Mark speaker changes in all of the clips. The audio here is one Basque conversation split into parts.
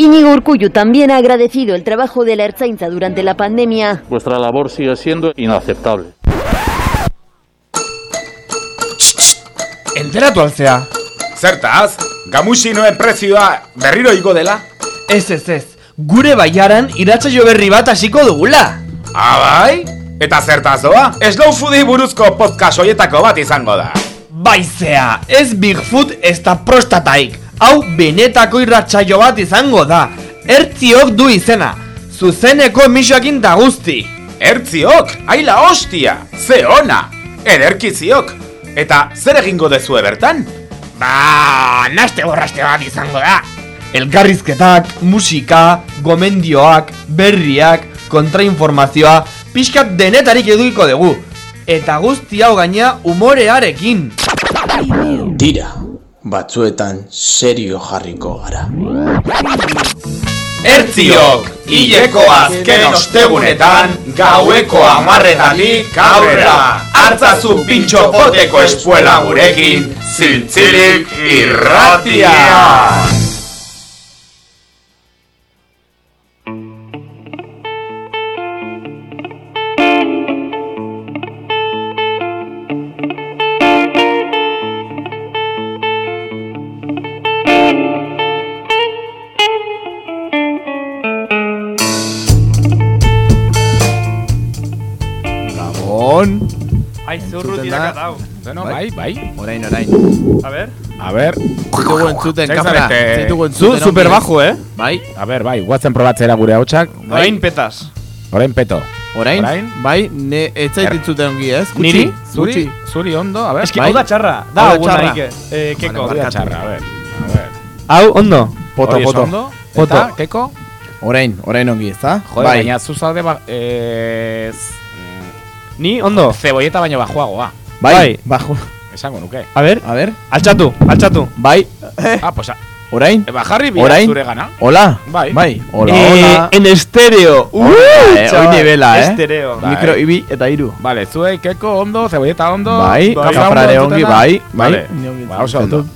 Speaker 1: Íñigo Urcullu también ha agradecido el trabajo de la Ertzaintza durante la pandemia.
Speaker 2: Vuestra labor sigue siendo inaceptable.
Speaker 3: Enteratu altzea.
Speaker 4: Zertaz, gamusinoen prezioa berriro igo dela?
Speaker 3: Ez ez ez, gure baiaran iratsaio berri bat hasiko dugula.
Speaker 4: Abai? Eta zertaz doa? Slow Foodi buruzko podcast hoietako bat izango da.
Speaker 3: Baizea, ez Bigfoot ez da prostataik. Hau benetako irratsaio bat izango da. Ertziok du izena. Zuzeneko emisioakin da guzti.
Speaker 4: Ertziok, aila hostia, ze ona, ederkiziok. Eta zer egingo dezue bertan?
Speaker 3: Ba, naste borraste bat izango da. Elkarrizketak, musika, gomendioak, berriak, kontrainformazioa, pixkat denetarik edukiko dugu. Eta guzti hau gaina umorearekin.
Speaker 5: Tira, batzuetan serio jarriko gara.
Speaker 4: Ertziok, hileko azken ostegunetan, gaueko amarretatik aurrera. Hartzazu pintxo poteko espuela gurekin, ziltzilik irratia.
Speaker 6: Da.
Speaker 7: tirak atau.
Speaker 6: Bueno, bai, bai. Orain, orain.
Speaker 7: A ver.
Speaker 6: A ber. Zitugu entzuten,
Speaker 4: zarete.
Speaker 6: Zitugu
Speaker 7: Zu,
Speaker 6: entzuten.
Speaker 7: super
Speaker 6: ongi.
Speaker 7: bajo, eh?
Speaker 6: Bai.
Speaker 8: A ber, bai, guatzen probatzera gure hautsak.
Speaker 7: Orain petas.
Speaker 8: Orain peto.
Speaker 6: Orain,
Speaker 8: Orain?
Speaker 6: bai, ne, ez zait
Speaker 8: Er-
Speaker 6: entzuten ongi, ez? Gutxi?
Speaker 7: Niri?
Speaker 8: Zuri, zuri ondo, a ber.
Speaker 7: Es que
Speaker 6: Bai.
Speaker 7: hau da txarra. Da,
Speaker 6: Hau da
Speaker 7: hau
Speaker 6: txarra.
Speaker 7: Eh, keko.
Speaker 8: Hori da txarra, a ber. A ber.
Speaker 7: Hau, ondo.
Speaker 6: Poto,
Speaker 8: Hori
Speaker 6: poto.
Speaker 8: ondo?
Speaker 7: Poto.
Speaker 8: Eta, keko?
Speaker 6: Orain, orain ongi, ez da?
Speaker 8: Jode,
Speaker 6: bai.
Speaker 8: baina zu zaude ba... Eh,
Speaker 7: Ni, ondo.
Speaker 8: cebolleta baino bajoagoa.
Speaker 6: Bai.
Speaker 7: bai.
Speaker 6: Bajo.
Speaker 8: Esango nuke.
Speaker 7: A ver.
Speaker 6: A ber.
Speaker 7: Altxatu, altxatu.
Speaker 6: Bai.
Speaker 8: Ah, pues, a-
Speaker 6: Orain.
Speaker 8: eh, bajarri bia
Speaker 6: Orain.
Speaker 8: zure gana.
Speaker 6: Hola.
Speaker 8: Bai.
Speaker 6: Bai. Hola,
Speaker 7: Eh,
Speaker 6: hola.
Speaker 7: en estéreo. Uh,
Speaker 6: eh,
Speaker 7: chaval.
Speaker 6: hoi nivela, eh.
Speaker 7: Estereo.
Speaker 8: Bai.
Speaker 6: Mikro ibi eta hiru.
Speaker 8: Vale, zuei keko ondo, cebolleta ondo.
Speaker 6: Bai,
Speaker 8: kafra
Speaker 6: kafrare
Speaker 8: ondo
Speaker 6: ongi, bai. Bai.
Speaker 8: Vale. Ba, oso ondo.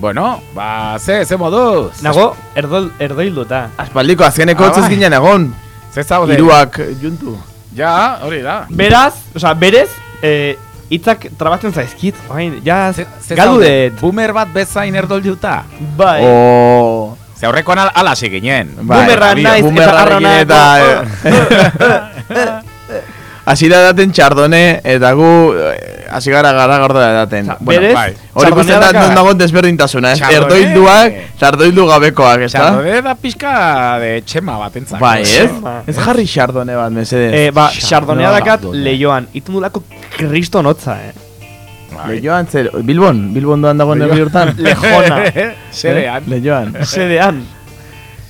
Speaker 8: Bueno, ba, ze, ze moduz.
Speaker 7: Nago, erdol, erdoilduta.
Speaker 6: Aspaldiko azkeneko
Speaker 8: Ah, bai.
Speaker 6: ginen egon.
Speaker 8: Ze zaude.
Speaker 6: Hiruak juntu.
Speaker 8: Ja, hori da.
Speaker 7: Beraz, oza, berez, eh, hitzak trabatzen zaizkit. Oain, ja, galdu dut.
Speaker 8: Boomer bat bezain erdolduta.
Speaker 7: Bai.
Speaker 6: O...
Speaker 8: Ze aurrekoan al, ala ginen.
Speaker 6: Bai,
Speaker 7: Boomerra naiz eta
Speaker 6: boomerrarekin
Speaker 7: arrona-
Speaker 6: eta... Hasi da daten txardone, eta gu eh, hasi gara gara gorda daten.
Speaker 7: Oza,
Speaker 6: Bueno,
Speaker 7: berez,
Speaker 8: bai.
Speaker 6: Hori ikusten da
Speaker 7: txardonea
Speaker 6: non dago desberdintasuna, ez?
Speaker 8: Txardone.
Speaker 6: Erdoilduak, txardoildu gabekoak, ez da?
Speaker 8: Chardonnay da pixka de txema bat entzako.
Speaker 6: Bai, ez? Ez jarri xardone bat, mesedez.
Speaker 7: Eh, ba, xardonea dakat
Speaker 8: Chardonnay.
Speaker 7: leioan. Itundulako kriston hotza, eh.
Speaker 8: Bai.
Speaker 6: Leioan zer, Bilbon, Bilbon doan dago nebi hortan.
Speaker 7: Lejona.
Speaker 8: Sedean.
Speaker 6: Leioan.
Speaker 7: Sedean.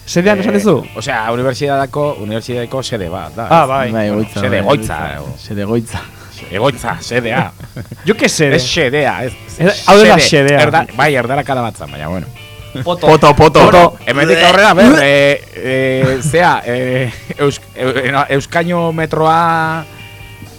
Speaker 7: Sedean esan duzu?
Speaker 8: Osea, universidadako, universidadeko sede bat, da.
Speaker 7: Ah, bai.
Speaker 6: Bai, egoitza.
Speaker 8: Sede
Speaker 6: bai,
Speaker 8: egoitza.
Speaker 6: Sede egoitza.
Speaker 8: Egoitza, sedea.
Speaker 7: Jo que sede.
Speaker 8: Ez sedea,
Speaker 7: hau dela
Speaker 8: sede.
Speaker 7: xedea.
Speaker 8: Erda, bai, erdara kada batzan, baina, bueno.
Speaker 7: Poto.
Speaker 6: Poto, poto.
Speaker 8: Bueno, hemendik aurrera, ber, eh, eh, zea, eh, eus, eh, euskaino metroa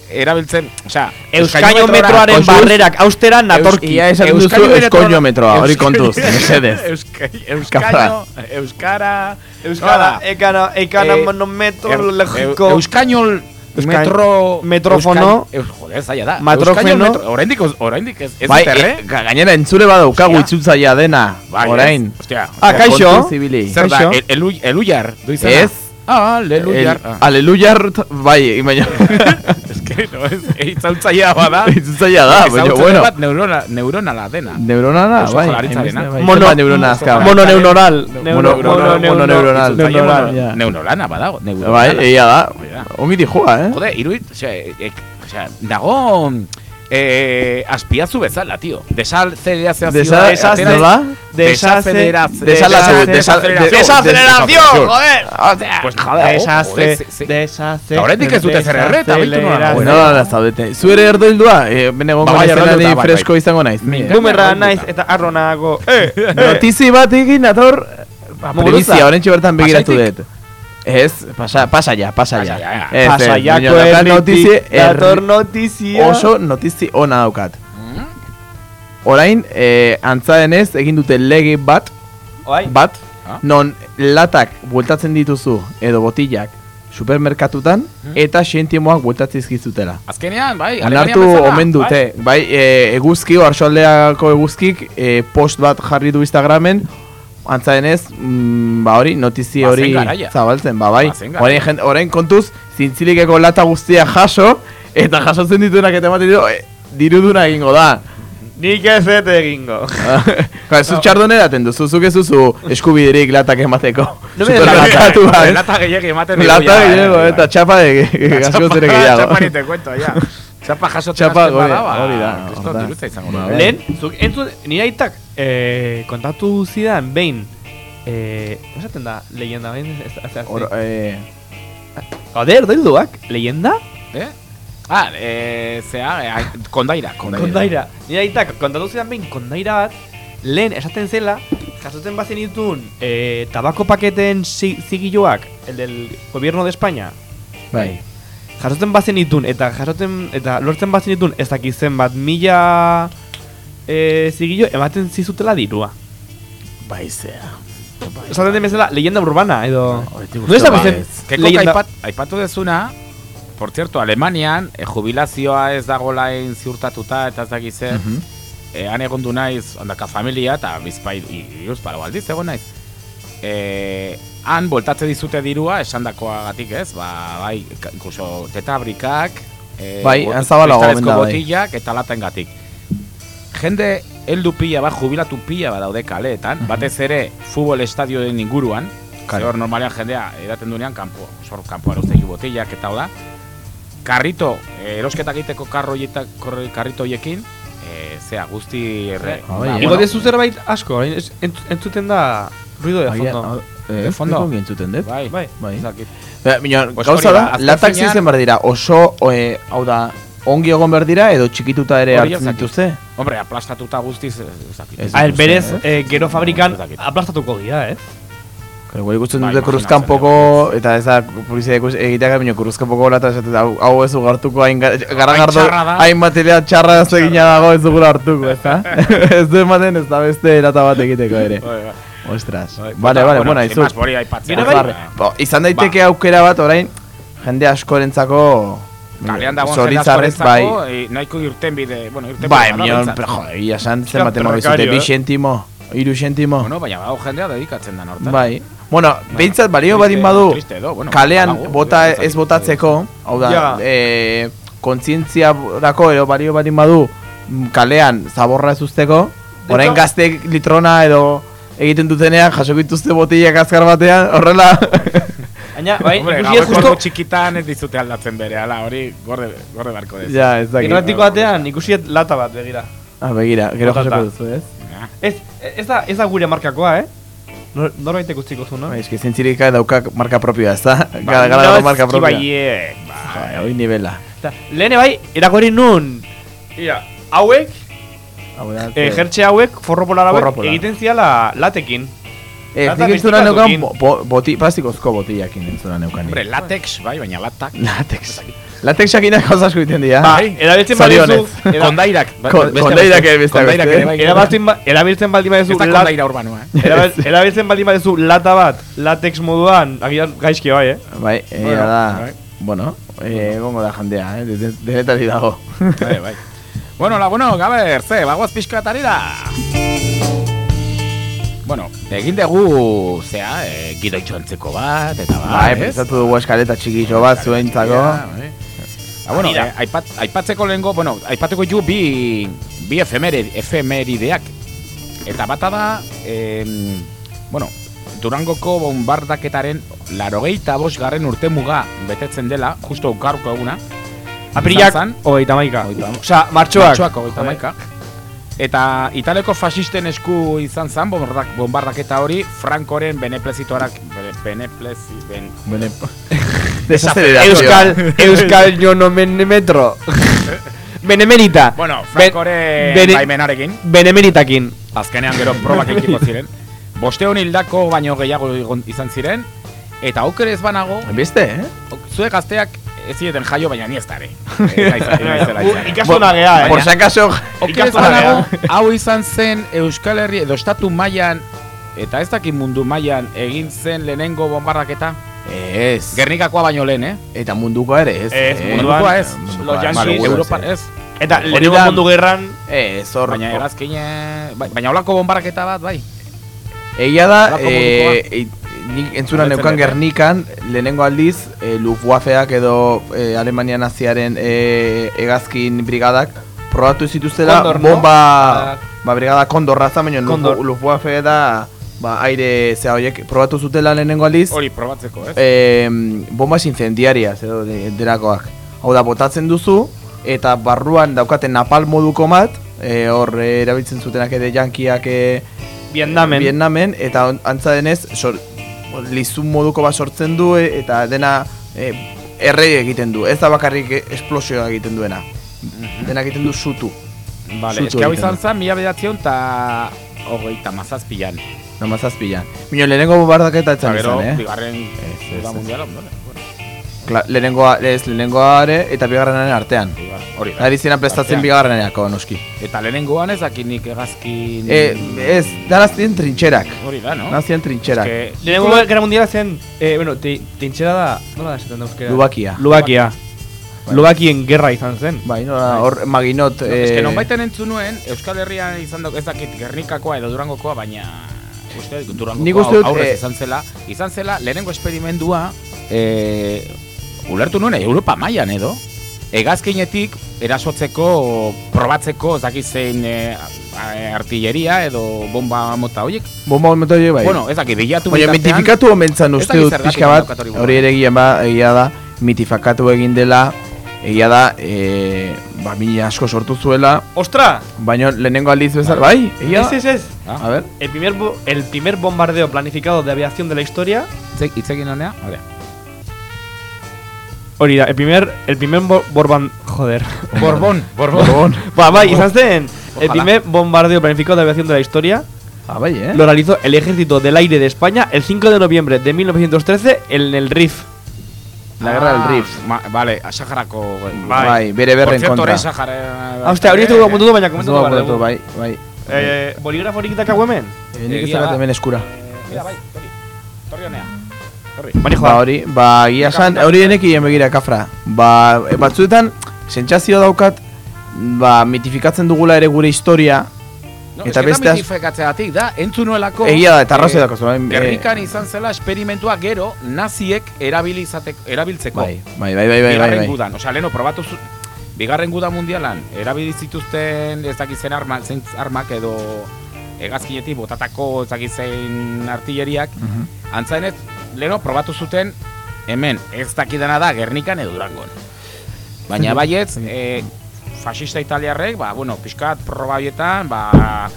Speaker 8: erabiltzen, osea,
Speaker 7: Euskaino metroaren barrerak austera natorki.
Speaker 6: Ia esan duzu
Speaker 8: Euskaino metroa-
Speaker 6: hori kontuz, mesedez.
Speaker 8: Euska, euskaino, euskara,
Speaker 7: Euskara, ekana, ekana
Speaker 8: Eh,
Speaker 7: monometro
Speaker 8: Eu-
Speaker 7: logiko.
Speaker 8: eu- Euskainol
Speaker 7: Euskain-
Speaker 8: metro
Speaker 7: metrofono.
Speaker 8: Eus- joder, zaila da.
Speaker 7: Matrofeno.
Speaker 8: Metro- Oraindik oraindik ez ez
Speaker 6: Bai,
Speaker 8: dut erre?
Speaker 6: eh, ga- gainera entzule badaukagu
Speaker 8: Hostia.
Speaker 6: itzultzaia dena,
Speaker 8: Bai,
Speaker 6: orain.
Speaker 8: ez? Ostia.
Speaker 7: Ah, kaixo.
Speaker 8: Zer da, eluyar, du izena?
Speaker 6: Ez.
Speaker 8: Ah, leluyar.
Speaker 6: El- Aleluyar, t- bai, baina
Speaker 8: no, ez itzautzaia bada.
Speaker 6: itzultzaia da, baina bueno.
Speaker 8: bat neurona, neuronala dena.
Speaker 6: Neuronala,
Speaker 8: Eusko
Speaker 6: bai.
Speaker 8: Jaurlaritzarena.
Speaker 6: hainbeste, bai.
Speaker 7: Mono-
Speaker 6: neurona azka. bai. Mono- mono- mononeuronal.
Speaker 7: Neuronal.
Speaker 6: Ja.
Speaker 8: Neurolana badago, neurolana.
Speaker 6: Bai, egia da.
Speaker 8: Da.
Speaker 6: Ongi dijua, eh?
Speaker 8: Jode, iruit, osea, e, osea, dago eh, azpiazu bezala, tío. Desalceleración.
Speaker 6: Desa-
Speaker 7: Desastre.
Speaker 6: nola?
Speaker 8: Desaceleración.
Speaker 6: Desalazu- desa- de-
Speaker 7: Desaceleración, joder.
Speaker 8: Pues ze- ze-
Speaker 7: desastre.
Speaker 8: Oraindik ez dute zer erre, eta baitu nola.
Speaker 6: Bueno, da zaudete. Zuere erdoildua, eh, benegon
Speaker 8: bai,
Speaker 6: fresko izango naiz.
Speaker 7: Bumerra naiz eta arronago. Eh,
Speaker 6: Notizi bat egin
Speaker 7: Muguruza.
Speaker 6: primizia, horrentxe bertan begiratu dut. Ez, pasa, pasa ya, pasa
Speaker 8: Pasa
Speaker 6: ya.
Speaker 8: ya.
Speaker 6: Notizi
Speaker 7: dator
Speaker 6: erri-
Speaker 7: notizia.
Speaker 6: oso notizi ona daukat. Orain, eh, antza denez, egin dute lege bat,
Speaker 7: Bai.
Speaker 6: bat,
Speaker 8: Ah.
Speaker 6: non latak bueltatzen dituzu edo botillak supermerkatutan eta xentimoak bueltatzen izkizutela.
Speaker 8: Azkenean, bai,
Speaker 6: Onartu omen dute, bai, e, eguzki, arsoldeako eguzkik e, post bat jarri du Instagramen, antza denez, mm, ba hori, notizi hori zabaltzen, ba bai. Orain, jen- orain kontuz, zintzilikeko lata guztia jaso, eta jasotzen dituenak eta ematen ditu, e, diruduna egingo da.
Speaker 7: Nik ez ez egingo.
Speaker 6: Ja, zu txardon eraten duzu, zuk ez duzu eskubiderik latak emateko.
Speaker 7: No me.
Speaker 8: Lata gehiagi ematen digu
Speaker 6: Lata
Speaker 8: ja,
Speaker 6: gehiago,
Speaker 8: eh,
Speaker 6: eta txapa de gehiago.
Speaker 8: Txapa ni te cuento, ya. Txapa jasotzen
Speaker 6: Txapa, hori-
Speaker 8: ba,
Speaker 6: hori da,
Speaker 8: kriston dirutza izango da.
Speaker 6: Bai.
Speaker 7: Lehen, zuk entzun, nire aitak eh, kontatu zidan behin, eh, esaten da, leyenda, behin, ez, ez, ez,
Speaker 6: Or, eh,
Speaker 7: Joder, doilduak, leyenda?
Speaker 8: Eh? Ah, eh, zea, eh, ai, kondaira, kondaira.
Speaker 7: Kondaira. Nire aitak kontatu zidan behin, kondaira bat, lehen esaten zela, jasotzen bazen ditun, eh, tabako paketen zi- zigilloak, el del gobierno de España,
Speaker 6: bai.
Speaker 7: Jasotzen bazen ditun, eta jasotzen, eta lortzen bazen ditun, ez dakit zenbat, mila eh, zigillo, ematen zizutela dirua.
Speaker 6: Bai, zea.
Speaker 7: Esaten den bezala, leyenda urbana, edo...
Speaker 6: Horretik
Speaker 7: No ez da
Speaker 6: gustu
Speaker 7: bezen,
Speaker 6: baietz.
Speaker 8: Kekok
Speaker 7: leyenda...
Speaker 8: aipat, aipatu dezuna, por cierto, Alemanian, eh, jubilazioa ez dagoela hain ziurtatuta, eta ez dakiz zer,
Speaker 6: Mhm.
Speaker 8: eh, han egon du naiz, ondaka familia, eta bizpai, iruz, para baldiz egon naiz. Eh, han boltatze dizute dirua, esandakoagatik ez, ba, bai, incluso tetabrikak, eh,
Speaker 6: Bai,
Speaker 8: bot-
Speaker 6: han zabalago
Speaker 8: kristalezko
Speaker 6: omen da, bai.
Speaker 8: botillak eta latengatik. Jende heldu pila bat, jubilatu pila bat daude kaleetan, batez ere futbol estadioen inguruan,
Speaker 6: Kale.
Speaker 8: Ze hor normalean jendea edaten duenean kanpo, sor kanpo aroztegi botillak eta da. Karrito, eh, erosketa egiteko korre- karrito hoiekin, eh, zea, guzti erre.
Speaker 6: Ah, bai, eh.
Speaker 7: Igo dezu zerbait asko, orain ez- entz- entzuten da ruido de
Speaker 6: Agian,
Speaker 7: fondo.
Speaker 6: Eh,
Speaker 8: De fondo.
Speaker 6: nik ongi entzuten dut.
Speaker 8: Bai,
Speaker 7: Bai.
Speaker 6: Bai.
Speaker 8: ez.
Speaker 6: Ba, Minon,
Speaker 8: Pues
Speaker 6: gauza da, latak
Speaker 8: finean-
Speaker 6: zizen behar dira, oso, eh, hau da, ongi egon behar dira, edo txikituta ere
Speaker 8: ez
Speaker 6: hartzen dituzte?
Speaker 8: Hombre, aplastatuta guztiz, ez ez dakit.
Speaker 6: Ez.
Speaker 7: A ver,
Speaker 6: ikusten,
Speaker 7: berez,
Speaker 6: eh?
Speaker 7: eh, gero fabrikan
Speaker 8: Ez
Speaker 7: aplastatuko dira, eh?
Speaker 6: Pero ikusten
Speaker 8: Bai,
Speaker 6: dute
Speaker 8: imaginatzen
Speaker 6: kruzkanpoko, eta ez da publizia ikus egiteak, baina kruzkanpoko lata esaten da, hau- hau ez dugu hartuko hain ga- garagardo, hain material txarra zegina dago ez dugula hartuko, ez da? ez du ematen ez da beste lata bat egiteko ere.
Speaker 8: Bai, bai.
Speaker 6: Ostras.
Speaker 8: Bai,
Speaker 6: Vale, vale,
Speaker 8: bueno,
Speaker 6: bueno,
Speaker 7: bai-
Speaker 8: Jarri.
Speaker 6: Bo, izan daiteke aukera bat orain, jende askorentzako...
Speaker 8: Kalean dagoen jende
Speaker 6: zoritzarrez,
Speaker 8: askorentzako,
Speaker 6: bai.
Speaker 8: eh, nahiko irten bide, bueno, irten
Speaker 6: Bai,
Speaker 8: bide
Speaker 6: mion,
Speaker 8: bada
Speaker 6: pero joder, ia esan
Speaker 7: Pixka
Speaker 6: zenbat eman bizute,
Speaker 7: precario,
Speaker 6: bi
Speaker 7: eh?
Speaker 6: xentimo, hiru xentimo.
Speaker 8: Bueno, baina badago jendea dedikatzen da nortan.
Speaker 6: Bai. Bueno, behintzat balio badin badu,
Speaker 8: bueno,
Speaker 6: kalean
Speaker 8: badago,
Speaker 6: bota
Speaker 8: ez dakit.
Speaker 6: ez botatzeko, hau da,
Speaker 7: Ja.
Speaker 6: eh, kontzientziarako edo balio badin badu, kalean zaborra ez usteko, orain gaztek litrona edo egiten dutenean jasoko dituzte botillak azkar batean, horrela...
Speaker 7: Baina, bai, ikusi
Speaker 8: gaueko
Speaker 7: justo
Speaker 8: txikitan ez dizute aldatzen bere, ala, hori gorde, gorde barko dezu.
Speaker 6: ja, ez dakit.
Speaker 7: irratiko batean ikusi lata bat begira.
Speaker 6: Ah, begira, gero jasoko duzu, ez?
Speaker 8: Ja.
Speaker 7: Ez, ez da, ez da gure markakoa, eh? Nor, norbaitek utziko zu, no?
Speaker 6: Bai, eski zentzirika daukak marka propioa, ez da?
Speaker 7: Ba,
Speaker 6: Gara, gara dago marka propioa.
Speaker 7: ba.
Speaker 6: Joder, hoi nivela.
Speaker 7: Eta, lehene bai, irakorri nun, ira, hauek, Eh, jertxe hauek, forro polar hauek,
Speaker 6: Forro polar.
Speaker 7: egiten ziala latekin.
Speaker 6: Eh, nik entzuna neukan bo, bo, boti, plastikozko botillakin entzuna neukan.
Speaker 8: Hombre, latex, bai, baina latak.
Speaker 6: Latex. Latexakinak gauza asko egiten dira.
Speaker 7: Bai, erabiltzen
Speaker 6: Zorionez.
Speaker 7: era-
Speaker 8: Kondairak. ba-
Speaker 6: kondairak ere
Speaker 8: Kondairak
Speaker 6: beste.
Speaker 8: ere bai.
Speaker 7: erabiltzen, ba, erabiltzen baldin
Speaker 8: Ez
Speaker 7: baduzu
Speaker 8: da kondaira urbanoa, eh?
Speaker 7: erabil- erabiltzen baldin baduzu lata bat, latex moduan, agian gaizki bai, eh?
Speaker 6: Bai, egia
Speaker 8: Bueno,
Speaker 6: da.
Speaker 8: bai.
Speaker 6: Bueno, eh, egongo da jendea, eh, de- denetari dago.
Speaker 8: Bai, bai. Bueno, laguno, gaber, ze, bagoaz pixka eta Bueno, egin dugu, zea, e, gidoitxo antzeko bat, eta bat,
Speaker 6: Bai,
Speaker 8: ez?
Speaker 6: pentsatu dugu eskaleta txikitxo bat zuentzako.
Speaker 8: Bai. Ah, bueno, eh, aipat, aipatzeko lehengo, bueno, aipateko ju bi, bi efemerid, efemerideak. Eta bata da, em, bueno, Durangoko bombardaketaren larogeita bosgarren urte muga betetzen dela, justo gaurko eguna.
Speaker 7: Aprilak, hogeita maika. Osea, martxoak.
Speaker 8: Martxoak hogeita hamaika. Eta italeko fasisten esku izan zen bombardak, bombardaketa hori Frankoren beneplezitoarak bene, beneplezi, ben,
Speaker 6: Bene...
Speaker 7: Euskal, Euskal Jonomenemetro. Benemerita.
Speaker 8: Bueno,
Speaker 7: Ben-
Speaker 8: Frankoren
Speaker 7: bene-
Speaker 8: baimenarekin
Speaker 7: Benemeritakin.
Speaker 8: Azkenean gero probak ekiko ziren Bosteon hildako baino gehiago izan ziren Eta auker ez banago
Speaker 6: Beste, eh?
Speaker 8: Zuek gazteak ez zieten jaio baina ni ez dare Eh, naiz- naizela
Speaker 7: Uh,
Speaker 8: izan.
Speaker 7: Ikasuna gea, eh?
Speaker 6: Por si acaso...
Speaker 8: Banago Hau izan zen Euskal Herri edo estatu mailan eta ez dakit mundu mailan egin zen lehenengo bombardaketa?
Speaker 6: Ez.
Speaker 8: Gernikakoa baino lehen, eh?
Speaker 6: Eta mundukoa ere, ez.
Speaker 7: Ez,
Speaker 6: Eh,
Speaker 8: Mundukoa ez.
Speaker 7: los. Yankees,
Speaker 8: Europa
Speaker 6: ez.
Speaker 7: Eta lehenengo mundu gerran
Speaker 6: Ez, hor.
Speaker 8: Baina hegazkine... Bai, baina holako bombardaketa bat, bai.
Speaker 6: Egia da, eh, e, nik entzuna neukan
Speaker 8: eh?
Speaker 6: Gernikan, lehenengo aldiz, e, Luftwaffeak edo e, Alemania naziaren e, hegazkin brigadak probatu zituztela
Speaker 7: Kondor, no?
Speaker 6: bomba,
Speaker 7: Ah.
Speaker 6: ba, brigada Kondorra za, baina
Speaker 7: Kondor.
Speaker 6: Luftwaffe da, ba, aire, zea horiek, probatu zutela lehenengo aldiz,
Speaker 8: Hori probatzeko, ez?
Speaker 6: e, bombas incendiarias edo de, derakoak. Hau da, botatzen duzu, eta barruan daukaten napal moduko bat, e, hor erabiltzen zutenak ere jankiak e,
Speaker 7: Vietnamen.
Speaker 6: Vietnamen, eta antza denez, sor, lizun moduko bat sortzen du, e, eta dena e, erre egiten du. Ez da bakarrik esplosioa egiten duena. Dena egiten du sutu.
Speaker 8: Vale, eski hau izan zen, mila bedatzion eta hogeita mazazpilan.
Speaker 6: Namazazpilan. Bino, lehenengo bombardaketa
Speaker 8: Eta
Speaker 6: etzen
Speaker 8: gero,
Speaker 6: izan, eh?
Speaker 8: bigarren
Speaker 6: Ez, ez, ez.
Speaker 8: Bueno,
Speaker 6: Kla, lehenengoa, ez, lehenengoa ere, eta bigarrenaren artean.
Speaker 8: hori da.
Speaker 6: Ari ziren prestatzen bigarrenerako, noski.
Speaker 8: Eta lehenengoan ez dakinik egazkin...
Speaker 6: E, ez, dara ziren trintxerak.
Speaker 8: Hori da, no?
Speaker 6: Nazien trintxerak.
Speaker 8: Que,
Speaker 7: Lehenengo Gerra Mundiala zen, eh, bueno, tintxera da, nola da esaten da euskera?
Speaker 6: Lubakia.
Speaker 7: Lubakia. Lubakien gerra izan zen.
Speaker 6: Bai, nola, hor maginot...
Speaker 8: no, es que
Speaker 6: eh,
Speaker 8: nonbaiten entzun nuen, Euskal Herrian izan dut, ez dakit Gernikakoa edo Durangokoa, baina uste Durangokoa aurrez
Speaker 6: eh,
Speaker 8: izan zela, izan zela lehenengo experimentua eh, ulertu nuen Europa mailan edo hegazkinetik erasotzeko, probatzeko, ez dakit zein eh, a- artilleria edo bomba mota horiek.
Speaker 6: Bomba momentu hori bai.
Speaker 8: Bueno, ez dakit, bilatu
Speaker 6: Baina mitifikatu omentzan
Speaker 8: Ez
Speaker 6: uste dut pixka bat,
Speaker 8: hori
Speaker 6: ere egia, ba, egia da, mitifikatu egin dela, egia da, e, ba, mila asko sortu zuela,
Speaker 7: ¡Ostra!
Speaker 6: baina lehenengo aldiz bezala, bai, egia
Speaker 7: Ese, ese es.
Speaker 8: Ah.
Speaker 6: A ver,
Speaker 7: El primer, el primer bombardeo planificado de aviación de la historia.
Speaker 8: Egin honea, hori.
Speaker 7: Hori da, el primer, el primer bo- borban... Joder.
Speaker 8: Borbón, Borbón.
Speaker 7: Ba, bai, izan zen. El primer bombardeo planificado de aviación de la historia
Speaker 6: ah, bai, eh?
Speaker 7: lo realizó el Ejército del Aire de España el 5 de noviembre de 1913 en el RIF.
Speaker 6: La guerra del Rif.
Speaker 8: Ah, Ma, vale, Saharako...
Speaker 6: Bai, bere berren
Speaker 8: Por cierto,
Speaker 6: kontra.
Speaker 8: hori Sahara...
Speaker 7: Ah, hostia, hori ez dugu mundu baina
Speaker 6: dugu
Speaker 7: behar
Speaker 6: apuntatu,
Speaker 7: dugu.
Speaker 6: bai, bai.
Speaker 7: Eh, boligraforik dakago hemen?
Speaker 6: Eh, Nik ez
Speaker 8: da.
Speaker 6: hemen eskura.
Speaker 8: Mira, bai, hori. Torri honea.
Speaker 7: Bani
Speaker 6: Ba, hori, ba, egia san, hori enekien begira kafra. Ba, e, batzuetan, sentsazio daukat, ba, mitifikatzen dugula ere gure historia,
Speaker 8: No,
Speaker 6: Eta beste
Speaker 8: mitifikatzea da, entzunuelako...
Speaker 6: Egia da, eta arrazoi
Speaker 8: eh,
Speaker 6: daukazu, bai.
Speaker 8: Gernikan izan zela esperimentua gero naziek erabiltzeko.
Speaker 6: bai, bai, bai, bai, bai,
Speaker 8: bigarren
Speaker 6: bai.
Speaker 8: gudan. Osea, leheno, probatu zu... Bigarren guda mundialan, erabili zituzten ez dakit zen armak, zein armak edo hegazkinetik botatako ez dakit zein artilleriak,
Speaker 6: Mhm.
Speaker 8: antzainez, leheno, probatu zuten hemen ez dakidana da Gernikan edo Durangon. Baina baietz, e, fasista italiarrek, ba, bueno, pixkat proba ba,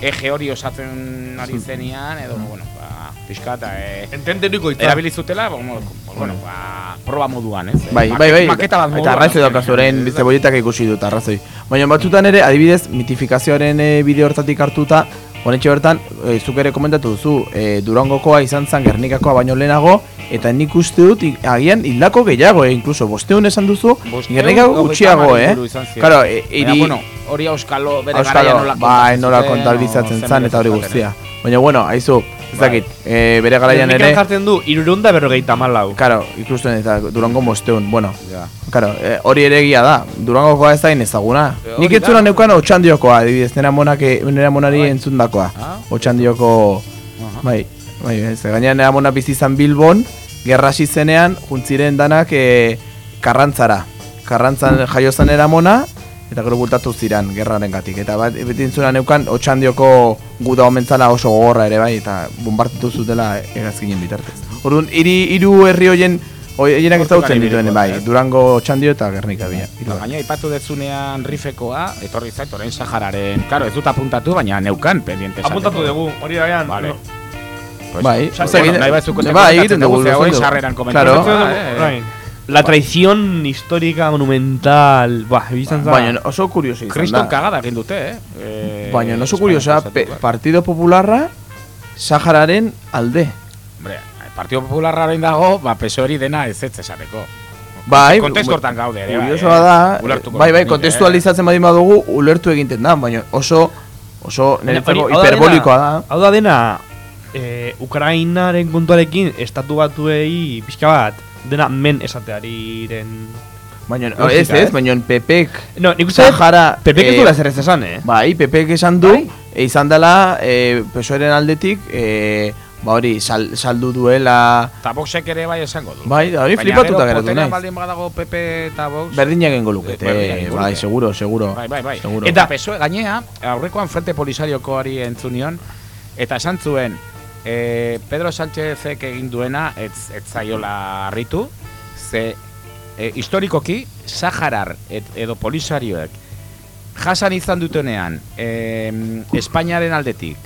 Speaker 8: eje hori osatzen ari zenian, edo, bueno, ba, pixkat, e,
Speaker 7: Entenderiko itza.
Speaker 8: erabili zutela, ba, bueno, bueno, ba, proba moduan, ez?
Speaker 6: Bai, bai, bai,
Speaker 8: Maketa bat
Speaker 6: eta
Speaker 8: moduan.
Speaker 6: arrazoi daukazu orain bizeboletak ikusi dut arrazoi. Baina batzutan ere, adibidez, mitifikazioaren e, bideo hortatik hartuta, Honetxe bertan, e, zuk ere komentatu duzu, e, Durangokoa izan zen Gernikakoa baino lehenago, eta nik uste dut, agian hildako gehiago, e, inkluso, bosteun esan duzu,
Speaker 8: Bostehun,
Speaker 6: Gernikako gutxiago, eh? Claro, e, iri,
Speaker 8: bueno, hori auskalo bere
Speaker 6: Auskalo,
Speaker 8: garaian nola
Speaker 6: bai,
Speaker 8: o
Speaker 6: zen eta hori guztia. Baina, bueno, aizu, ez
Speaker 8: Bai.
Speaker 6: dakit, e, bere garaian ere,
Speaker 7: jartzen du, irurunda berrogeita malau.
Speaker 6: Claro, ikusten eta Durango bosteun, bueno,
Speaker 8: Ja.
Speaker 6: Claro, eh, hori ere egia da. Durangokoa ez da ezaguna.
Speaker 8: Eh, hori
Speaker 6: Nik
Speaker 8: da.
Speaker 6: etzuna neukan otxandiokoa, adibidez, nera monak, eh, nera monari
Speaker 8: Bai.
Speaker 6: entzundakoa.
Speaker 8: Ah.
Speaker 6: Otxandioko,
Speaker 8: Aha.
Speaker 6: bai, bai, ez, gaina nera mona bizi izan Bilbon, gerra hasi zenean, juntziren danak eh, karrantzara. Karrantzan jaio zen nera mona, eta gero bultatu ziran gerraren gatik. Eta bat, beti entzuna neukan otxandioko guda omentzala oso gogorra ere bai, eta bombartitu zutela egazkinen bitartez. Orduan, hiri, hiru herri hoien, hoienak ezagutzen dituen, bai,
Speaker 8: eh?
Speaker 6: Durango, Otxandio eta Gernika bila. hiru.
Speaker 8: Ba, Gaina ipatu dezunean rifekoa, etorri zait, orain Sahararen, karo, ez dut apuntatu, baina neukan pendiente.
Speaker 7: Apuntatu dugu, hori gaian.
Speaker 8: Vale.
Speaker 7: no.
Speaker 8: Pues,
Speaker 6: Bai,
Speaker 8: bueno, nahi batzuk
Speaker 6: bai, egiten dugu,
Speaker 8: ze orain
Speaker 6: dugu.
Speaker 8: sarreran
Speaker 6: Claro.
Speaker 8: komentatu.
Speaker 7: Claro.
Speaker 8: Eh,
Speaker 7: Bai. La traición histórica monumental. Buah, izan za.
Speaker 6: Baina oso kurioso izan
Speaker 8: Kriston
Speaker 6: da.
Speaker 8: kagada egin dute, eh? eh
Speaker 6: Baina oso kuriosa, pe, Partido Popularra Sahararen alde.
Speaker 8: Hombre, Partido Popularra orain dago, ba, peso hori dena ez ez esateko.
Speaker 6: Bai,
Speaker 8: Kontestu hortan gaude ere, bai,
Speaker 6: Kuriosoa
Speaker 8: eh?
Speaker 6: da,
Speaker 8: Ulertuko
Speaker 6: bai, bai,
Speaker 8: nuke,
Speaker 6: kontestualizatzen badin badugu, ulertu egiten da, baina oso, oso niretzako hiperbolikoa da.
Speaker 7: Hau da dena e, Ukrainaren kontuarekin estatu batuei pixka bat dena men esateariren
Speaker 6: Baina,
Speaker 7: Logika,
Speaker 6: ez ez,
Speaker 7: ez?
Speaker 6: baina PPek
Speaker 7: No, nik uste
Speaker 6: Sahara
Speaker 7: Pepek ez
Speaker 6: eh,
Speaker 7: duela zer ez esan, eh?
Speaker 6: Bai, PPek esan du e, izan dela e, PSOEren aldetik e, ba hori sal, saldu duela
Speaker 8: Eta Voxek ere bai esango du.
Speaker 6: Bai, da hori
Speaker 8: Baina
Speaker 6: flipatuta geratu
Speaker 8: potenea
Speaker 6: naiz.
Speaker 8: baldin badago PP eta Vox.
Speaker 6: Berdina egingo lukete,
Speaker 8: egingo
Speaker 6: bai, seguro, seguro.
Speaker 8: Bai, bai, bai.
Speaker 6: Seguro.
Speaker 8: Eta PSOE gainea, aurrekoan Frente Polisariokoari entzunion, eta esan zuen, e, Pedro Sánchezek egin duena, ez, ez zaiola harritu, ze e, historikoki, Saharar et, edo Polisarioek jasan izan dutenean, e, Espainiaren aldetik,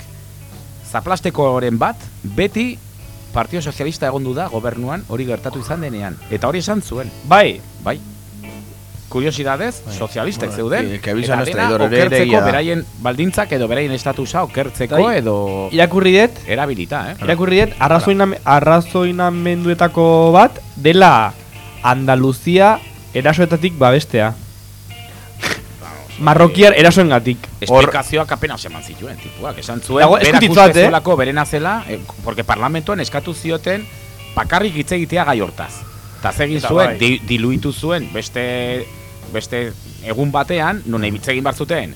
Speaker 8: zaplastekoren bat, beti Partio Sozialista egondu da gobernuan hori gertatu izan denean. Eta hori esan zuen.
Speaker 7: Bai,
Speaker 8: Bai. Kuriosidadez, sozialistek
Speaker 6: Bueno,
Speaker 8: zeuden.
Speaker 6: que- que avisan
Speaker 8: eta dena okertzeko beraien baldintzak edo beraien estatusa okertzeko
Speaker 7: Bai.
Speaker 8: edo
Speaker 7: irakurri dut,
Speaker 8: erabilita, eh?
Speaker 7: irakurri dut arrazoinam, arrazoinamenduetako bat dela Andaluzia erasoetatik babestea. Marrokiar erasoengatik.
Speaker 8: Esplikazioak apenas eman zituen, tipuak. Esan zuen,
Speaker 7: Dago
Speaker 8: berak uste
Speaker 7: eh?
Speaker 8: berena zela, eh, porque parlamentoan eskatu zioten bakarrik hitz egitea gai hortaz. Eta zegin
Speaker 7: Eta
Speaker 8: zuen,
Speaker 7: bai.
Speaker 8: di, diluitu zuen beste, beste egun batean, non hitz egin bar zuten,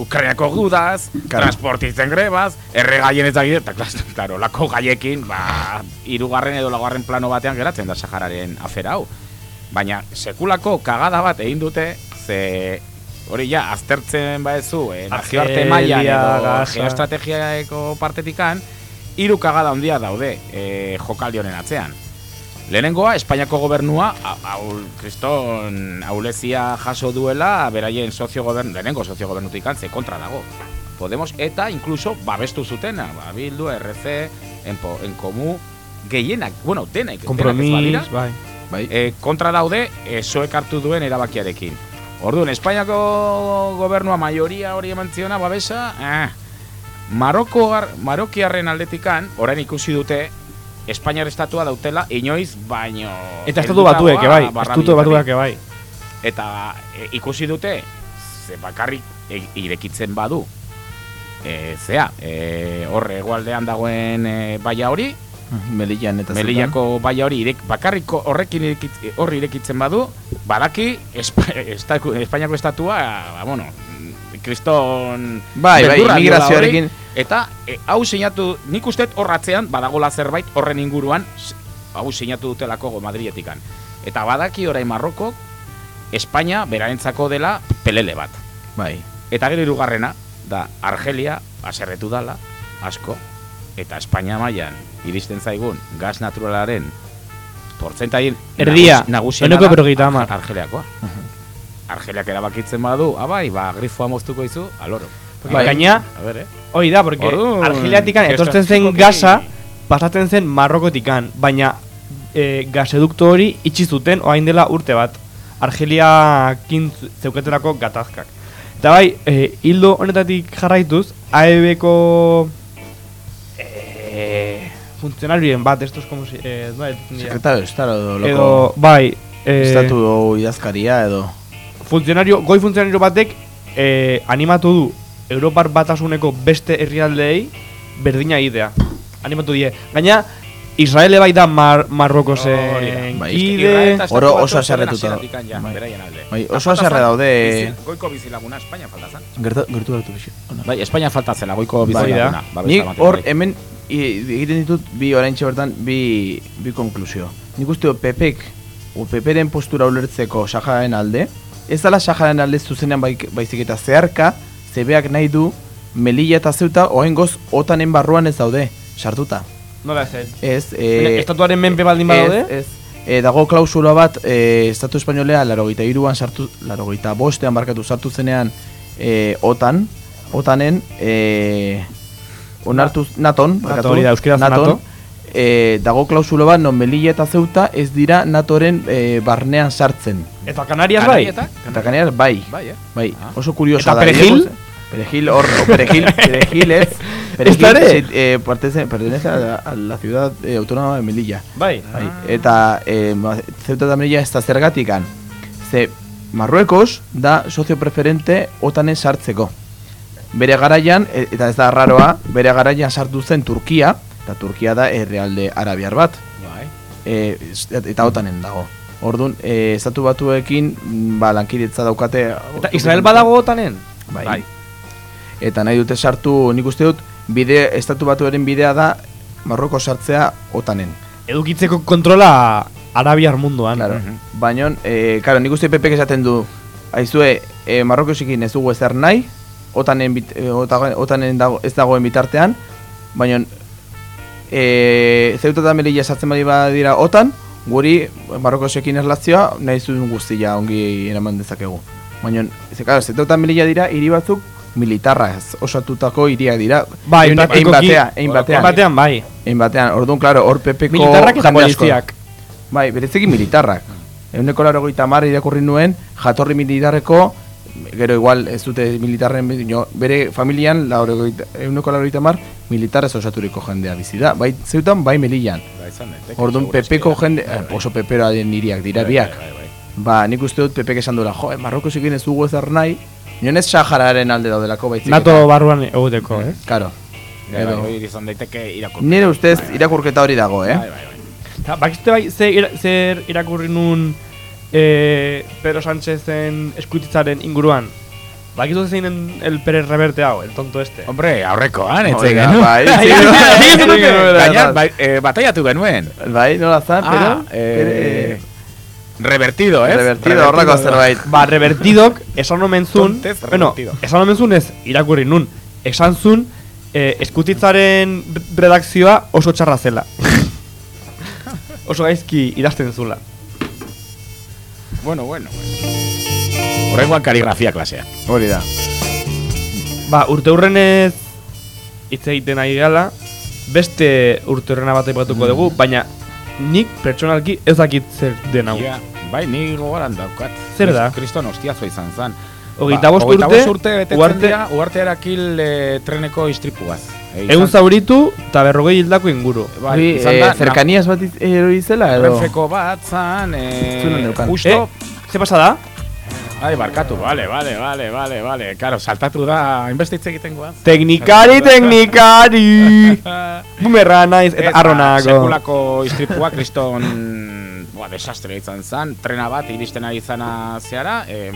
Speaker 8: Ukrainako gudaz, transportitzen grebaz, erregaien ez dakit, eta klas- claro, lako gaiekin, ba, irugarren edo lagarren plano batean geratzen da Sahararen afera hau. Baina sekulako kagada bat egin dute, ze hori ja, aztertzen baezu, eh, nazioarte mailan edo
Speaker 7: Gaza.
Speaker 8: geoestrategiako partetikan, hiru kagada handia daude eh, jokaldi honen atzean. Lehenengoa, Espainiako gobernua, a- aul, kriston aulezia jaso duela, beraien sozio gobernu, lehenengo sozio gobernutik antze kontra dago. Podemos, eta incluso babestu zutena, ba, Bildu, RC, Enpo, Enkomu, gehienak, bueno, denek, denak ez
Speaker 7: Kompromis,
Speaker 8: badira,
Speaker 7: bai.
Speaker 6: Bai.
Speaker 8: e, kontra daude e, soek hartu duen erabakiarekin. Orduan, Espainiako gobernua maioria hori eman ziona babesa, eh, Maroko Marokiarren aldetikan, orain ikusi dute, Espainiar estatua dautela inoiz baino
Speaker 7: Eta estatu batuek, bai. Estatu batuek, bai.
Speaker 8: Eta e, ikusi dute, ze bakarrik e, irekitzen badu, e, zea, e, horre egualdean dagoen e, baia hori,
Speaker 6: Melillan eta
Speaker 8: Melillako baia hori irek, bakarriko horrekin irekit, horri irekitzen badu, badaki Espa, Espainiako estatua, ba, bueno, kriston
Speaker 6: Bai, bai, immigrazioarekin.
Speaker 8: hori. Eta e, hau sinatu, nik uste horratzean badagola zerbait horren inguruan, hau sinatu dutelako go Madriletikan. Eta badaki orain Marroko, Espainia berarentzako dela pelele bat.
Speaker 6: Bai.
Speaker 8: Eta gero hirugarrena da Argelia haserretu dala asko eta Espainia mailan iristen zaigun gas naturalaren portzentaien
Speaker 7: Erdia,
Speaker 8: nagusiena Argeliakoa. Argeliak erabakitzen badu, ah bai, ba grifoa moztuko izu, aloro.
Speaker 7: Bai. Gaina,
Speaker 8: A ber, eh.
Speaker 7: hori da, porque
Speaker 8: Orduan,
Speaker 7: Argeliatikan etortzen zen gaza, pasatzen zen Marrokotikan, baina e, gasedukto hori itxi zuten orain dela urte bat. Argeliakin zeuketelako gatazkak. Eta bai, e, hildo honetatik jarraituz, AEB-ko e, funtzionarioen bat, estos como si... Eh, bai,
Speaker 6: Sekretario de Estado edo loko.
Speaker 7: edo, bai, e,
Speaker 6: Estatu idazkaria edo.
Speaker 7: funtzionario, goi funtzionario batek eh, animatu du Europar batasuneko beste herrialdeei berdina idea. Animatu die. Gaina, Israele bai da Mar. Marrokozen
Speaker 6: Bai.
Speaker 7: kide...
Speaker 8: Estatu
Speaker 6: Oro oso
Speaker 8: ja,
Speaker 6: bai. Bai, oso
Speaker 8: zen
Speaker 6: daude.
Speaker 8: bizi- Goiko bizilaguna Espainia falta zen.
Speaker 6: Gertu, gertu gertu. Ona.
Speaker 8: Bai, Espainia falta zela, goiko
Speaker 6: Bai.
Speaker 8: bizilaguna.
Speaker 6: Nik hor
Speaker 8: bai.
Speaker 6: hemen egiten ditut bi oraintxe bertan bi, bi konklusio. Nik uste PPek o PPren postura ulertzeko Sahararen alde, ez dela Sahararen alde zuzenean baizik eta zeharka, zebeak nahi du Melilla eta Zeuta oengoz otanen barruan ez daude, sartuta.
Speaker 7: Nola ez ez. Baina,
Speaker 6: eh,
Speaker 7: Estatuaren menpe baldin badaude?
Speaker 6: Ez, ez. E, dago klausula bat, e, Estatu Espainolea, larogeita iruan sartu, larogeita bostean barkatu sartu zenean e, OTAN, OTANen, e, onartu, naton, barkatu,
Speaker 7: hori da, euskeraz NATO.
Speaker 6: E, dago klausula bat, non Melilla eta Zeuta ez dira NATOren e, barnean sartzen.
Speaker 7: Eta Canarias bai?
Speaker 8: Kanarietak?
Speaker 6: Eta Canarias bai,
Speaker 8: Bai, eh?
Speaker 6: bai,
Speaker 8: Ah.
Speaker 6: oso kuriosa
Speaker 7: Eta
Speaker 6: da.
Speaker 7: Perejil?
Speaker 6: Perejil hor, o Perejil, Perejil ez. Perejil
Speaker 7: ere?
Speaker 6: sí, eh, pertenece, pertenece a, la, a la ciudad eh, autónoma de Melilla.
Speaker 7: Bai.
Speaker 6: Bai, eta e, Ceuta eta Melilla ez da zergatikan. Ze Marruekos da sozio preferente otanen sartzeko. Bere garaian, e- eta ez da raroa, bere garaian sartu zen Turkia, Eta Turkia da herrialde arabiar bat.
Speaker 8: Bai.
Speaker 6: E, eta otanen dago. Orduan, e, estatu batuekin, ba, lankidetza daukate...
Speaker 7: Eta Israel badago otanen?
Speaker 6: Bai.
Speaker 8: Bai.
Speaker 6: Eta nahi dute sartu, nik uste dut, bide, estatu batuaren bidea da, Marroko sartzea otanen.
Speaker 7: Edukitzeko kontrola arabiar munduan.
Speaker 6: Claro. Baina, e, claro, nik uste PPk esaten du, aizue, e, Marrokosekin ez dugu ezer nahi, otanen, bit, e, ota- otanen dago, ez dagoen bitartean, baina, e, zeuta eta melilla sartzen badi badira otan, guri Marrokosekin erlazioa nahi zuen guztia ongi eraman dezakegu. Baina, ze, claro, zeuta eta melilla dira, hiri batzuk, militarraz osatutako hiriak dira.
Speaker 7: Bai, praktikoki-
Speaker 6: batean, ein batean.
Speaker 7: Ein batean, bai.
Speaker 6: Ein batean, orduan, claro, hor PPko
Speaker 7: Militarrak eta poliziak.
Speaker 6: Bai, bereziki militarrak. Euneko laro goita marra irakurri nuen, jatorri militarreko, gero igual ez dute militarren, no, bere familian, euneko laro goita mar, militarrez osaturiko jendea bizi da. Bai zeutan, bai melian.
Speaker 8: Daiteke,
Speaker 6: Orduan, pepeko
Speaker 8: bai.
Speaker 6: jende,
Speaker 8: Bai,
Speaker 6: eh,
Speaker 8: bai.
Speaker 6: oso pepera den niriak dira
Speaker 8: Bai,
Speaker 6: biak.
Speaker 8: bai, bai, bai.
Speaker 6: Ba, nik uste dut pepek esan duela, jo, Marroko zikin ez dugu ezer nahi, nion ez Sahararen alde daudelako baizik.
Speaker 7: Nato barruan egoteko, eh?
Speaker 6: Karo. Edo,
Speaker 8: hori izan daiteke irakurri.
Speaker 6: nire ustez irakurketa hori dago, eh?
Speaker 8: Bai, bai, bai.
Speaker 7: Ta, bakizte bai, ze ira, zer irakurri nun eh, Pedro Sánchezen eskutitzaren inguruan? Bakizu zeinen el Pérez Reverte hau, el tonto este.
Speaker 8: Hombre, aurrekoan,
Speaker 6: Oiga,
Speaker 8: genuen.
Speaker 6: bai,
Speaker 7: Bai, bai,
Speaker 6: bai,
Speaker 7: bai,
Speaker 6: bai, bai.
Speaker 8: bai, eh, bataiatu genuen.
Speaker 6: Bai, nola zan, pero...
Speaker 8: Ah, eh, revertido, ez?
Speaker 6: Revertido, horrako zerbait.
Speaker 7: Ba, revertidok, esan omen zun, bueno,
Speaker 8: revertido.
Speaker 7: esan omen zun ez, irakurri nun, esan zun, eh, eskutitzaren redakzioa oso txarra zela. oso gaizki idazten zula.
Speaker 8: Bueno, bueno, bueno. Horrengoan kaligrafia klasea.
Speaker 6: Hori da.
Speaker 7: Ba, urte hurrenez hitz egiten ari gala, beste urte hurrena bat aipatuko dugu, baina nik pertsonalki ez dakit zer den hau.
Speaker 8: Ja, bai, ni gogoran daukat.
Speaker 7: Zer da?
Speaker 8: Kriston hostiazo izan zen.
Speaker 7: Hogeita bost urte,
Speaker 8: bost urte betetzen
Speaker 7: uharte-
Speaker 8: dira, uharteara kil eh, treneko istripuaz. Eh,
Speaker 7: Egun zauritu eta berrogei hildako inguru.
Speaker 8: Bai,
Speaker 6: eh,
Speaker 8: da,
Speaker 6: zerkaniaz bat iz- erori zela,
Speaker 8: na-
Speaker 6: edo?
Speaker 8: Renfeko bat zan, eh,
Speaker 6: neukan.
Speaker 8: justo...
Speaker 7: Ze pasa da?
Speaker 8: Ai, barkatu, vale, vale, vale, vale, vale. Claro, saltatu da, hainbeste hitz egiten goaz.
Speaker 7: Teknikari, teknikari! Bumerra naiz eta
Speaker 8: Ez, ba,
Speaker 7: arronago.
Speaker 8: Sekulako istripua, kriston Boa, desastre izan zen Trena bat iristen ari zana zeara e,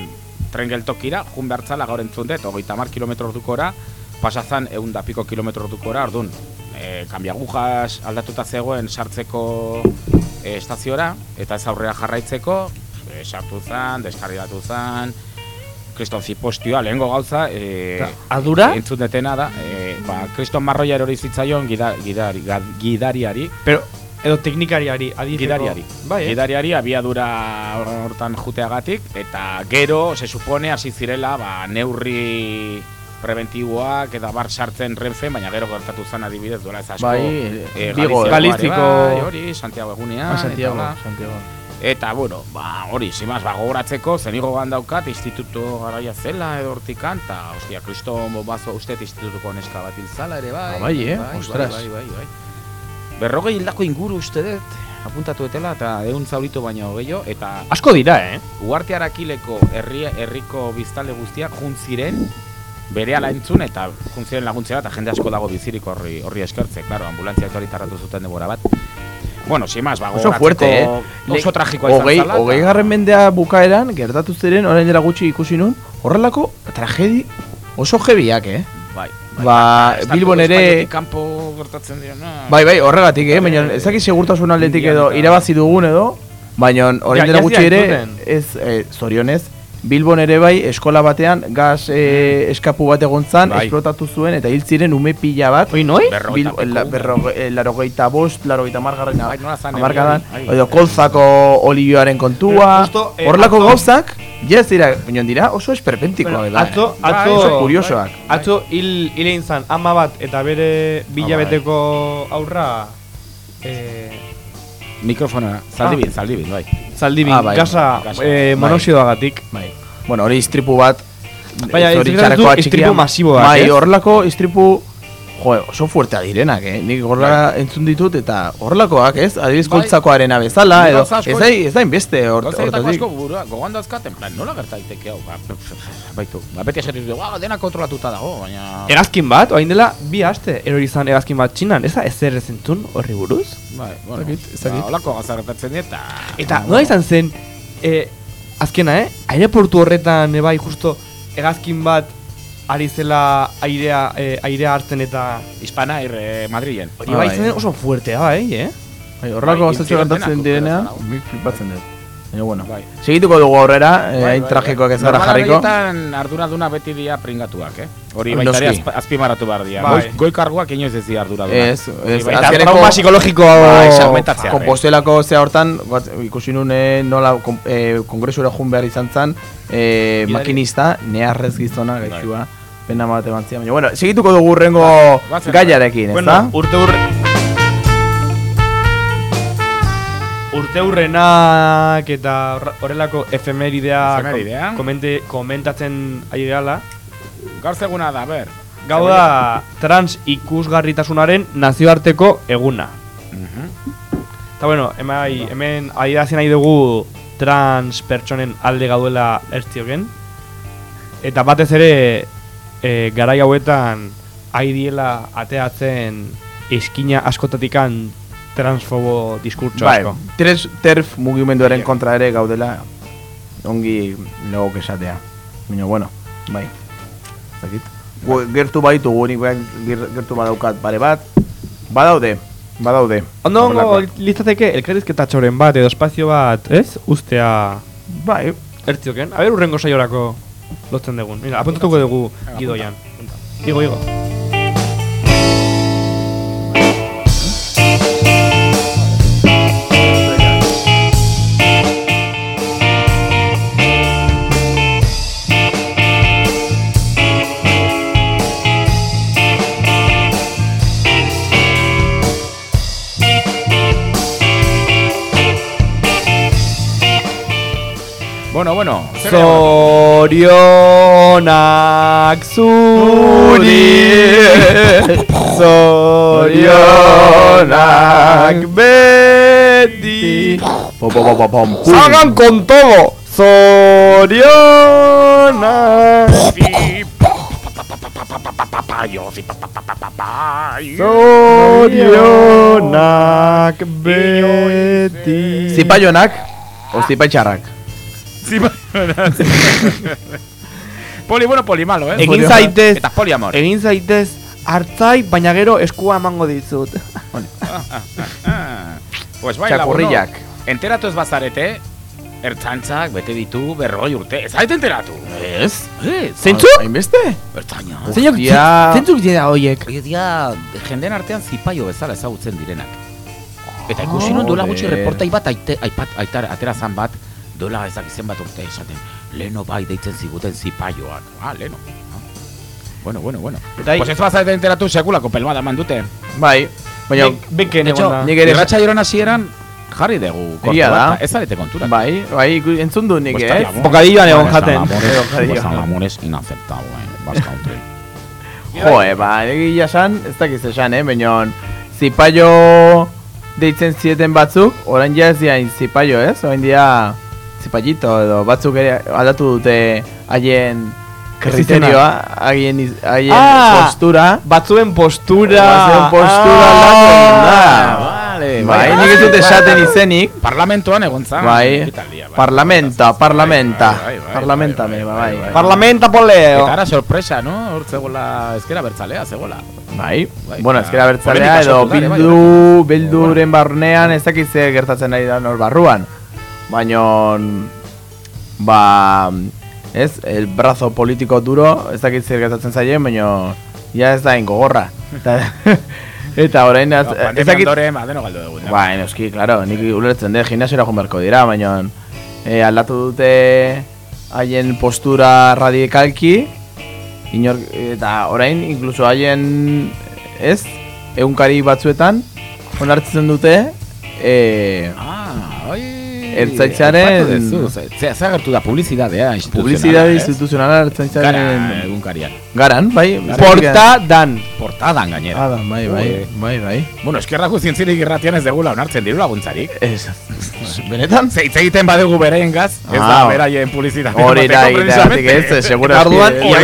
Speaker 8: Tren geltokira, jun behartzala gaur entzun dut Hogeita mar kilometro ordukora Pasazan egun da piko kilometro ordukora Orduan, e, kanbiagujas aldatuta zegoen sartzeko e, estaziora Eta ez aurrera jarraitzeko e, Sartu zen, deskargatu zen Kriston zipostioa, lehengo gauza e,
Speaker 7: Adura?
Speaker 8: Entzun detena da, e, ba, kriston marroia erori zitzaion gida, gidari, gidariari,
Speaker 7: Pero, edo teknikariari, adizeko.
Speaker 8: gidariari.
Speaker 7: Bai, eh?
Speaker 8: Gidariari abiadura hortan juteagatik, eta gero, se supone, hasi zirela, ba, neurri preventiboak eta bar sartzen renfen, baina gero gertatu zen adibidez duela ez asko.
Speaker 6: Bai,
Speaker 8: Galiziakoari
Speaker 7: Galiziko-
Speaker 8: bai, hori, Santiago egunean.
Speaker 6: Ah, Santiago,
Speaker 8: eta.
Speaker 6: Santiago.
Speaker 8: Eta, bueno, ba, hori, simaz, ba, gogoratzeko, zenigo daukat, instituto garaia zela edo hortikan, eta, ostia, kristo bazo uste institutuko neska bat hilzala ere, bai.
Speaker 6: Bai, eh?
Speaker 8: bai,
Speaker 6: Ostras.
Speaker 8: Bai, bai, bai, Berrogei hildako inguru uste dut, apuntatu etela, eta egun zauritu baina gehiago, eta
Speaker 7: Asko dira, eh?
Speaker 8: Uarte Arakileko herri, herriko biztalde guztiak jun ziren berehala entzun eta jun ziren laguntzea eta jende asko dago bizirik horri horri eskertze, claro, ambulantzia etorri tarratu zuten denbora bat. Bueno, sin más, ba,
Speaker 6: Oso fuerte, eh?
Speaker 8: Oso tragikoa izan
Speaker 6: Hogei,
Speaker 8: zala.
Speaker 6: hogei garren mendea bukaeran, gertatu ziren, orain dela gutxi ikusi nun, horrelako tragedi oso jebiak, eh?
Speaker 8: Bai.
Speaker 6: Ba,
Speaker 8: Estatu
Speaker 6: Bilbon ere-
Speaker 8: kanpo gertatzen dira,
Speaker 6: Bai, bai, horregatik, eh? Baina ez dakit segurtasun aldetik edo irabazi dugun edo, baina orain dela gutxi ere, ez, eh, zorionez, Bilbon ere bai, eskola batean, gaz eh, eskapu bat egon zan,
Speaker 8: Bai.
Speaker 6: esplotatu zuen, eta hil ziren ume pila bat,
Speaker 7: Oi, noi?
Speaker 8: Berrogeita
Speaker 6: Bil, la, berroge, eh, larogeita bost, larogeita margarren
Speaker 8: Bai,
Speaker 6: amarkadan,
Speaker 8: hori, bai.
Speaker 6: kolzako olioaren kontua,
Speaker 7: eh,
Speaker 6: horrelako
Speaker 7: atzo-
Speaker 6: gauzak, jaz dira, baina dira, oso esperpentikoa da.
Speaker 7: Atzo,
Speaker 8: Bai,
Speaker 7: atzo,
Speaker 6: oso kuriosoak.
Speaker 7: atzo hil, hil egin zan ama bat eta bere bilabeteko aurra eh,
Speaker 8: Mikrofona, zaldibit, zaldibit, bai.
Speaker 7: zaldibin,
Speaker 6: Ah, bai,
Speaker 7: gasa,
Speaker 8: gasa,
Speaker 7: eh,
Speaker 6: bai.
Speaker 7: monoxidoagatik.
Speaker 6: Bai. Bueno, hori istripu bat
Speaker 7: Baina,
Speaker 6: hori
Speaker 7: istripu istripu masiboak,
Speaker 6: Bai, horrelako istripu Jo, oso fuertea direnak, eh? Nik horrela entzun ditut eta horrelakoak, ez? Adibidez
Speaker 8: Bai.
Speaker 6: koltzakoarena bezala,
Speaker 8: Nik
Speaker 6: edo
Speaker 8: gauza
Speaker 6: ez da, ez da inbeste hortatik.
Speaker 8: asko burua, gogoan dauzkat, en plan, nola gerta daiteke hau, ba, baitu, ba, beti esaten dut, "Ba, dena kontrolatuta dago, baina...
Speaker 7: Egazkin bat, orain dela bi aste erori izan egazkin bat txinan, ez da ez entzun horri buruz?
Speaker 8: Bai, bueno,
Speaker 6: dakit, ez dakit.
Speaker 8: ba, holako gauza gertatzen dira, eta...
Speaker 7: Eta nola izan zen, e, azkena, eh? Aireportu horretan, e, bai, justo, egazkin bat ari zela airea, e, airea hartzen eta...
Speaker 8: Hispana ir Madrilen.
Speaker 7: Hori
Speaker 6: Ah,
Speaker 7: bai
Speaker 6: bai.
Speaker 7: zen oso fuertea, bai, eh?
Speaker 6: Bai, horrelako
Speaker 8: Bai,
Speaker 6: gertatzen
Speaker 8: intzidentenak
Speaker 6: direnean, nik flipatzen dut. Baina, bueno,
Speaker 8: Bai.
Speaker 6: segituko dugu aurrera, eh,
Speaker 8: Bai,
Speaker 6: hain
Speaker 8: bai,
Speaker 6: tragikoak
Speaker 8: bai.
Speaker 6: ez gara jarriko.
Speaker 8: horietan arduraduna beti dira pringatuak, eh? Hori baita ere azp- azpimarratu behar dira.
Speaker 7: Bai.
Speaker 8: Goi, karguak inoiz ez dira arduraduna.
Speaker 6: Ez,
Speaker 8: Hori
Speaker 6: ez,
Speaker 8: baita
Speaker 6: azkeneko-
Speaker 7: Trauma psikologikoa
Speaker 8: Bai.
Speaker 6: Kompostelako zea hortan, ikusi nun eh, nola kon- eh, kongresura jun behar izan zen, eh, makinista, neharrez gizona,
Speaker 8: Bai.
Speaker 6: Pena bat eman zian. Baina, bueno, segituko dugu urrengo
Speaker 8: Batzen,
Speaker 6: gaiarekin, ez
Speaker 7: Bueno,
Speaker 6: da?
Speaker 7: urte urre... Urte urrenak eta horrelako efemeridea
Speaker 8: Efemeridea.
Speaker 7: komente, komentatzen ari gala.
Speaker 8: Gaur zeguna da, ber.
Speaker 7: Gau da trans ikusgarritasunaren nazioarteko eguna.
Speaker 8: Mhm.
Speaker 7: Eta bueno, hemen, hemen adierazien nahi dugu trans pertsonen alde gaudela ertziogen. Eta batez ere e, garai hauetan ari diela ateatzen eskina askotatikan transfobo diskurtso
Speaker 6: Bai,
Speaker 7: asko.
Speaker 6: tres, terf mugimenduaren kontra ere gaudela ongi legok esatea. Baina, bueno, bai. Gu- Gertu baitu nik bai ger- gertu badaukat pare bat. Badaude, badaude.
Speaker 7: Ondo ongo
Speaker 6: Horrelakoak.
Speaker 7: litzateke elkarrizketa txoren bat edo espazio bat, ez? Ustea
Speaker 6: Bai,
Speaker 7: ertzioken. A ber urrengo saiorako lotzen dugun. Mira, apuntatuko dugu gidoian. Igo, igo.
Speaker 8: Bueno, bueno.
Speaker 7: Sorionak zuri Sorionak beti Salgan con todo.
Speaker 8: Sorionak
Speaker 7: Zorionak beti
Speaker 6: Zipaionak o zipaitxarrak?
Speaker 8: Bueno. Poli bueno, poli malo, eh?
Speaker 7: Egin
Speaker 8: Poli-
Speaker 7: zaitez
Speaker 8: Eta poliamor.
Speaker 7: Egin zaitez hartzai, baina gero eskua emango dizut
Speaker 8: Ah, Pues bai,
Speaker 6: Txakurriak.
Speaker 8: Enteratu ez bazarete, ertzantzak bete ditu berroi urte. Ez zaite enteratu.
Speaker 6: Ez?
Speaker 8: Ez.
Speaker 7: Zentzu?
Speaker 6: Hainbeste?
Speaker 8: Ertzaina.
Speaker 7: Zeinok, zentzuk dira hoiek?
Speaker 8: Oie dia, jenden artean zipaio bezala ezagutzen direnak. Eta ikusi nun duela gutxi
Speaker 6: Joder.
Speaker 8: reportai bat aite, aipat, aitar, atera zan bat, dola ezak izen bat urte esaten. Leno bai deitzen ziguten zipaioak. Ah, leno. Ah. Bueno, bueno, bueno.
Speaker 7: Eta
Speaker 8: Pues ez bazarete enteratu sekulako pelmada eman dute.
Speaker 6: Bai, baina,
Speaker 7: Beken
Speaker 8: De hecho,
Speaker 7: egon da
Speaker 6: nik ere-
Speaker 8: irratxa joran hasieran jarri dugu kortu
Speaker 6: Egia da.
Speaker 8: ez zarete kontura.
Speaker 6: bai, bai, entzun du nik, eh?
Speaker 7: Bokadilloan egon jaten.
Speaker 8: San Ramón es-
Speaker 6: Bokadilloan.
Speaker 8: San Ramón es inaceptable, eh, Basque Country.
Speaker 6: Jo, ba, egia esan, ez dakiz esan, eh? Baina, zipaio deitzen zieten batzuk, orain ja ez diain zipaio, ez? Orain dia zipallito edo batzuk ere aldatu dute haien kriterioa, haien, haien
Speaker 7: Ah!
Speaker 6: postura.
Speaker 7: Batzuen postura
Speaker 6: Batzuen postura aldatzen da.
Speaker 8: Vale,
Speaker 6: Bai, nik ez dut esaten izenik.
Speaker 8: Parlamentuan egon zan.
Speaker 6: Bai,
Speaker 8: bai.
Speaker 6: parlamenta, parlamenta. Parlamenta,
Speaker 8: bai,
Speaker 6: me,
Speaker 8: bai.
Speaker 7: Parlamenta poleo
Speaker 8: Eta ara sorpresa, no? Hor zegoela, ezkera bertzalea, zegoela.
Speaker 6: Bai,
Speaker 8: Bai,
Speaker 6: bueno, ezkera bertzalea edo
Speaker 8: bai,
Speaker 6: bildu, bilduren barnean ez dakit ze gertatzen ari da nor barruan. Baina, ba, ez, el brazo politiko duro, ez dakit zer gertatzen zaien, baina, ja ez da ingogorra. Eta, eta orain, ez,
Speaker 8: No,
Speaker 6: ez dakit,
Speaker 8: ondoren, ba, deno galdu dugu.
Speaker 6: ba, noski, claro, nik ulertzen dut, gimnasiora joan beharko dira, baina, e, aldatu dute haien postura radikalki, inor, eta orain, inkluso haien, ez, egunkari batzuetan, onartzen dute, e,
Speaker 8: Ah,
Speaker 6: Ertzaintzaren-
Speaker 8: Zer gertu da publizidadea instituzionala.
Speaker 6: Publizidade
Speaker 8: ez?
Speaker 6: instituzionala
Speaker 8: Gara,
Speaker 6: ertzaintzaren...
Speaker 8: egunkarian.
Speaker 6: Garan, bai.
Speaker 7: Porta dan.
Speaker 8: Portadan gainera.
Speaker 6: Ah, bai, bai, bai, bai.
Speaker 8: Bueno, eskerrako zientzirik irratian ez degula onartzen diru laguntzarik.
Speaker 6: Ez, benetan?
Speaker 8: Zeitz egiten badugu beraien gaz, ez
Speaker 6: Ah,
Speaker 8: da beraien publizitate.
Speaker 6: Hori da,
Speaker 8: emateko
Speaker 6: ideatik
Speaker 8: precisamente.
Speaker 6: ez, seguro
Speaker 7: Eta orduan,
Speaker 6: eski-
Speaker 7: ia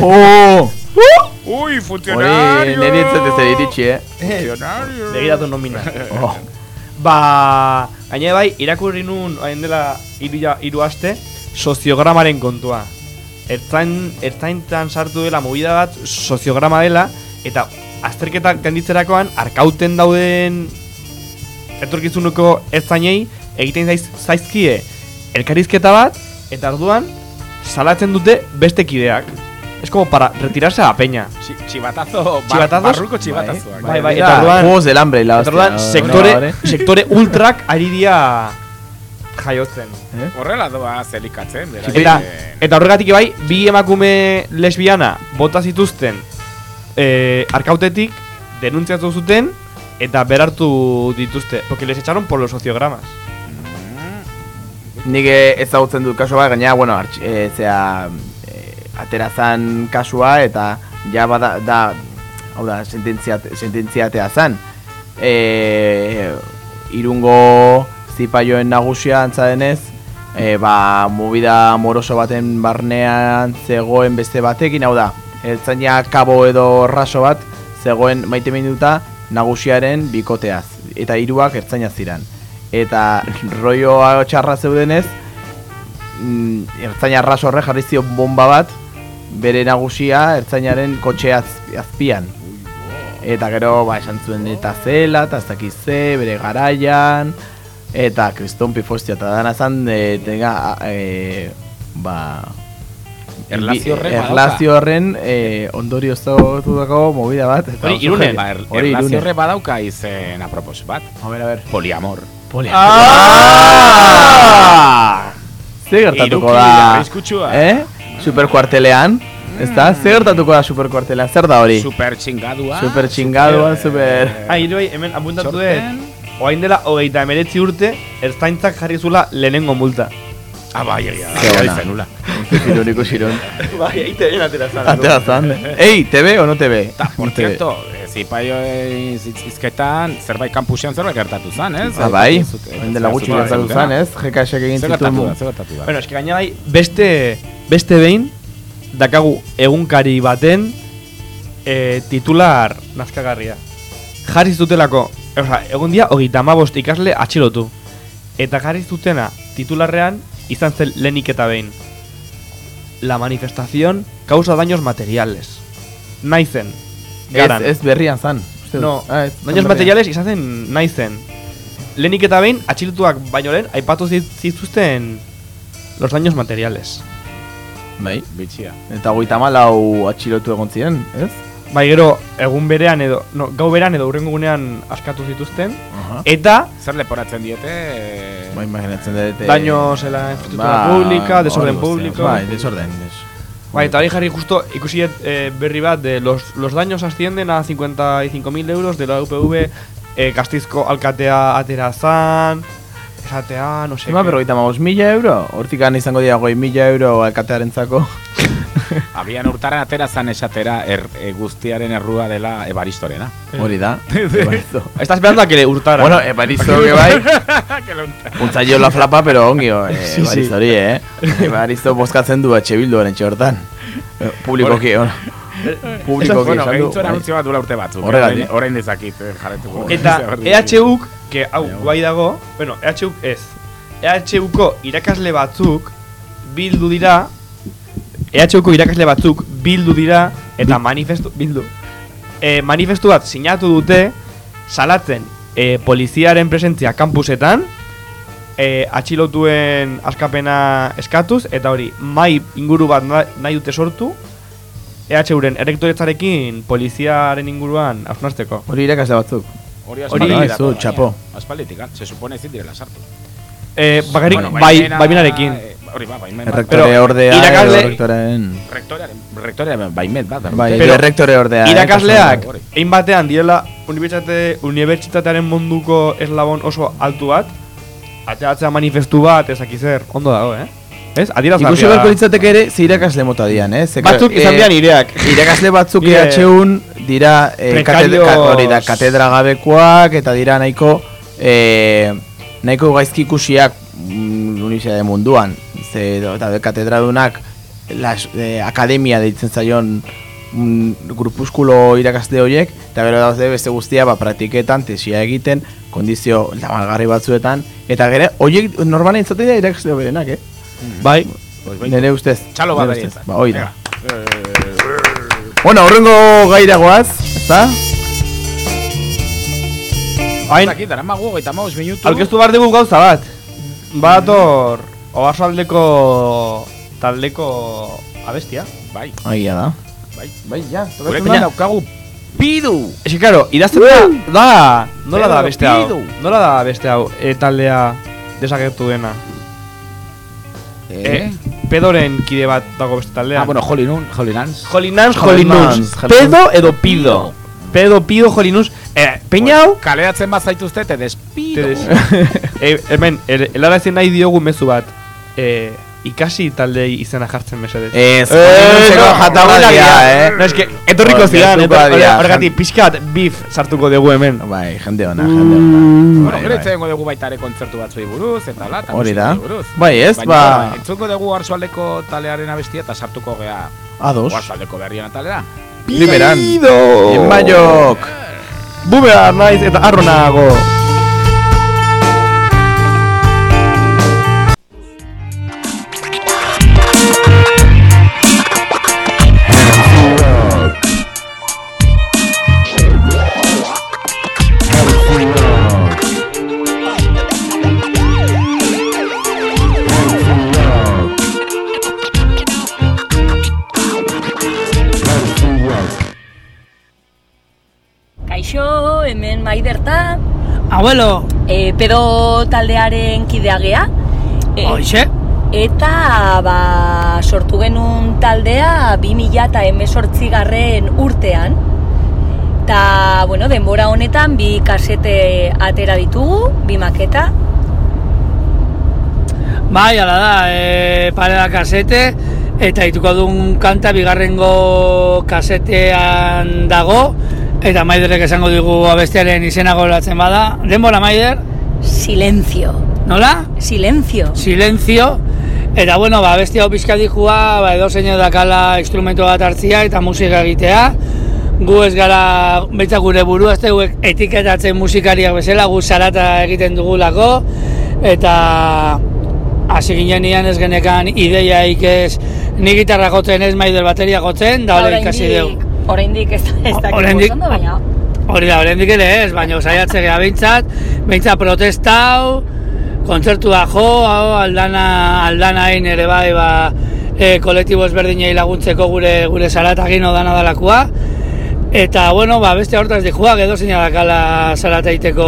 Speaker 8: Hori Ui,
Speaker 6: Hori,
Speaker 8: funtzionario!
Speaker 6: ez ez zer iritsi, eh?
Speaker 8: Funtzionario!
Speaker 7: Begiratu nomina.
Speaker 6: Oh.
Speaker 7: Ba, gaine bai, irakurri nun, hain dela hiru, ja- hiru aste, soziogramaren kontua. Ertzain, ertzaintan sartu dela movida bat, soziograma dela, eta azterketak ganditzerakoan, arkauten dauden etorkizunuko ertzainei, egiten zaiz, zaizkie elkarizketa bat, eta orduan, salatzen dute beste kideak. Es como para retirarse a la peña.
Speaker 8: Chi- Txibatazo, bar,
Speaker 7: Txibatazos?
Speaker 8: barruko txibatazoak.
Speaker 7: Bai, bai, eta orduan-
Speaker 6: Juegos del hambre, la
Speaker 7: Eta orduan,
Speaker 6: hostia,
Speaker 7: sektore, sektore ultrak ari dira jaiotzen.
Speaker 8: Horrela doa zelikatzen, beraien.
Speaker 7: Eta, eta horregatik bai, bi emakume lesbiana bota zituzten eh, arkautetik, denuntziatu zuten, eta berartu dituzte. Porque les echaron por los sociogramas.
Speaker 6: Nik eh, ezagutzen dut kasua, gaina, bueno, artx, e, zera, e, aterazan kasua, eta ja bada, da, hau da, sententziat, sententziatea zan. E, irungo zipaioen nagusia antza denez, e, ba, movida moroso baten barnean zegoen beste batekin, hau da, ertzaina kabo edo raso bat, zegoen maite minuta nagusiaren bikoteaz, eta hiruak ertzaina ziran. Eta rolloa txarra zeudenez, mm, ertzaina raso horre jarri zion bomba bat, bere nagusia ertzainaren kotxe azp- azpian. Eta gero, ba, esan zuen eta zela, eta ez dakiz ze, bere garaian, eta kriston pifostia, eta dana zan, e, tenga, e, ba...
Speaker 8: Erlazio badauka.
Speaker 6: Erlazio horren e, ondorio dako movida bat. eta
Speaker 7: Hori, Irunen.
Speaker 8: Ba, er,
Speaker 6: Hori
Speaker 8: erlazio horre badauka izen apropos bat.
Speaker 6: A ver, a ver.
Speaker 8: Poliamor.
Speaker 6: Ah! Ze gertatuko da? Eh? Superkuartelean? Ez da? Ze gertatuko da superkuartelean? Zer da hori?
Speaker 8: Super txingadua.
Speaker 6: Super txingadua, super...
Speaker 7: Ah, hiru bai, hemen apuntatu dut.
Speaker 8: Txorten.
Speaker 7: Oain dela hogeita emeretzi urte, ertzaintzak jarri zula lehenengo multa.
Speaker 8: Ah, bai, egia.
Speaker 6: ona.
Speaker 8: Hori zenula.
Speaker 6: Zirun ikusiron.
Speaker 7: bai, eite egin atera zan.
Speaker 6: Atea zan. Ei, TV o no TV?
Speaker 8: Eta, por cierto, zipaio eh, izketan, zerbait kampusean zerbait gertatu zan, ez?
Speaker 6: Ah, bai. Dela gutxi
Speaker 8: zut-
Speaker 6: gertatu zan, ez? GKSek egin zituen...
Speaker 8: zer gertatu da.
Speaker 7: Bueno, eski gaina bai, beste, beste behin, dakagu egunkari baten e, titular nazkagarria. Jarri zutelako, oza, egun dia, hogeita hamabost ikasle atxilotu. Eta jarri zutena titularrean izan zen lehenik eta behin. La manifestación causa daños materiales. Naizen, garan.
Speaker 6: Ez, ez berrian zan.
Speaker 7: No,
Speaker 6: Ah, ez,
Speaker 7: daños materiales izan zen naizen. Lehenik eta behin, atxilotuak baino lehen, aipatu zit- zituzten los daños materiales.
Speaker 6: Bai.
Speaker 8: Bitxia.
Speaker 6: Eta goita malau atxilotu egon ziren, ez?
Speaker 7: Bai gero, egun berean edo, no, gau berean edo urrengo gunean askatu zituzten.
Speaker 6: Aha.
Speaker 7: Eta,
Speaker 8: Zer leporatzen diete... eh,
Speaker 6: Ba, imaginatzen dut... eh,
Speaker 7: daños en la infraestructura
Speaker 6: ba,
Speaker 7: pública, desorden público.
Speaker 6: Bai, desorden. Des.
Speaker 7: Bai, eta hori jarri justo ikusi eh, berri bat de los, los daños ascienden a 55.000 euros de la UPV eh, Gastizko alkatea atera zan, esatea, no sé.
Speaker 6: Zima,
Speaker 7: qué.
Speaker 6: berrogeita magos mila euro? Hortikan izango dira goi mila euro alkatearen zako.
Speaker 8: Agian urtaren atera zan esatera er, e, guztiaren errua dela ebaristorena.
Speaker 6: Hori da. Ebaristo.
Speaker 7: Está esperando a que le hurtara.
Speaker 6: bueno, Ebaristo que bai.
Speaker 8: Que lo-
Speaker 6: Puntzaio la flapa, pero ongio. Eh,
Speaker 7: Sí, sí.
Speaker 6: Ebaristo hori, eh? Ebaristo bozkatzen du etxe bilduaren etxe hortan. Eh, Publikoki, bueno. Publikoki
Speaker 8: bueno,
Speaker 6: esan
Speaker 8: egin
Speaker 6: du.
Speaker 8: zuen
Speaker 6: bai.
Speaker 8: anuntzio bat dula urte batzuk.
Speaker 6: Horregatik.
Speaker 8: Orain- Orain dezakit eh, jarretuko.
Speaker 7: Eta. EHUk, que hau guai dago, bueno, EHUk ez. EHUko irakasle batzuk bildu dira, EHUko irakasle batzuk bildu dira eta manifestu bildu. E, manifestu bat sinatu dute salatzen e, poliziaren presentzia kampusetan e, atxilotuen askapena eskatuz eta hori mai inguru bat na- nahi dute sortu EHUren errektoretzarekin poliziaren inguruan hausnartzeko.
Speaker 6: Hori irakasle batzuk.
Speaker 8: Hori
Speaker 7: Hori-
Speaker 8: aspalditik
Speaker 6: Bai, txapo.
Speaker 8: gainera. Aspalditik, se supone ezin direla sartu.
Speaker 7: Eh, bakarrik
Speaker 8: Bueno,
Speaker 7: bai,
Speaker 8: baimena-
Speaker 7: baimenarekin.
Speaker 8: eh, Hori ba, baimen.
Speaker 6: Errektore
Speaker 7: Pero
Speaker 6: ordea,
Speaker 7: irakasle-
Speaker 6: rektorearen...
Speaker 8: Rektorearen, rektorearen baimet bat.
Speaker 6: Bai,
Speaker 7: Pero
Speaker 6: errektore ordea. eh,
Speaker 7: Irakasleak egin batean direla unibertsitate, unibertsitatearen munduko eslabon oso altu bat, ateratzea manifestu bat, ezaki zer, ondo dago, eh? Ez? Adierazgarria.
Speaker 6: Ikusi beharko litzateke ere, ze irakasle mota dian, eh? Ze-
Speaker 7: Batzuk izan
Speaker 6: eh,
Speaker 7: dian ireak.
Speaker 6: Irakasle batzuk EHUn dira eh, katedra, ka- hori da, katedra gabekoak eta dira nahiko eh, nahiko gaizki ikusiak mm, munduan. Ze eta de katedradunak las, eh, akademia deitzen zaion mm, grupuskulo irakasle horiek eta gero daude beste guztia ba, praktiketan tesia egiten kondizio labalgarri batzuetan eta gero horiek normalen izaten dira irakasle berenak, eh?
Speaker 7: Bai,
Speaker 6: Nere ustez.
Speaker 8: Txalo bat
Speaker 6: ustez. Ba, hoi da. Bueno, horrengo gaira goaz, ezta?
Speaker 7: hain,
Speaker 8: Aquí, darama gu, gaita maus minutu.
Speaker 7: aurkeztu behar dugu gauza bat. Bator, oasaldeko taldeko abestia.
Speaker 8: Bai,
Speaker 6: Aia da.
Speaker 8: bai.
Speaker 6: Bai, ja,
Speaker 8: Gurekin daukagu pidu.
Speaker 7: Esi, claro, idazten da, da, nola da
Speaker 8: Pedro
Speaker 7: beste hau, nola da beste hau, e, taldea desagertu dena.
Speaker 8: Eh?
Speaker 7: Pedoren kide bat dago beste taldea.
Speaker 8: Ah, bueno, Holinun, Holinans.
Speaker 7: Jolinans,
Speaker 6: Jolinans,
Speaker 7: Jolinus.
Speaker 6: Jolinans.
Speaker 7: Pedo edo pido. Pedo, pido, Jolinus. Eh, peña hau,
Speaker 8: Kaleatzen bat zaituzte, te despido.
Speaker 7: Tedes. eh, hemen, er, helarazen nahi diogu mezu bat. Eh, ikasi taldei izena jartzen mesedez.
Speaker 6: Ez,
Speaker 7: Eh, no,
Speaker 6: dira, eh?
Speaker 7: No, eske, etorriko zidan, horregatik, pixkat beef sartuko dugu hemen.
Speaker 6: Bai, jende ona, jende ona.
Speaker 8: Bueno,
Speaker 6: Bai,
Speaker 8: gero
Speaker 6: bai.
Speaker 8: itzengo dugu baita ere kontzertu batzuei buruz, eta la, eta
Speaker 6: Hori da. Bai, ez, ba-
Speaker 8: entzungo dugu arzualdeko talearen abestia eta sartuko gea
Speaker 6: Ados.
Speaker 8: arzualdeko berrien talera.
Speaker 6: Liberan.
Speaker 7: Pido!
Speaker 6: Enmaiok.
Speaker 7: Bumea naiz eta arronago.
Speaker 9: Abuelo,
Speaker 10: e, pedo taldearen kideagea. E,
Speaker 9: hoxe?
Speaker 10: eta ba, sortu genuen taldea 2000 eta garren urtean. Ta, bueno, denbora honetan bi kasete atera ditugu, bi maketa.
Speaker 9: Bai, ala da, e, pare da kasete, eta dituko duen kanta bigarrengo kasetean dago, eta maiderrek esango digu abestiaren izena goratzen bada. Denbora, maider?
Speaker 10: Silencio.
Speaker 9: Nola?
Speaker 10: Silencio.
Speaker 9: Silencio. Eta bueno, ba, abesti hau pixka dihua, ba, edo zein dakala instrumento bat hartzia eta musika egitea. Gu ez gara, betza gure buru, ez dugu etiketatzen musikariak bezala, gu sarata egiten dugulako. Eta hasi ginean ez genekan ideiaik ez ni gitarra jotzen ez maider bateria jotzen, da hori ikasi dugu.
Speaker 10: Oraindik ez, ez dakit
Speaker 9: Oraindik-
Speaker 10: baina
Speaker 9: Hori da, oraindik ere ez, baina saiatze gea behintzat, behintzat protestau, kontzertua jo, hau, aldana, aldanain ere bai, ba, e, kolektibo ezberdinei laguntzeko gure gure zaratagin odana dalakua. Eta, bueno, ba, beste hortaz dijuak edo zeina dakala zarata iteko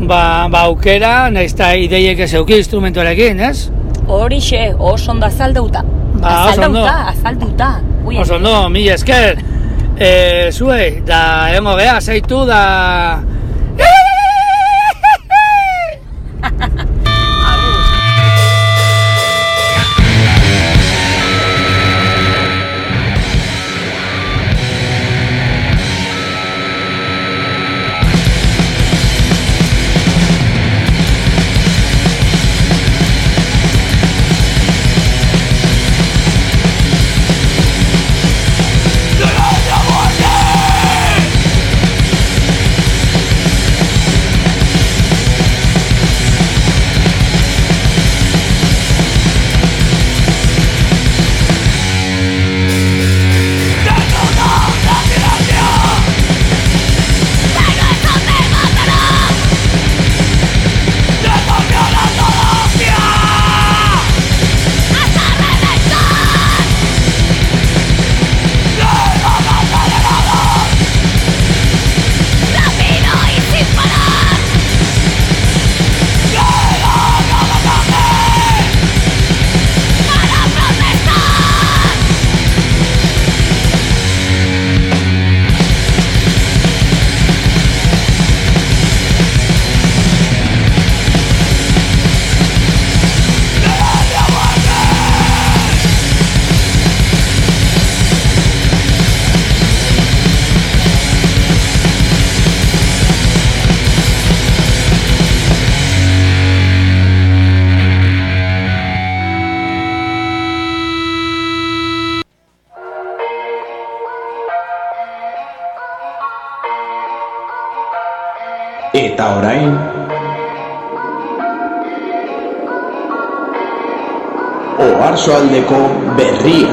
Speaker 9: ba, ba aukera, nahiz eta ideiek ez euki instrumentuarekin, ez?
Speaker 10: horixe oso ondo azaldeuta.
Speaker 9: Oso ondo.
Speaker 10: azaldeuta, azalduta. Ui,
Speaker 9: Oso ondo, mila esker. E, zuei, da, egongo gea, zeitu, da...
Speaker 5: Oarsoaldeko berria.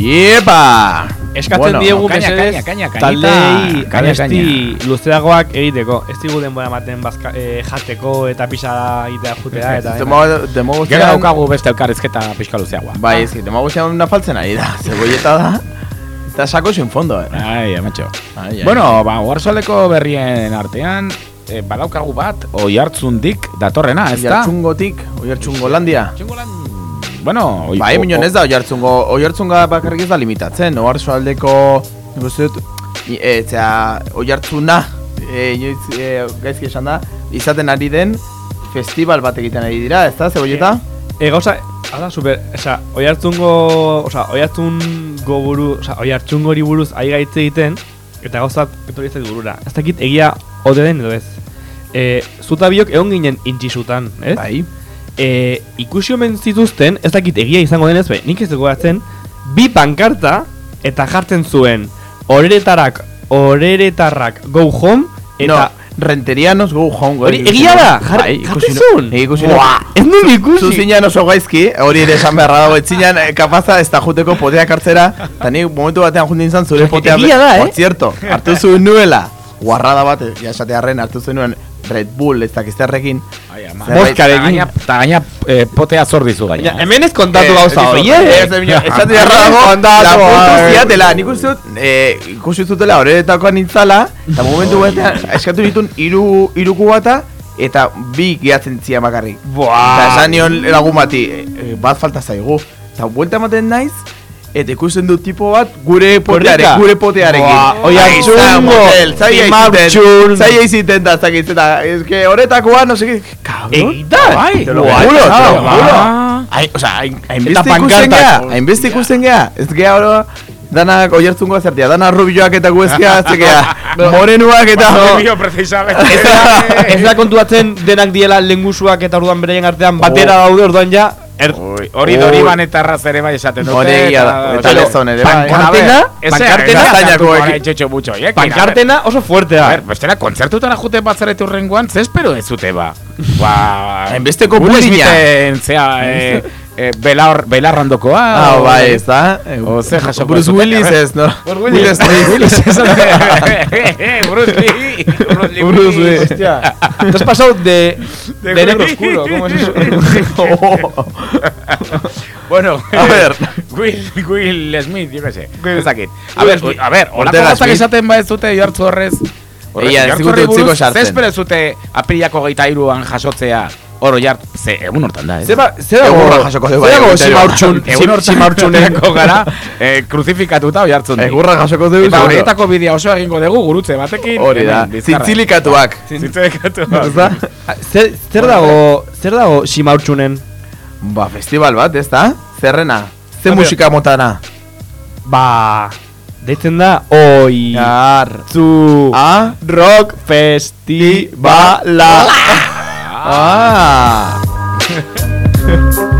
Speaker 6: Iepa!
Speaker 7: Eskatzen
Speaker 6: Bueno,
Speaker 7: diegu
Speaker 8: kaina,
Speaker 7: mesedez taldei abesti luzeagoak egiteko. Ez digu denbora ematen bazka, eh, jateko eta pisa egitea jutea eta
Speaker 6: Demo
Speaker 8: Gero daukagu beste elkarrizketa pixka luzeagoa.
Speaker 6: Bai, ez que demo guztian una faltzen ari da. Zebolleta da. Eta sako sin fondo, eh.
Speaker 8: Ai, ametxo.
Speaker 6: Ai, ai.
Speaker 8: Bueno, ba, Warsoleko berrien artean, eh, badaukagu bat, oi hartzundik datorrena, ez da?
Speaker 6: Oiartzungotik, oiartzungo landia.
Speaker 8: Bueno, oi,
Speaker 6: Bai,
Speaker 8: o-
Speaker 6: minon
Speaker 8: o-
Speaker 6: ez da oiartzungo, oiartzunga bakarrik ez da limitatzen. Oarzo aldeko, nik uste dut, i- e, zera, oiartzuna, e, inoiz, e, gaizki esan da, izaten ari den festival bat egiten ari dira, ez da, zebolleta?
Speaker 7: E, gauza, ala, super, oza, oi hartzungo, oza, oi hartzungo buru, oza, oi hartzungori buruz ari gaitze egiten, eta gauzat etorri zait burura. Ez dakit egia ote den edo ez. E, zuta biok egon ginen intxisutan, ez?
Speaker 6: Bai.
Speaker 7: E, ikusi omen zituzten, ez dakit egia izango denez, be, nik ez dugu bi pankarta eta jartzen zuen oreretarak, oreretarrak go home, eta...
Speaker 6: no, renterianos go home.
Speaker 7: Hori egia da,
Speaker 6: bai,
Speaker 7: jartzen zuen.
Speaker 6: Ikusi
Speaker 7: ez nun ikusi.
Speaker 6: Zu zinean oso gaizki, hori ere esan beharra dago, etzinean eh, kapaza ez da juteko poteak hartzera, eta nik momentu batean juntin izan zure potea.
Speaker 7: egia da, eh?
Speaker 6: Por cierto, hartu zuen nuela, guarrada bat, eh, ja esatearren hartu zuen nuen Red Bull, ez dakiz zerrekin.
Speaker 8: Ai, ama.
Speaker 6: Zerbait-
Speaker 8: Eta gaina, eh, potea zor dizu gaina.
Speaker 7: Ja, hemen ez kontatu
Speaker 6: Eh,
Speaker 7: gauza, oie?
Speaker 6: ez, ez, Esate beharra dago,
Speaker 7: Kontatu,
Speaker 6: lapurtu
Speaker 7: ai.
Speaker 6: ziatela, nik uste dut, eh, ikusi zutela horretakoan nintzala, eta momentu batean, eskatu ditun iru, iruku bata, eta bi gehatzen zia bakarrik. Eta esan nion lagun bati, eh, eh, bat falta zaigu. Eta buelta ematen naiz, eta ikusten dut tipo bat gure poteare, gure potearekin.
Speaker 7: Buah, oi,
Speaker 6: Ai,
Speaker 7: hartzungo,
Speaker 6: za, motel, zaila iziten, da, zakit, eta, que horretakoa, no qué, cabrón.
Speaker 7: Egitan!
Speaker 8: Bai,
Speaker 6: Te lo
Speaker 8: Buah,
Speaker 6: juro, te lo juro. Ai, o sea, hain-
Speaker 7: Eta
Speaker 6: hainbeste ikusten
Speaker 7: pankartak.
Speaker 6: gea, hainbeste ikusten gea. Ez gea oro, danak oiertzungo zertia, dana rubioak eta guezkea, zekea, morenuak eta...
Speaker 8: Rubio, precisamente.
Speaker 7: Ez da, ez da kontuatzen denak diela lengusuak eta orduan beraien artean batera daude orduan ja er,
Speaker 8: Hori doriban eta ere bai esaten dute.
Speaker 6: Hori egia da, eta lezon ere bai.
Speaker 7: Pankartena, pankartena,
Speaker 8: butxo, eh?
Speaker 7: pankartena oso fuertea.
Speaker 8: A ver, bestela, kontzertutara jute batzarete urrengoan, ze espero ez zute ba? Ba...
Speaker 6: Pudina.
Speaker 8: Smithen, zea, eh, eh, belar, belarrandokoa.
Speaker 6: Ah,
Speaker 8: o-
Speaker 6: bai, ez da.
Speaker 8: O ze jasoko
Speaker 6: Bruce Willis ez, no?
Speaker 8: Bruce Willis. Bruce Willis. Bruce Lee. Bruce Lee.
Speaker 6: Bruce Willis.
Speaker 7: Hostia, te has pasado de, de,
Speaker 8: De
Speaker 7: negro oscuro, ¿cómo es eso?
Speaker 8: Bueno,
Speaker 6: A ver.
Speaker 8: Will, Will Smith, yo qué sé. Ez dakit. A
Speaker 7: Will
Speaker 8: ver, a ver, olako
Speaker 6: Smith.
Speaker 8: esaten ba ez dute jartzu horrez. Horrez,
Speaker 6: Eia, ez
Speaker 8: horri
Speaker 6: utziko sartzen.
Speaker 8: Ze espero ez zute aprilako geita iruan jasotzea oro jart, ze egun hortan da, ez?
Speaker 7: Zeba, zer
Speaker 6: Egurra
Speaker 7: dago,
Speaker 6: jasoko
Speaker 7: zer
Speaker 6: dugu, bai,
Speaker 7: simaurtxun,
Speaker 8: Egun hortan
Speaker 7: simaurtxuneko
Speaker 8: gara, eh, kruzifikatuta oi hartzun.
Speaker 6: Egurra jasoko dugu.
Speaker 8: Eta horietako bidea oso egingo dugu gurutze batekin.
Speaker 6: Hori da, zintzilikatuak.
Speaker 8: Zintzilikatuak.
Speaker 6: Da?
Speaker 7: Zer, zer dago, zer dago simaurtxunen?
Speaker 6: Ba, festival bat, ez da? Zerrena? Ze musika motana?
Speaker 7: Ba, deitzen da, oi, zu,
Speaker 6: A.
Speaker 7: rock festivala.
Speaker 6: Ah.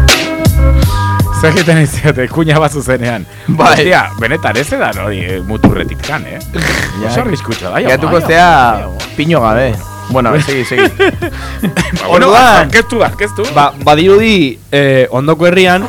Speaker 8: Egiten izate, kuña bat zuzenean.
Speaker 6: Bai.
Speaker 8: Hostia, benetan ez edan hori eh, muturretik kan, eh? Oso arriskutxo da,
Speaker 6: Gatuko
Speaker 8: bai,
Speaker 6: zea
Speaker 8: bai,
Speaker 6: piño gabe. Bueno, segi, segi.
Speaker 8: Ba,
Speaker 7: Orduan-
Speaker 8: arkeztu, arkeztu.
Speaker 7: Ba, badirudi, eh, ondoko herrian,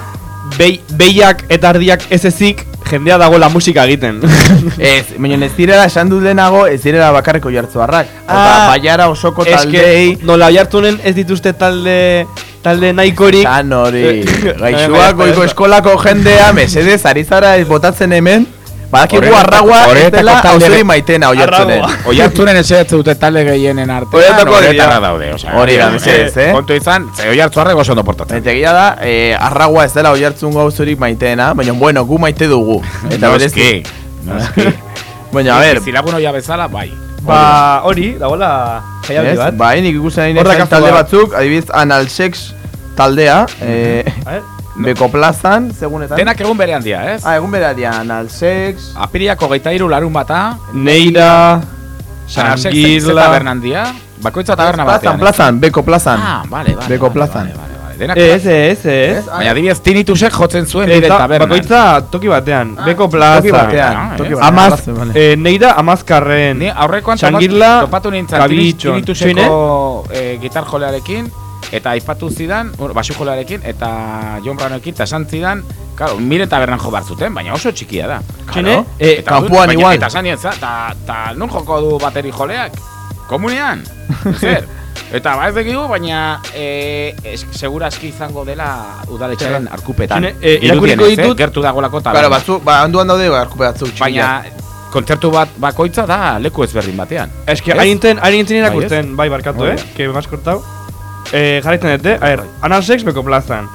Speaker 7: behi, behiak eta ardiak ez ezik, jendea dagoela musika egiten.
Speaker 6: Ez, baina ez direla esan dut lehenago, ez direla bakarreko jartzuarrak. Eta
Speaker 7: Ah,
Speaker 6: baiara osoko taldei,
Speaker 7: que, nola jartunen ez dituzte talde, talde nahikorik.
Speaker 6: Zan hori, gaixuak goiko eskolako jendea, mesedez, ari zara botatzen hemen, badakigu
Speaker 8: Horretako-
Speaker 6: arragua ez dela
Speaker 8: talde-
Speaker 6: ausori maitena oiartzunen.
Speaker 7: Arragua.
Speaker 8: Oi hartzunen esetze dute talde gehienen artean,
Speaker 6: Horietako
Speaker 8: horretara
Speaker 6: dira.
Speaker 8: daude, osea.
Speaker 6: Hori da,
Speaker 8: eh,
Speaker 6: mesedez, eh?
Speaker 8: Kontu izan, ze oi hartzuarrek oso ondo portatzen.
Speaker 6: Eta da, eh, arragua ez dela oiartzun gauzurik maiteena, baina bueno, gu maite dugu. Eta berez,
Speaker 8: Noski, noski.
Speaker 6: baina a ber,
Speaker 8: Zilagun oia bezala, bai.
Speaker 7: Ba, hori, dagoela jaialdi
Speaker 6: ez?
Speaker 7: bat.
Speaker 6: bai, nik ikusten nahi
Speaker 7: dakazu
Speaker 6: talde
Speaker 7: bat.
Speaker 6: batzuk, adibidez, analsex taldea, eh,
Speaker 7: A ver.
Speaker 6: Beko plazan, segunetan.
Speaker 8: Denak egun berean dira, ez?
Speaker 6: Ah, egun bera dian, Alsex,
Speaker 8: Apiriako geita iru larun bata,
Speaker 7: Neira,
Speaker 8: Sangirla, tabernan dia, bakoitza taberna
Speaker 6: plazan,
Speaker 8: batean. ez?
Speaker 6: plazan, Beko plazan.
Speaker 8: Ah, vale, vale.
Speaker 6: Beko plazan.
Speaker 8: Vale, vale, vale. Denak
Speaker 7: Ez, ez, ez.
Speaker 8: Baina adibidez tinitusek jotzen zuen
Speaker 7: Eta
Speaker 8: tabernan.
Speaker 7: bakoitza toki batean, beko plaza.
Speaker 6: Toki batean,
Speaker 8: Ah,
Speaker 6: toki
Speaker 8: eh.
Speaker 6: batean.
Speaker 7: Amaz,
Speaker 6: plaza, vale.
Speaker 7: eh, Neira amazkarren.
Speaker 8: Ni aurrekoan topatu, nintzen tinituseko eh, gitar jolearekin, eta aipatu zidan, bueno, basu jolearekin, eta John Brownekin, eta esan zidan, claro, mire tabernan jo behar zuten, baina oso txikia da.
Speaker 7: Txene, eh,
Speaker 8: Eta dut,
Speaker 6: kanpoan igual.
Speaker 8: Eta esan nietza, eta, eta nun joko du bateri joleak? Komunean? Zer? Eta ba ez dakigu, baina e, es, segurazki izango dela udaletxearen arkupetan.
Speaker 7: Txene, eh,
Speaker 8: Irudienez,
Speaker 7: irakurriko ditut-
Speaker 8: eh, gertu dagolako taberna.
Speaker 6: Claro, batzu, ba, handuan daude barku batzuk txikiak.
Speaker 8: Baina kontzertu bat bakoitza da leku ezberdin batean.
Speaker 7: Es que
Speaker 8: Ez?
Speaker 7: hain nintzen, hain nintzen
Speaker 8: Bai,
Speaker 7: irakurtzen, bai, barkatu,
Speaker 8: Hori
Speaker 7: eh? Que me has cortado. Eh, jarraitzen dute, a ver, Analsex beko plazan.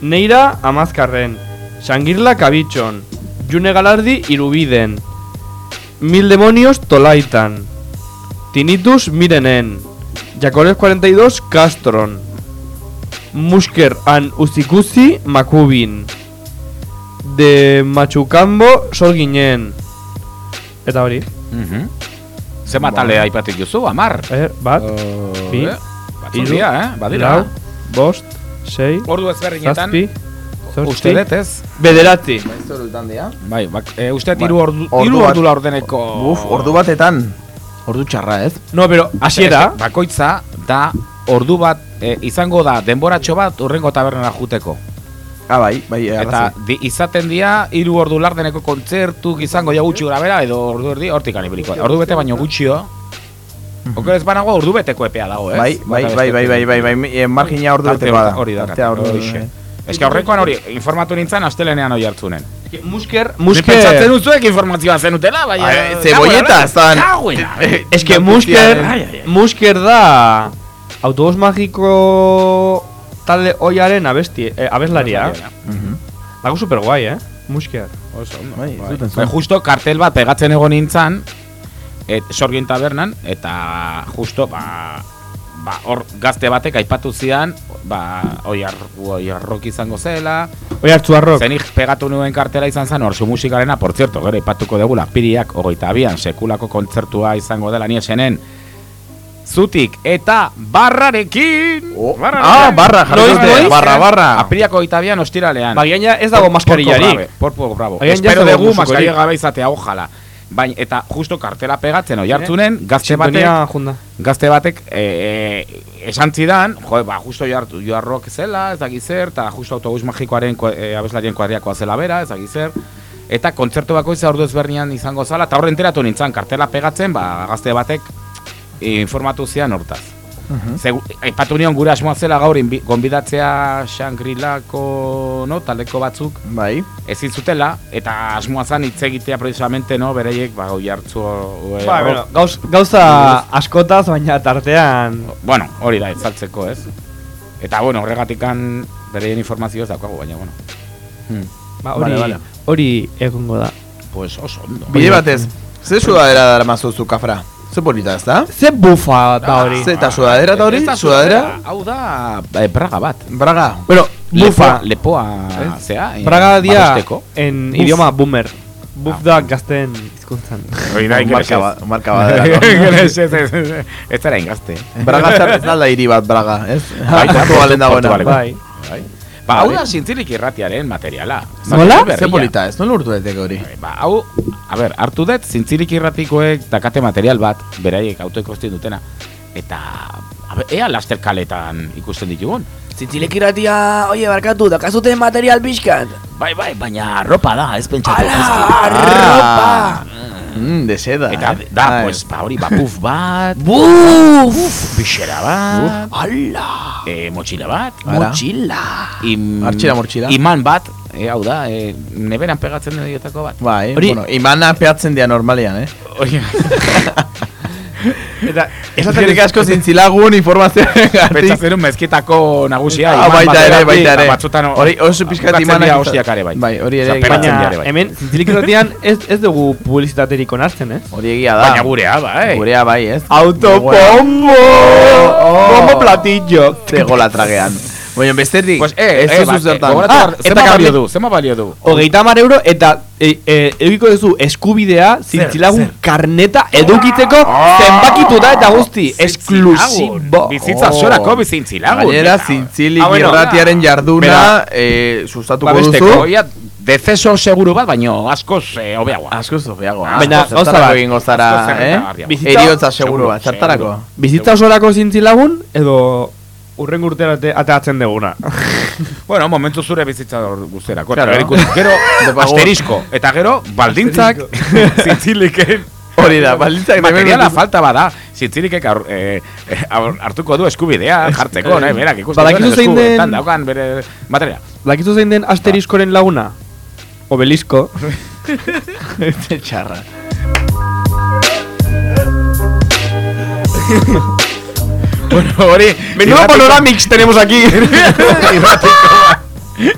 Speaker 7: Neira amazkarren. Sangirla kabitxon. June galardi irubiden. Mil demonios tolaitan. Tinitus mirenen. Jacoles 42 Castron. Musker an Usikusi Makubin. De Machucambo Solginen. Eta hori.
Speaker 8: Mhm. Ze matale aipatik duzu, amar.
Speaker 7: Eh, bat, bi,
Speaker 8: eh?
Speaker 7: Hiru,
Speaker 8: dira, eh? Badira.
Speaker 7: lau, bost, sei,
Speaker 8: Ordu ezberdinetan,
Speaker 7: zazpi,
Speaker 8: uste
Speaker 7: zortzi,
Speaker 8: dut, ez?
Speaker 7: bederatzi.
Speaker 8: Bai, bak, e, uste dut
Speaker 6: Bai.
Speaker 8: hiru ordu,
Speaker 6: Ordu
Speaker 8: hiru
Speaker 6: bat.
Speaker 8: ordu laurdeneko...
Speaker 6: Uf, ordu batetan. Ordu txarra, ez?
Speaker 7: No, pero, hasiera,
Speaker 8: Bakoitza da ordu bat e, izango da denboratxo bat urrengo tabernera juteko.
Speaker 6: Ah, bai, bai,
Speaker 8: Eta
Speaker 6: arrazoi.
Speaker 8: di, izaten dira hiru ordu laurdeneko kontzertu izango ja gutxi gora bera edo ordu erdi hortik anibiliko. Ordu bete baino gutxio. Oker ez banago ordu beteko epea dago, ez?
Speaker 6: Bai, bai, bai, bai, bai, bai, bai, eh, margina ordu bete bada.
Speaker 8: Hori da,
Speaker 6: Tartea ordu.
Speaker 8: Ez que aurrekoan hori, informatu nintzen astelenean hori hartzunen.
Speaker 7: musker,
Speaker 8: Ni pentsatzen
Speaker 7: musker,
Speaker 8: duzuek informazioa zenutela, baina...
Speaker 6: Ai, cebolleta, estaban-
Speaker 8: Kaguena.
Speaker 7: es que
Speaker 6: Ai,
Speaker 7: musker, musker da, autobus magiko talde oiaren abesti, eh, abeslaria. Dago super guai, eh? Musker.
Speaker 8: Oso.
Speaker 6: Bai,
Speaker 8: Bai. Bai, justo kartel bat pegatzen egon nintzen, et, sorgin tabernan, eta justo, ba, ba, hor gazte batek aipatu zidan, ba, oiar, oiarrok izango zela,
Speaker 7: Oi hartzu arrok.
Speaker 8: zenik pegatu nuen kartela izan zen, orsu musikarena, por cierto, gero aipatuko degula, piriak, ogeita abian, sekulako kontzertua izango dela niesenen, zutik eta barrarekin!
Speaker 6: Oh.
Speaker 8: Barrarekin!
Speaker 6: Ah, barra,
Speaker 7: Noiz, noiz?
Speaker 6: barra, barra.
Speaker 8: Apiriako ogeita abian ostiralean.
Speaker 7: Baina ez dago maskarillarik.
Speaker 8: Porpo bravo.
Speaker 7: Agian ja
Speaker 8: Espero
Speaker 7: ez dago
Speaker 8: dugu maskaria gabe izatea, ojalá. Baina, eta justo kartela pegatzen oi hartzunen, gazte batek,
Speaker 7: junda.
Speaker 8: gazte batek e, e, esan zidan, jo, ba, justo joartu, joarrok zela, ez dakit zer, eta justo autobus magikoaren ko- e, abeslarien kuadriakoa zela bera, ez dakit zer, eta kontzertu bakoitza ordu ezberdinan izango zala, eta horre enteratu nintzen, kartela pegatzen, ba, gazte batek informatu zian hortaz. Aipatu nion gure asmoa zela gaur gonbidatzea Shangri-Lako no, taldeko batzuk
Speaker 6: Bai.
Speaker 8: ezin zutela eta asmoa zan hitz egitea precisamente no bereiek ba goi hartzu e,
Speaker 7: Ba,
Speaker 8: hor-
Speaker 7: bueno, gauz, gauza askotaz, baina tartean...
Speaker 8: bueno, hori da etzaltzeko, ez? Eta bueno, horregatikan bereien informazio ez daukagu, baina bueno. Hmm.
Speaker 7: Ba, hori,
Speaker 6: Vale, vale.
Speaker 7: hori egongo da.
Speaker 8: Pues oso ondo.
Speaker 6: Bide batez, ze sudadera dara mazu zu kafra? Ze polita, ez da?
Speaker 7: Ze bufa da hori.
Speaker 6: Ze eta sudadera eta hori?
Speaker 8: Da
Speaker 6: Sudadera?
Speaker 8: Hau da eh, braga bat.
Speaker 6: Braga.
Speaker 7: Bueno, bufa.
Speaker 8: Lepoa, lepoa zea. eh,
Speaker 7: Braga dia en
Speaker 8: Buf.
Speaker 7: idioma boomer. Buf da gazten hizkuntzan.
Speaker 8: Hori da,
Speaker 6: Marka ba- marka badera.
Speaker 8: Ingelesez, ez, ez, ez, ez zara ingazte.
Speaker 6: Braga zer ez da hiri bat, Braga, ez?
Speaker 8: Baita,
Speaker 6: Portugalen dagoena.
Speaker 7: Bai.
Speaker 8: Bai. Ba, hau da zintzilik irratiaren materiala.
Speaker 7: Nola?
Speaker 8: Berria.
Speaker 6: Ze polita, ez? Non urtu daiteke hori?
Speaker 8: Ba, hau, a ber, hartu dut, zintzilik irratikoek dakate material bat, beraiek autoekostien dutena, eta, a ber, ea laster kaletan ikusten ditugun.
Speaker 11: Zintzilek irratia, oie, barkatu, dakazuten material pixkat.
Speaker 8: Bai, bai, baina ropa da, ez pentsatu.
Speaker 11: Ala, ropa!
Speaker 6: Mm, de seda,
Speaker 8: Eta,
Speaker 6: eh?
Speaker 8: da,
Speaker 6: Ai.
Speaker 8: pues, ba, hori, ba, puf bat,
Speaker 11: Buf!
Speaker 8: bixera bat,
Speaker 11: Ala!
Speaker 8: eh, motxila bat,
Speaker 6: Ara.
Speaker 11: Motxila!
Speaker 8: im,
Speaker 6: Artxila, motxila.
Speaker 8: iman bat, eh, hau da, eh, neberan pegatzen den bat.
Speaker 6: Bai,
Speaker 7: Hori-
Speaker 6: bueno, imana peatzen dira normalian, eh?
Speaker 8: Hori,
Speaker 7: Eta,
Speaker 6: Eskerrik asko zintzilagun informazioen
Speaker 8: pentsatzen un mezkitako nagusia,
Speaker 6: Ah, baita ere, baita ere.
Speaker 8: eta batzutan
Speaker 6: Hori oso pixkat
Speaker 8: bukatzen
Speaker 6: imanak
Speaker 8: dira hostiak ere bai.
Speaker 6: Bai, hori ere
Speaker 8: pegatzen
Speaker 7: baina
Speaker 8: dira bai.
Speaker 7: hemen zintzilik irratian ez, ez dugu publizitaterik onartzen, ez?
Speaker 6: Hori egia da.
Speaker 8: Baina gurea, bai.
Speaker 6: Gurea bai, ez?
Speaker 7: Autopombo! Bombo platillo!
Speaker 6: Zego la tragean. Baina bestetik,
Speaker 8: Pues, eh,
Speaker 6: ez
Speaker 8: eh,
Speaker 6: duzu
Speaker 8: bat,
Speaker 6: zertan.
Speaker 8: gogoratu
Speaker 7: Ah,
Speaker 8: Zema balio du, zema balio du.
Speaker 7: Hogeita mar euro eta e, e, edukiko duzu eskubidea zintzilagun karneta edukitzeko zenbakituta eta guzti esklusibo.
Speaker 8: Bizitza sorako bizintzilagun.
Speaker 6: Gainera,
Speaker 7: Ah, bueno,
Speaker 6: irratiaren jarduna eh, sustatuko
Speaker 8: Babesteko,
Speaker 6: duzu.
Speaker 8: deceso seguru bat, baino askoz eh, hobeagoa.
Speaker 6: Asko zobeagoa.
Speaker 7: Baina, gauza bat.
Speaker 6: egingo zara, eh?
Speaker 7: Bizitza-
Speaker 6: Eriotza seguru bat, zertarako.
Speaker 7: Bizitza osorako zintzilagun edo urren urtera ate, ateatzen deguna.
Speaker 8: Bueno, momentu zure bizitza guzterako.
Speaker 6: Claro.
Speaker 8: Gero, asterisko. Eta gero, baldintzak, zintziliken.
Speaker 6: Hori da, baldintzak
Speaker 8: Materiala falta bada, zintzilikek aur, eh, eh, hartuko du eskubidea jartzeko, nahi, berak ikusten
Speaker 7: Badakizu zein den-
Speaker 8: daukan bere materiala.
Speaker 7: Lakizu zein den asteriskoren laguna? Obelisko.
Speaker 6: Este txarra.
Speaker 8: Bueno, hori...
Speaker 7: Menudo panoramix tenemos aquí.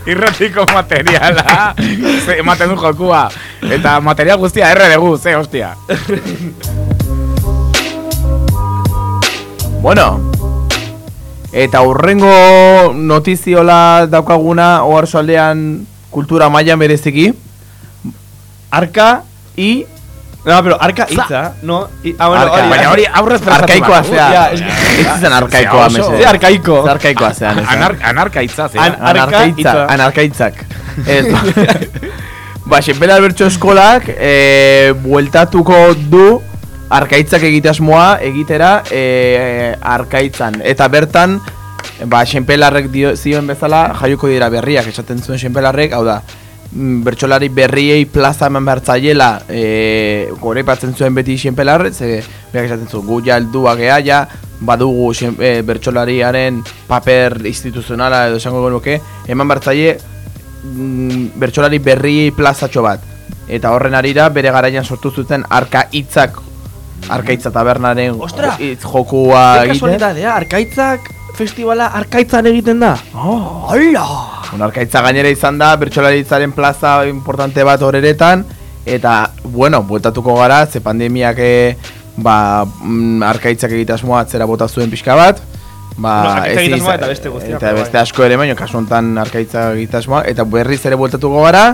Speaker 8: irratiko, materiala ze, ematen du jokua eta material guztia erre dugu, ze hostia
Speaker 6: Bueno, eta urrengo notiziola daukaguna oharsoaldean kultura mailan bereziki.
Speaker 7: Arka i... No, pero arka itza, no? I, ah, bueno,
Speaker 6: Arka.
Speaker 8: baina hori aurrez prestatu
Speaker 6: Arkaikoa
Speaker 8: behar du.
Speaker 6: zea.
Speaker 7: Ja, es-
Speaker 6: Ez izan arkaikoa, mesedez.
Speaker 7: Ze arkaiko.
Speaker 6: Ez arkaikoa zean,
Speaker 8: anarka itza, ze
Speaker 7: An- arka
Speaker 6: Anarkaitza,
Speaker 7: hitza.
Speaker 6: anarkaitzak. Ez. ba, Xenpela Albertxo eskolak e, bueltatuko du arkaitzak egitasmoa egitera e, arkaitzan. Eta bertan, ba, Xenpelarrek dio, zioen bezala jaioko dira berriak, esaten zuen Xenpelarrek, hau da, bertsolari berriei plaza eman behar zaiela e, goraipatzen zuen beti Xenpelar, ze berak esaten zuen gu ja helduak gea ja, badugu xen, e, bertsolariaren paper instituzionala edo esango genuke, eman behar zaie mm, bertsolari berriei plazatxo bat. Eta horren arira bere garaian sortu zuten arka hitzak arka hitza tabernaren
Speaker 7: Ostra!
Speaker 6: jokua egiten.
Speaker 7: kasualitatea, arkaitzak festivala arkaitzan egiten da. Oh, hala!
Speaker 6: Bueno, arkaitza gainera izan da, bertsolaritzaren plaza importante bat horeretan, eta, bueno, bueltatuko gara, ze pandemiak e, ba, mm, arkaitzak egitasmoa atzera bota zuen pixka bat, ba,
Speaker 7: arkaitza
Speaker 6: ez
Speaker 7: eta beste guztiak,
Speaker 6: eta
Speaker 7: bai.
Speaker 6: beste asko ere, baina kasu honetan arkaitza egitasmoa, eta berriz ere bueltatuko gara,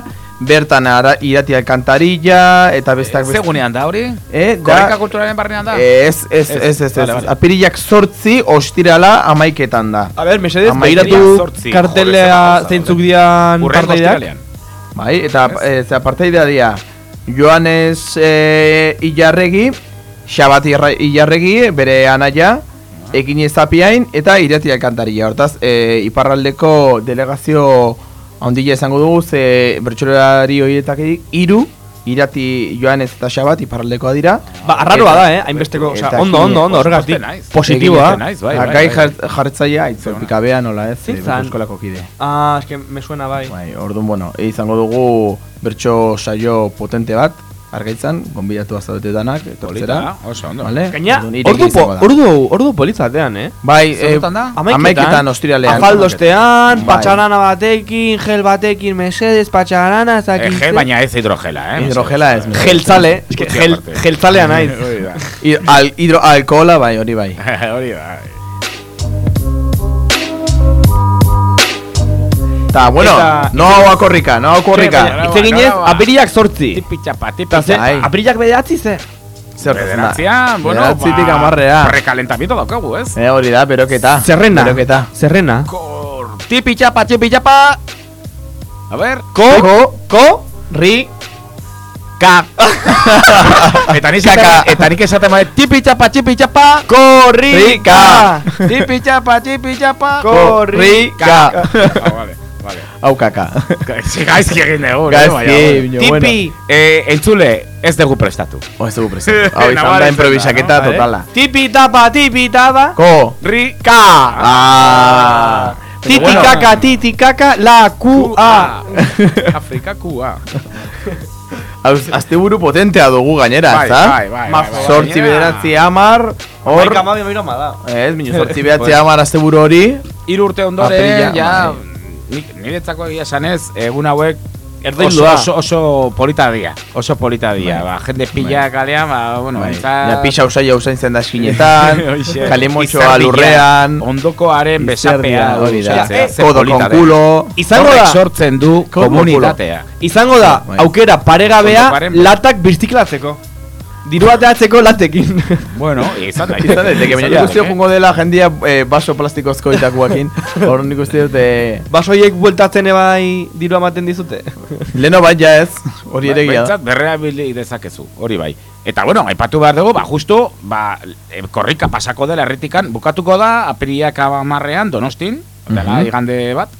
Speaker 6: bertan ara, irati alkantarilla, eta besteak beste.
Speaker 8: Segunean da hori?
Speaker 6: Eh, da,
Speaker 8: kulturaren barnean da?
Speaker 6: Ez, ez, ez, ez, ez, apirilak sortzi, ostirala amaiketan da.
Speaker 7: A ber, mesedez,
Speaker 8: zortzi,
Speaker 7: kartelea zeintzuk dian
Speaker 8: ostiralean.
Speaker 6: Bai, eta e, ze parteidea dira Joanes e, Ilarregi, Xabat Irra- Ilarregi, bere anaia, Ekin ezapiain eta irati alkantaria. Hortaz, e, iparraldeko delegazio handila izango dugu, ze bertsolari horietatik hiru irati Joanes eta Xabat iparraldekoa dira.
Speaker 7: Ba, arraroa da, eh? Hainbesteko, osea,
Speaker 6: eta
Speaker 7: ondo, ondo, ondo, horregatik. Positiboa.
Speaker 8: Egin naiz, bai, bai,
Speaker 6: Gai
Speaker 8: bai.
Speaker 6: jart- jartzailea, itzolpikabea nola ez, e,
Speaker 7: zan?
Speaker 6: eskolako kide.
Speaker 7: Ah, eske me suena bai.
Speaker 6: Bai, orduan, bueno, izango dugu bertso saio potente bat, argaitzan, gonbidatu azalete danak, etortzera.
Speaker 8: Oso ondo.
Speaker 6: Vale?
Speaker 7: Gaina, ordu, po, ordu, ordu politzatean, eh?
Speaker 6: Bai, eh, amaiketan ostiralean.
Speaker 7: Afaldostean,
Speaker 6: Bai.
Speaker 7: patxarana batekin, gel batekin, mesedes, patxarana,
Speaker 8: Eh,
Speaker 7: zakintze.
Speaker 8: gel, baina ez hidrogela, eh?
Speaker 6: Hidrogela ez. mesedez.
Speaker 7: Geltzale, gel,
Speaker 8: aparte.
Speaker 7: geltzalea naiz.
Speaker 8: Hori da.
Speaker 6: I- Al, hidro, alkohola bai, hori bai.
Speaker 8: Hori da.
Speaker 6: Ta, bueno,
Speaker 7: Eta-
Speaker 6: no hau akorrika, no hau akorrika.
Speaker 7: Baina, Hitz eginez,
Speaker 8: Gara, ba.
Speaker 7: apiriak sortzi.
Speaker 8: Tipi txapa, tipi
Speaker 7: Eta ze,
Speaker 8: txapa.
Speaker 6: Ai.
Speaker 7: apiriak bederatzi ze?
Speaker 6: Zer gertatzen da?
Speaker 8: Bederatzean, bueno,
Speaker 6: Bederatzitik hamarrera.
Speaker 8: Prekalentamiento daukagu, ez?
Speaker 6: Eh, hori da, beroketa.
Speaker 7: Zerrena.
Speaker 6: Beroketa.
Speaker 7: Zerrena.
Speaker 8: Kor, tipi txapa, tipi txapa. A ver,
Speaker 7: Ko, ko, ko, ri,
Speaker 8: ka. eta nik
Speaker 6: Kaka.
Speaker 8: esaten, eta nik esaten badet, tipi txapa, tipi txapa.
Speaker 7: korrika.
Speaker 8: Tipi txapa, tipi txapa.
Speaker 6: Korrika.
Speaker 8: Ah, vale,
Speaker 6: Hau kaka.
Speaker 8: Si gaizki egin dugu,
Speaker 6: Gaizki,
Speaker 8: eh, baina,
Speaker 6: bino,
Speaker 8: Tipi,
Speaker 6: bueno.
Speaker 8: eh, entzule, ez dugu prestatu.
Speaker 6: Oh, ez dugu presente. Hau izan da improvisaketa
Speaker 8: da, no?
Speaker 6: totala.
Speaker 7: Tipi tapa, tipi tapa.
Speaker 6: Ko.
Speaker 8: Rika.
Speaker 6: Ah.
Speaker 7: Titi
Speaker 6: bueno.
Speaker 7: caca, titi caca, la Q A.
Speaker 8: Afrika kua.
Speaker 6: Hau- Asteburu potentea dugu gainera,
Speaker 8: Bai, bai, bai, bai, bai.
Speaker 6: Sortzi bederatzi amar, hor...
Speaker 7: Maika mabi mabi ma da.
Speaker 6: Ez, minu sortzi bederatzi amar asteburu hori.
Speaker 8: Hiru urte ondoren, ja, niretzako egia esanez, egun hauek oso, oso, oso polita dia, oso polita dia.
Speaker 6: Bai.
Speaker 8: Ba, jende pila kalean, ba, bueno,
Speaker 6: Bai.
Speaker 8: behintzat-
Speaker 6: Ja, pixa usai usain zen da eskinetan, kalimotxoa
Speaker 8: Izerdia,
Speaker 6: lurrean,
Speaker 8: Ondokoaren besapea.
Speaker 6: izerdia, hori da.
Speaker 8: ze
Speaker 6: Kodo culo.
Speaker 7: Izango da,
Speaker 8: sortzen du komunitatea.
Speaker 7: izango da,
Speaker 6: Bai.
Speaker 7: aukera paregabea latak birziklatzeko. Diru ateatzeko latekin.
Speaker 8: Bueno, izan da.
Speaker 6: Izan daiteke, baina nik uste jungo dela jendia eh, baso plastikozko itakuakin. Hor nik uste dut, eh,
Speaker 7: Basoiek bueltatzen ebai diru ematen dizute.
Speaker 6: leno bat ja ez, hori ere gira.
Speaker 8: Bentsat berrea bili dezakezu, hori bai. Eta bueno, aipatu behar dugu, ba, justo, ba, e, korrika pasako dela erretikan, bukatuko da, apiriak amarrean, donostin, dela
Speaker 6: Mhm.
Speaker 8: igande bat,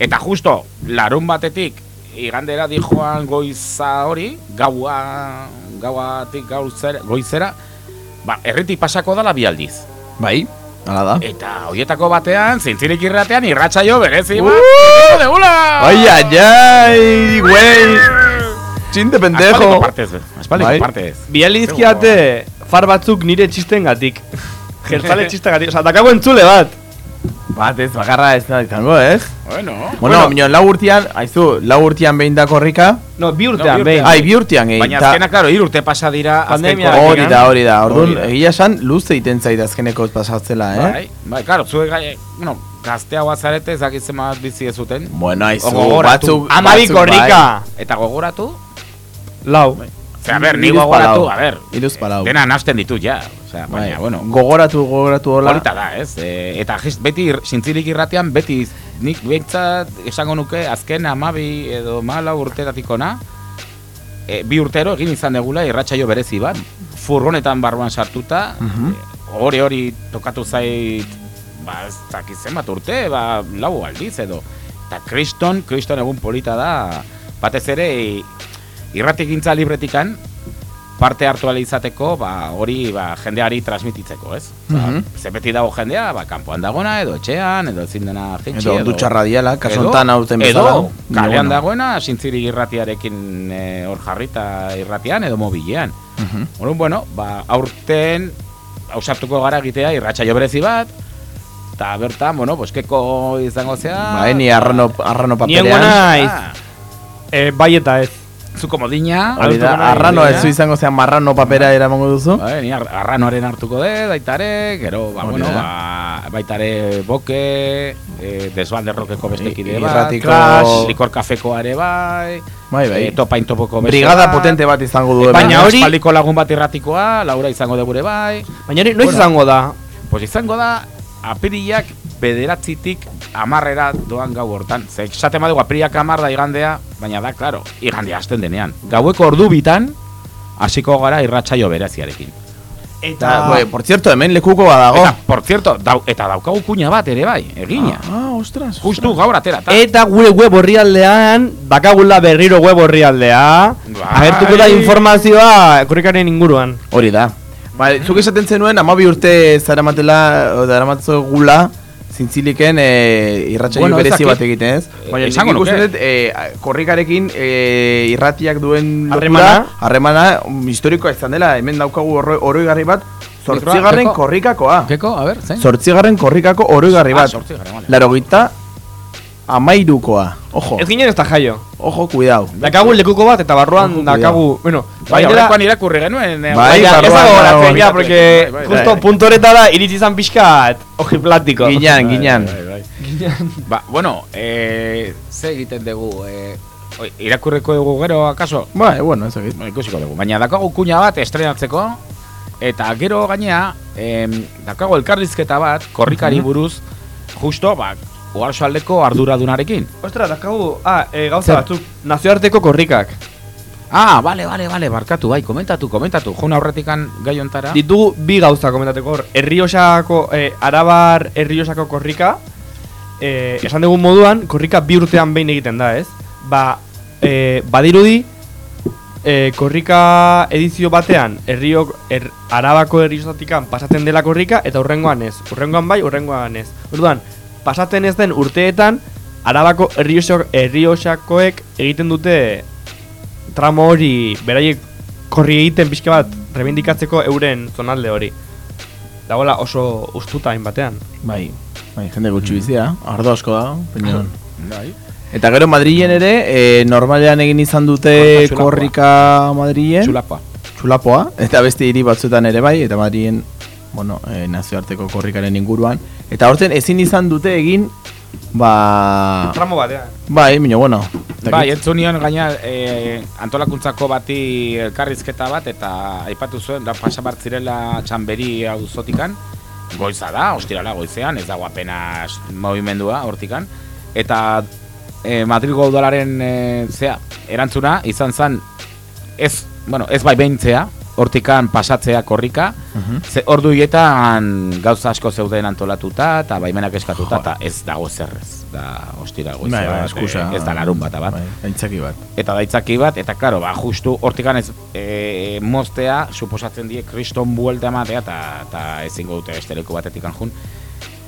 Speaker 8: eta justo, larun batetik, igandera dijoan goiza hori, gaua, gauatik gauzera, goizera, ba, erretik pasako dela bi aldiz.
Speaker 6: Bai, hala da.
Speaker 8: Eta horietako batean, zintzirik irratean, irratsaio berezi
Speaker 6: Uh!
Speaker 8: bat, degula!
Speaker 6: Ai, ai, ai, güey. Txinte
Speaker 8: Aspaldiko
Speaker 6: pendejo.
Speaker 8: partez, aspaldiko
Speaker 6: Bai.
Speaker 8: partez.
Speaker 7: Biali dizkiate far batzuk nire txisten gatik. Jertzale txisten gatik. Osa, dakago entzule bat.
Speaker 6: Bat ez, bakarra ez da izango, ez?
Speaker 8: Bueno,
Speaker 6: Bueno, bueno lau urtean, aizu, lau urtean behin da korrika.
Speaker 7: No, bi
Speaker 8: No,
Speaker 7: urtean,
Speaker 8: bi
Speaker 7: behin.
Speaker 6: Ai, bi urtean egin.
Speaker 8: Baina azkena, klaro, hiru urte pasa dira
Speaker 7: Pandemia.
Speaker 6: Hori da, hori da. Orduan,
Speaker 8: Hori da.
Speaker 6: egia esan, luze egiten zait azkeneko pasatzela, eh?
Speaker 8: Bai, bai, klaro, zuek bueno, gazteagoa zarete, ez dakit zenbat bizi ez zuten.
Speaker 6: Bueno, aizu,
Speaker 8: O gogoratu.
Speaker 6: batzuk...
Speaker 7: Amabi
Speaker 6: batzuk
Speaker 7: korrika.
Speaker 8: Eta gogoratu? Osea, a ber, ni gogoratu, a ber,
Speaker 6: Iruz palau.
Speaker 8: dena nasten ditu ja. Osea,
Speaker 6: Bai,
Speaker 8: baina, bueno,
Speaker 6: Gogoratu, gogoratu hola.
Speaker 8: polita da, ez? E, eta jiz, beti zintzilik irratean, beti nik behintzat esango nuke azken amabi edo mala urtetatik ona, e, bi urtero egin izan degula irratsaio berezi bat, furgonetan barruan sartuta,
Speaker 6: Mhm.
Speaker 8: e, hori hori tokatu zait, ba, ez dakit zenbat urte, ba, lau aldiz edo. Eta kriston, kriston egun polita da, batez ere, i- irratikintza libretikan, parte hartu ahal izateko, ba, hori ba, jendeari transmititzeko, ez? Ba,
Speaker 6: Mhm.
Speaker 8: ze beti dago jendea, ba, kanpoan dagona, edo etxean, edo ezin dena jaitsi,
Speaker 6: Edo dutxa radiala, kasu honetan hauten bezala.
Speaker 8: Edo, kalean dagoena, sintzirik irratiarekin eh, hor jarrita irratian, edo mobilean.
Speaker 6: Mhm.
Speaker 8: Orduan, bueno, ba, aurten ausartuko gara egitea irratsaio berezi bat, eta bertan, bueno, boskeko izango zea.
Speaker 6: Bai, ni arrano, arrano
Speaker 7: Ni
Speaker 6: paperean.
Speaker 7: engo naiz.
Speaker 8: Ah,
Speaker 7: Eh, bai eta ez.
Speaker 8: Zu komodina.
Speaker 6: Hori da, arrano ez zu izango zean marrano papera eramango duzu.
Speaker 8: Bai, ni ar- arranoaren hartuko dut, baitare, gero, ba, bueno, ba, baitare boke, e, desbalde rokeko bestekide bat,
Speaker 6: Irratiko-
Speaker 8: Crash, likor kafekoare bai,
Speaker 6: Bai, bai.
Speaker 8: e, topain topoko beste
Speaker 6: Brigada
Speaker 8: bat,
Speaker 6: potente bat izango du
Speaker 8: e.
Speaker 7: Baina hori-
Speaker 8: aspaldiko lagun bat irratikoa, Laura izango dugu ere bai,
Speaker 7: Baina hori noiz
Speaker 8: Bueno.
Speaker 7: izango da.
Speaker 8: pues izango da, apiriak bederatzitik amarrera doan gau hortan. Ze, esate badugu apiriak amar da igandea, baina da, claro, igandea hasten denean. Gaueko ordu bitan, hasiko gara irratsaio bereziarekin.
Speaker 6: Da, bai, por cierto, hemen lekuko badago.
Speaker 8: Eta, por cierto, dau, eta daukagu kuña bat ere bai, egina.
Speaker 6: Ah, ostras.
Speaker 8: Justu gaur atera. ta.
Speaker 7: Eta gure web orrialdean, dakagula berriro web orrialdea.
Speaker 8: Bai.
Speaker 7: Agertuko da informazioa korrikaren inguruan.
Speaker 6: Hori da. Ba, zuk esaten zenuen, amabi urte zaramatela, o daramatzo gula, zintziliken e, irratsaio
Speaker 8: Bueno, ez
Speaker 6: berezi bat egiten, ez?
Speaker 8: Eh,
Speaker 6: Baina
Speaker 8: esango nuke.
Speaker 6: dut, e, korrikarekin e, irratiak duen
Speaker 7: Harremana?
Speaker 6: harremana um, historikoa izan dela, hemen daukagu oro- oroigarri bat, zortzigarren korrikakoa.
Speaker 8: Keko, a ber, zein?
Speaker 6: Zortzigarren korrikako oroigarri
Speaker 8: Ah,
Speaker 6: bat.
Speaker 8: zortzigarren, vale.
Speaker 6: Larogita amairukoa. Ojo,
Speaker 7: Ez ginen ez da jaio.
Speaker 6: ojo, cuidao.
Speaker 7: Dakagu lekuko bat eta barruan
Speaker 6: Ojo,
Speaker 7: dakagu... Bueno,
Speaker 8: Bai,
Speaker 7: baina
Speaker 8: aurrekoan irakurri genuen. eh,
Speaker 6: Bai,
Speaker 7: ez dago
Speaker 6: barruan.
Speaker 7: goratzen, ja, porque
Speaker 8: Bai, bai, bai.
Speaker 7: justo punto horretara iritsi izan pixkat ojiplatiko.
Speaker 8: Bai, bai, bai. Ba, bueno, eh, ze egiten dugu, eh, oi, irakurriko dugu gero, akaso?
Speaker 6: Bai, bueno, ez egit.
Speaker 8: Ikusiko dugu. Baina dakagu kuña bat estrenatzeko, eta gero gainea, em, dakago elkarrizketa bat, korrikari buruz, justo, ba, uarsoaldeko arduradunarekin.
Speaker 7: Ostra, dakagu, ah, e, gauza
Speaker 6: Zer?
Speaker 7: batzuk, nazioarteko korrikak.
Speaker 8: Ah, bale, bale, bale, barkatu, bai, komentatu, komentatu. Juna aurretikan gai ontara.
Speaker 7: Ditugu bi gauza komentateko hor. Herriosako, eh, Arabar Herriosako korrika, eh, esan dugun moduan, korrika bi urtean behin egiten da, ez? Ba, eh, badirudi, eh, korrika edizio batean, herriok, er, Arabako herriosatikan pasatzen dela korrika, eta urrengoan ez. Urrengoan bai, urrengoan ez. Orduan, pasatzen ez den urteetan, Arabako herriosako, herriosakoek egiten dute tramo hori beraiek korri egiten pixka bat rebindikatzeko euren zonalde hori. Dagoela oso ustuta hain batean.
Speaker 6: Bai, bai, jende gutxi bizia, ardo asko da, pinon.
Speaker 8: Bai.
Speaker 6: Eta gero Madrilen ere, e, normalean egin izan dute
Speaker 8: korrika
Speaker 6: Madrilen.
Speaker 8: Txulapoa.
Speaker 6: Txulapoa. Eta beste hiri batzuetan ere bai, eta Madrilen, bueno, e, nazioarteko korrikaren inguruan. Eta horten ezin izan dute egin, ba...
Speaker 7: Tramo batean.
Speaker 6: Bai, baina, bueno.
Speaker 8: Bai, entzun nion gaina e, antolakuntzako bati elkarrizketa bat eta aipatu zuen da pasa bartzirela txanberi auzotikan goiza da, ostirala goizean, ez dago apenas movimendua hortikan eta e, Madrilgo udalaren e, zea, erantzuna izan zen ez, bueno, ez bai behintzea hortikan pasatzea korrika Ze ordu hietan gauza asko zeuden antolatuta eta baimenak eskatuta eta ez dago zerrez. Da, ostira goiz.
Speaker 6: Bai, bai, eskusa.
Speaker 8: Ez da larun bat, bat.
Speaker 6: Bai, bat.
Speaker 8: Eta daitzaki bat, eta karo, ba, justu hortikan ez e, moztea, suposatzen die kriston buelta ematea, eta, eta ezingo dute besteleko batetik jun.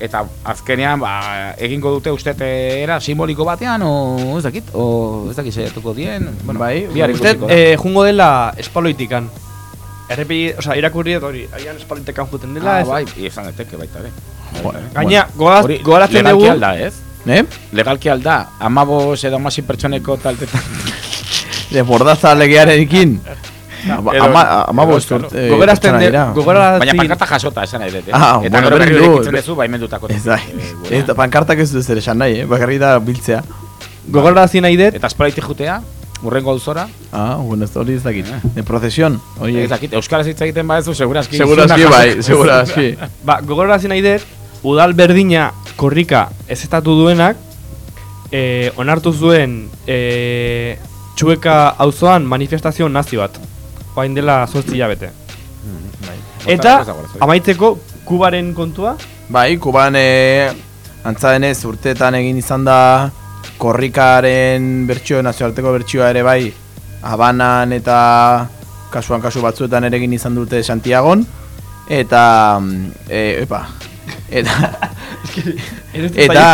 Speaker 8: Eta azkenean, ba, egingo dute uste era simboliko batean, o ez dakit, o ez dakit saiatuko dien. Bueno,
Speaker 6: Bai,
Speaker 7: Uste, eh, jungo dela espaloitikan. Errepi, oza, irakurri dut hori, agian espaloitikan juten dela.
Speaker 8: Ah,
Speaker 7: ez-
Speaker 8: bai, izan daiteke baita ere.
Speaker 7: Gaina, goaz-
Speaker 8: Hori
Speaker 7: gogoratzen
Speaker 8: legalki
Speaker 7: dugu-
Speaker 8: alda, ez?
Speaker 6: Eh?
Speaker 8: Legalki alda, amabos edo amasi pertsoneko taltetan.
Speaker 6: De bordaza legearekin. Ama,
Speaker 8: Edo-
Speaker 6: ama, ama
Speaker 8: edo
Speaker 6: bost
Speaker 8: euskalo.
Speaker 6: urte,
Speaker 7: Gogorazten
Speaker 6: dira.
Speaker 8: Baina pankarta jasota esan nahi dut, eh?
Speaker 6: Ah,
Speaker 8: Eta
Speaker 6: bueno,
Speaker 8: gero
Speaker 6: berdin
Speaker 8: berriro
Speaker 6: du.
Speaker 8: irekitzen duzu baimendutako.
Speaker 6: Ez da,
Speaker 8: Eh,
Speaker 6: ez pankartak ez du zer esan nahi, eh? bakarri da biltzea.
Speaker 7: Gogorarazi nahi dut.
Speaker 8: Eta espalaitik jutea, urrengo auzora.
Speaker 6: Ah, bueno, ez hori ez dakit. De procesión, oye.
Speaker 8: Ez dakit, euskaraz hitz egiten badezu, segurazki.
Speaker 6: Segurazki bai, segurazki.
Speaker 7: Ba, gogorarazi nahi dut, udal berdina korrika ez estatu duenak, eh, onartu zuen eh, txueka auzoan manifestazio nazi bat. Oain dela zortzi hilabete. Eta,
Speaker 6: ez dago arazorik.
Speaker 7: amaitzeko, kubaren kontua,
Speaker 6: Bai, kuban e, antza denez urteetan egin izan da korrikaren bertsio, nazioarteko bertsioa ere bai Habanan eta kasuan kasu batzuetan ere egin izan dute Santiagon. Eta mm, e, epa eta eta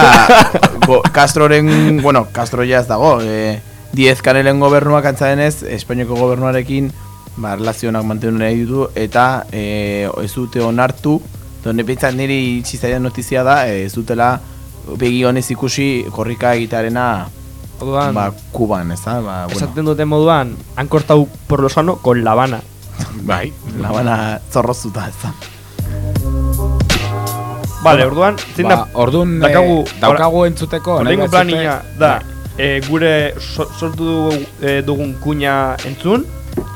Speaker 6: go, Castroren, bueno, Castro ja ez dago e, Diez kanelen gobernuak antza denez Espainiako gobernuarekin ba, relazionak mantendu nahi ditu eta e, ez dute onartu Donde pintzat niri itxizaidan notizia da, eh, ez dutela begi honez ikusi korrika egitearena
Speaker 7: Orduan,
Speaker 6: ba, Kuban, ez da? Ba, bueno,
Speaker 7: esaten duten moduan, han cortado por lo sano con La Habana.
Speaker 8: Bai.
Speaker 6: La Habana zorrozuta, ez da?
Speaker 7: Vale, orduan, zein da...
Speaker 8: Ba, orduan,
Speaker 7: daukagu,
Speaker 8: eh, daukagu entzuteko, nahi
Speaker 7: Horrengo
Speaker 8: batzute-
Speaker 7: planina da, eh, gure so- sortu dugu, eh, dugun kuña entzun,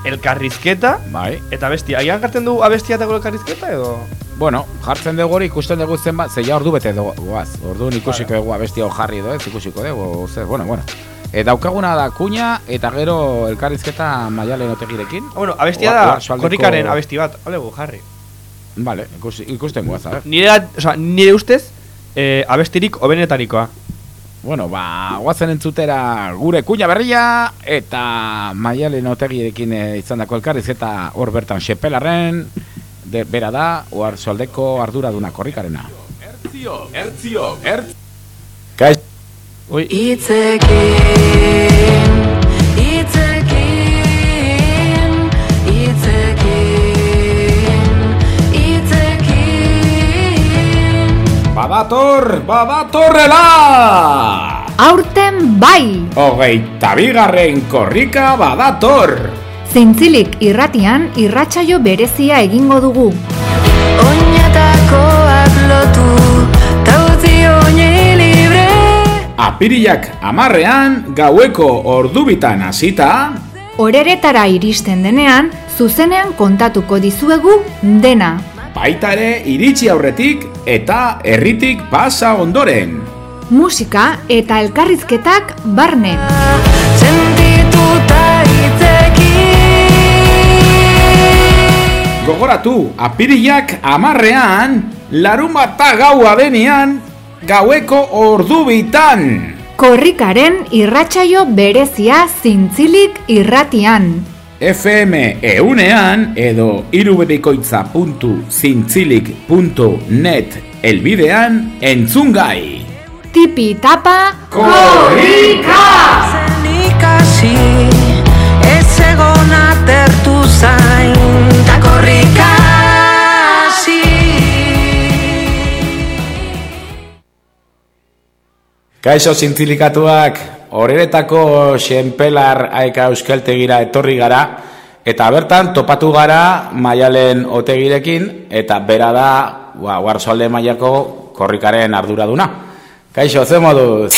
Speaker 7: elkarrizketa,
Speaker 8: bai.
Speaker 7: eta bestia. Agian jartzen dugu abestia eta gure elkarrizketa edo...
Speaker 8: Bueno, jartzen dugu hori ikusten dugu zenbat, ze ja ordu bete dugu, goaz. Orduan ikusiko dugu abestia hor jarri edo ez, ikusiko dugu, zer, bueno, bueno. E, daukaguna da kuña eta gero elkarrizketa maialen otegirekin.
Speaker 7: Bueno, abestia da,
Speaker 8: oarsoaldeko-
Speaker 7: korrikaren abesti bat, alegu, jarri.
Speaker 8: Vale, ikusi, ikusten guaz, ver.
Speaker 7: Nire, oza, nire ustez, eh, abestirik obenetarikoa.
Speaker 8: Bueno, ba, guazen entzutera gure kuña berria eta maialen otegirekin e, izan dako elkarrizketa hor bertan xepelarren, de, bera da, oar soldeko arduraduna korrikarena. Ertzio, ertzio, ertz... Kaiz,
Speaker 7: Ui.
Speaker 12: Itzekin, itzekin, itzekin, itzekin.
Speaker 8: Badator, badatorrela!
Speaker 13: Aurten bai!
Speaker 8: Hogeita bigarren korrika badator!
Speaker 13: Zintzilik irratian irratsaio berezia egingo dugu.
Speaker 12: Oinatakoak lotu, ta utzi oinei libre.
Speaker 8: Apirilak amarrean, gaueko ordubitan hasita,
Speaker 13: Horeretara iristen denean, zuzenean kontatuko dizuegu dena.
Speaker 8: baita ere iritsi aurretik eta herritik pasa ondoren.
Speaker 13: Musika eta elkarrizketak barne.
Speaker 12: Sentituta
Speaker 8: Gogoratu, apirilak amarrean, larun bata gaua denean, gaueko ordubitan.
Speaker 13: Korrikaren irratsaio berezia zintzilik irratian.
Speaker 8: FM eunean edo irubebikoitza.zintzilik.net elbidean entzungai.
Speaker 13: Tipi tapa
Speaker 8: Korrika!
Speaker 12: Zen ikasi, ez egon atertu zain, ta korrika hasi.
Speaker 8: Kaixo zintzilikatuak, Horeretako xenpelar aeka euskaltegira etorri gara, eta bertan topatu gara maialen otegirekin, eta bera da, ba, guarzoalde mailako korrikaren arduraduna. Kaixo, ze moduz?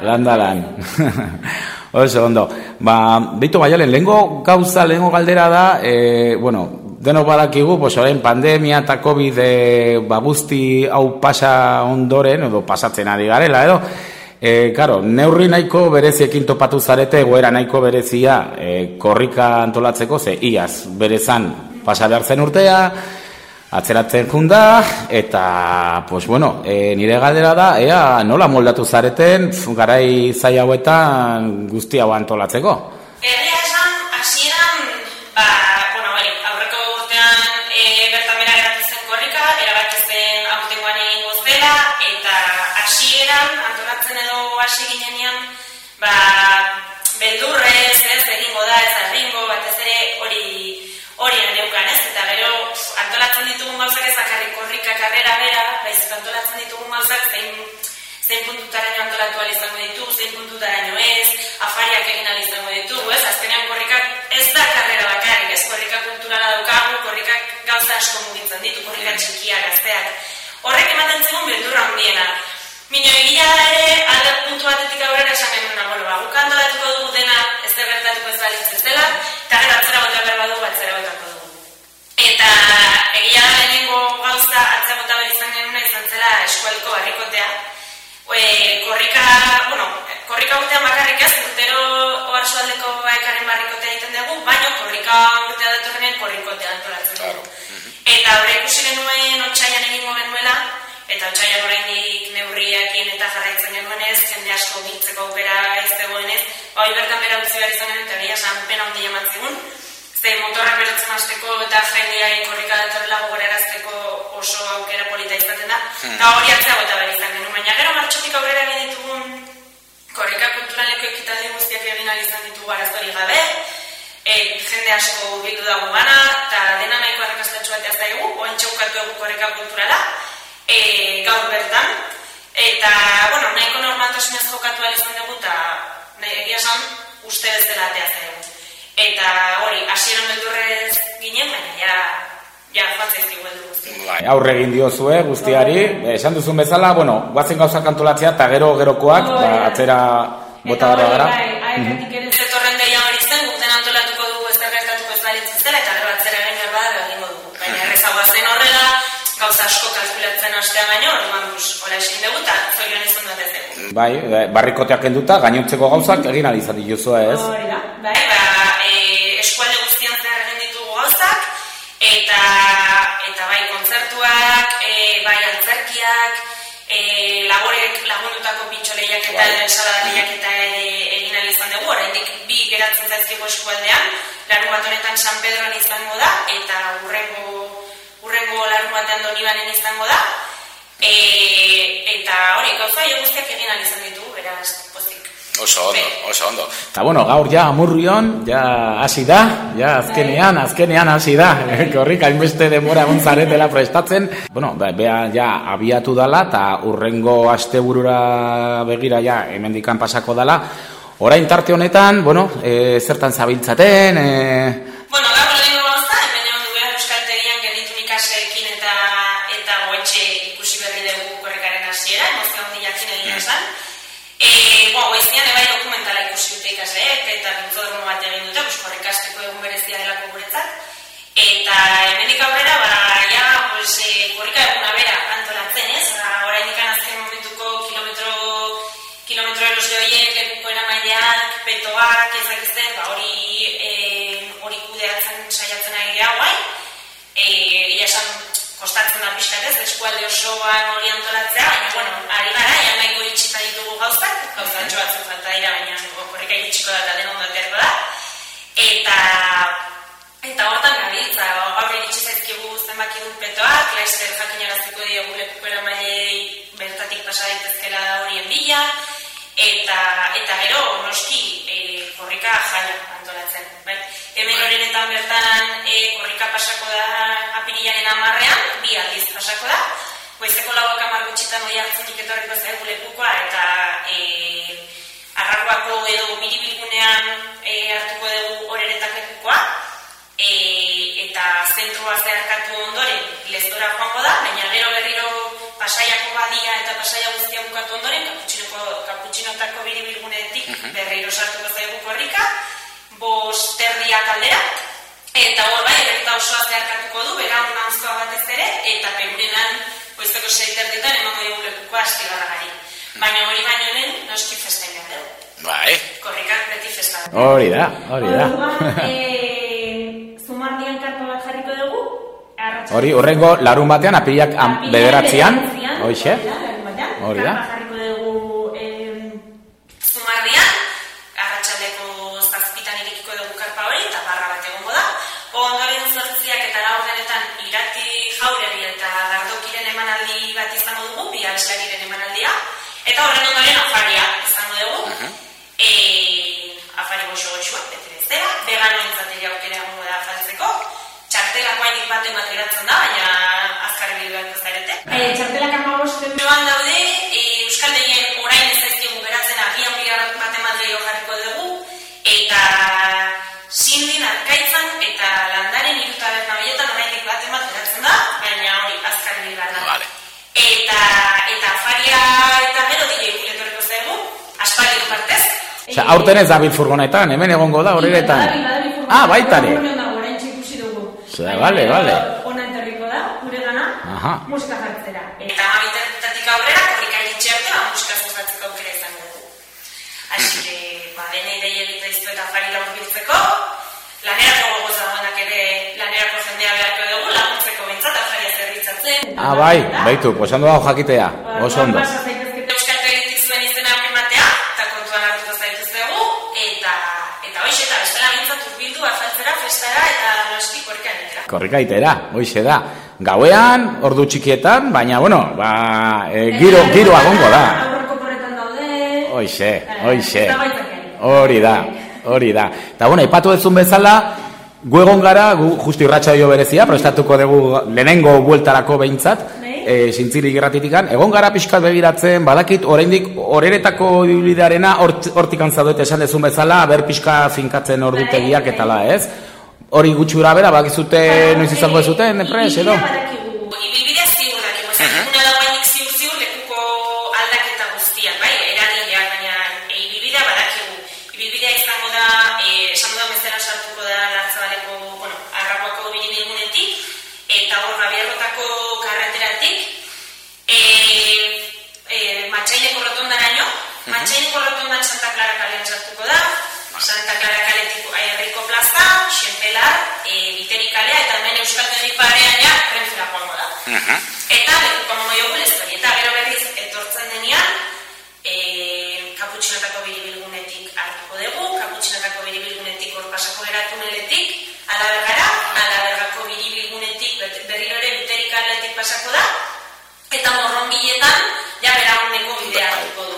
Speaker 8: Landaran. Oso, ondo. Ba, bitu maialen, lehenko gauza, lehenko galdera da, e, bueno, denok badakigu, pues, orain pandemia eta COVID e, ba, guzti hau pasa ondoren, edo pasatzen ari garela, edo, E, karo, neurri nahiko bereziekin topatu zarete, goera nahiko berezia e, korrika antolatzeko, ze iaz, berezan pasa behar zen urtea, atzeratzen junda, eta, pues bueno, e, nire galdera da, ea, nola moldatu zareten, garai zai hauetan guzti hau antolatzeko?
Speaker 14: Egia esan, hasieran, ba, bueno, bai, aurreko urtean e, bertan bera geratu zen korrika, erabaki zen aurtengoan egingo zela, eta hasieran antolatzen edo hasi ginenean, ba, korrikak gauza asko mugitzen ditu, korrika txikia gazteak. Horrek ematen zigun beldurra handiena. Mino egia da ere, alde puntu batetik aurrera esan genuen, bueno, ba, guk antolatuko dugu dena, ez da gertatuko ez balitz ez dela, eta gero atzera bota behar badugu, atzera botako dugu. Eta egia da lehenengo gauza atzera bota behar izan genuen izan zela eskualiko barrikotea, E, korrika, bueno, korrika urtean bakarrik ez, urtero oarsualdeko baekaren barrikotea egiten dugu, baina korrika urtea datorrenean korrikotea antolatzen dugu. Eta hori ikusi genuen otxaian egingo genuela, eta otxaian oraindik neurriakin eta jarraitzen genuenez, jende asko biltzeko aukera ez zegoenez, ba, hori bertan bera utzi behar izan genuen, eta gila esan pena hundi eman zigun, ze motorrak berotzen hasteko eta jendeai korrika datorrela gogorarazteko oso aukera polita izaten da. Eta hori atzea bota behar izan genuen, baina gero martxotik aurrera egin ditugun korrika kulturaleko ekitaldi guztiak egin izan ditugu arazori gabe, e, jende asko bildu dago gana, eta dena nahiko arrakastatxu batea zaigu, oen txaukatu egu korrika kulturala, e, gaur bertan, eta, bueno, nahiko normaltasunez jokatu izan dugu, eta egia esan uste bezala atea zaigu. Eta hori, hasieran beldurrez ginen, baina ja, ja.
Speaker 8: Bai, aurre egin diozue guztiari, esan duzun bezala, bueno, guazen gauzak antolatzea eta gero gerokoak, ba, atzera bota gara gara.
Speaker 14: Bai, aekatik ere zetorren deia hori zen, guten antolatuko dugu ez gertatuko ez balitzen zela, eta gero atzera egin behar bada egingo dugu. Baina errezagoa zen horrela, gauza asko kalkulatzen hastea baino, orduan bus, hola esin dugu, eta zorion izan dut ez dugu.
Speaker 8: Bai, eh, barrikoteak kenduta, gainontzeko gauzak egin ahal izan dituzue, ez?
Speaker 14: Hori ensalada lehiaketa ere egin izan dugu, oraindik bi geratzen zaizkigu eskualdean, larun bat honetan San Pedroan izango da, eta urrengo, urrengo larun batean donibanen izango da, e, eta hori, gauza jo guztiak egin izan ditugu, beraz, pozik.
Speaker 8: Oso ondo, oso ondo. Eta bueno, gaur ja amurrion, ja hasi da, ja azkenean, azkenean hasi da. Korrik hainbeste denbora egon zaretela prestatzen. Bueno, ba, bea ja abiatu dala eta urrengo asteburura begira ja hemendikan pasako dala. Orain tarte honetan, bueno, e, zertan zabiltzaten, e,
Speaker 14: Bueno, gaur eramaileak, petoak, ezakizten, ba, hori e, hori kudeatzen saiatzen ari gara guai. E, Egia esan, kostatzen da pixkat ez, eskualde osoan hori antolatzea, baina, bueno, ari gara, ja nahiko itxita ditugu gauzak, gauza atxo batzuk falta dira, baina horreka iritsiko da eta denon dateako da. Eta, eta hortan gabiltza, gaur iritsi zaizkigu zenbaki dut petoak, laizter jakinaraziko diogu lekuko eramailei bertatik pasa daitezkela horien bila, eta, eta gero, noski, e, korrika jaia antolatzen. Bai? Hemen horrenetan bertan e, korrika pasako da apirilaren amarrean, bi aldiz pasako da, goizeko lauak hamar gutxitan oi hartzenik etorriko zaigu lekukoa, eta e, arrakoako edo biribilgunean e, hartuko dugu horeretak lekukoa, e, eta zentrua zeharkatu ondoren leztora joango da, baina gero berriro pasaiako badia eta pasaia guztia bukatu ondoren, kaputxinoko, kaputxinotako biribilgunetik berriro sartuko zaigu korrika, terdiak aldera, eta hor bai, eta osoa zeharkatuko du, bera unanzkoa batez ere, eta pegurenan goizteko sei terditan emango dugu lekuko astigarragari. Baina hori baino lehen, noski festen dugu.
Speaker 8: Bai.
Speaker 14: Korrikak beti festa.
Speaker 8: Hori da, hori da.
Speaker 14: Orduan, eh, zumardian karpa
Speaker 8: Hori, horrengo larun batean, apilak bederatzean. Hoxe. Hori da.
Speaker 14: karpa jarriko dugu em, zumardian, arratsaldeko zazpitan irekiko dugu karpa hori, eta barra bat egongo da. Ondoren zortziak eta laurdenetan irati jaureri eta gardokiren emanaldi bat izango dugu, bi abeslariren emanaldia. Eta horren ondoren afaria izango dugu. E, afari goxo goxoa, bete bezala, vegano entzateri aukera egongo da afaltzeko. Txartelak bainik bat emateratzen da, baina azkar bilduako zarete. E, txartelak amabosten joan daude, e, Euskaldegien orain ez zaizkigu beratzen agian bigarrak bat emateri jarriko dugu, eta sindin arkaitzan eta landaren hiru taberna horietan oraindik bat emateratzen da, baina hori azkar bilduan da.
Speaker 8: Vale.
Speaker 14: Eta, eta afaria eta gero DJ etorriko zaigu, aspaldiko partez.
Speaker 8: Osea, aurten ez dabil furgonetan, hemen egongo da horretan. Ah, baita ere. Osea, vale, vale.
Speaker 14: Ona enterriko da, gure gana,
Speaker 8: Aha.
Speaker 14: musika jartzera.
Speaker 8: Ah, bai, baitu, pues ondo dago jakitea. Oso ondo. Korrika itera, hoize da. Gauean, ordu txikietan, baina, bueno, ba, e, giro, giro agongo da. Hoize, hoize. Hori da, hori da. Eta, bueno, ipatu dezun bezala, gu egon gara, gu justu irratsaio berezia, prestatuko dugu lehenengo bueltarako behintzat, e, sintzili gerratitikan, egon gara pixkat begiratzen, badakit, oraindik horeretako ibilbidearena hort- hortik antzadoet esan dezun bezala, ber pixka finkatzen ordutegiak eta la, ez? Hori gutxura bera, bakizute noiz izango ez zuten, pres, edo?
Speaker 14: Ibilbidea badakigu, ibilbidea ziur dakigu, ez dakiguna da bainik ziur ziur lekuko aldaketa guztiak, bai, eragileak, baina e, ibilbidea badakigu. Ibilbidea izango da, e, esan dudan bezala sartuko da Lartzabaleko, bueno, Arrakoako biribilgunetik, eta hor Rabierrotako karreteratik, e, e, Matxaineko rotondaraino, Matxaineko rotondan Santa Clara kalean sartuko da, Santa Clara kaletik Herriko plaza, Xenpelar, e, Biteri kalea, eta hemen Euskaltegi parean ja, Renfera da. Eta lekuko mongo jogu leztori, eta gero berriz etortzen denean, e, kaputxinotako biribilgunetik hartuko dugu, kaputxinotako biribilgunetik hor pasako gara tuneletik, ala bergara, ala bergako biribilgunetik bet- berriro ere Biteri kaletik pasako da, eta morrongiletan ja beraguneko bidea hartuko du.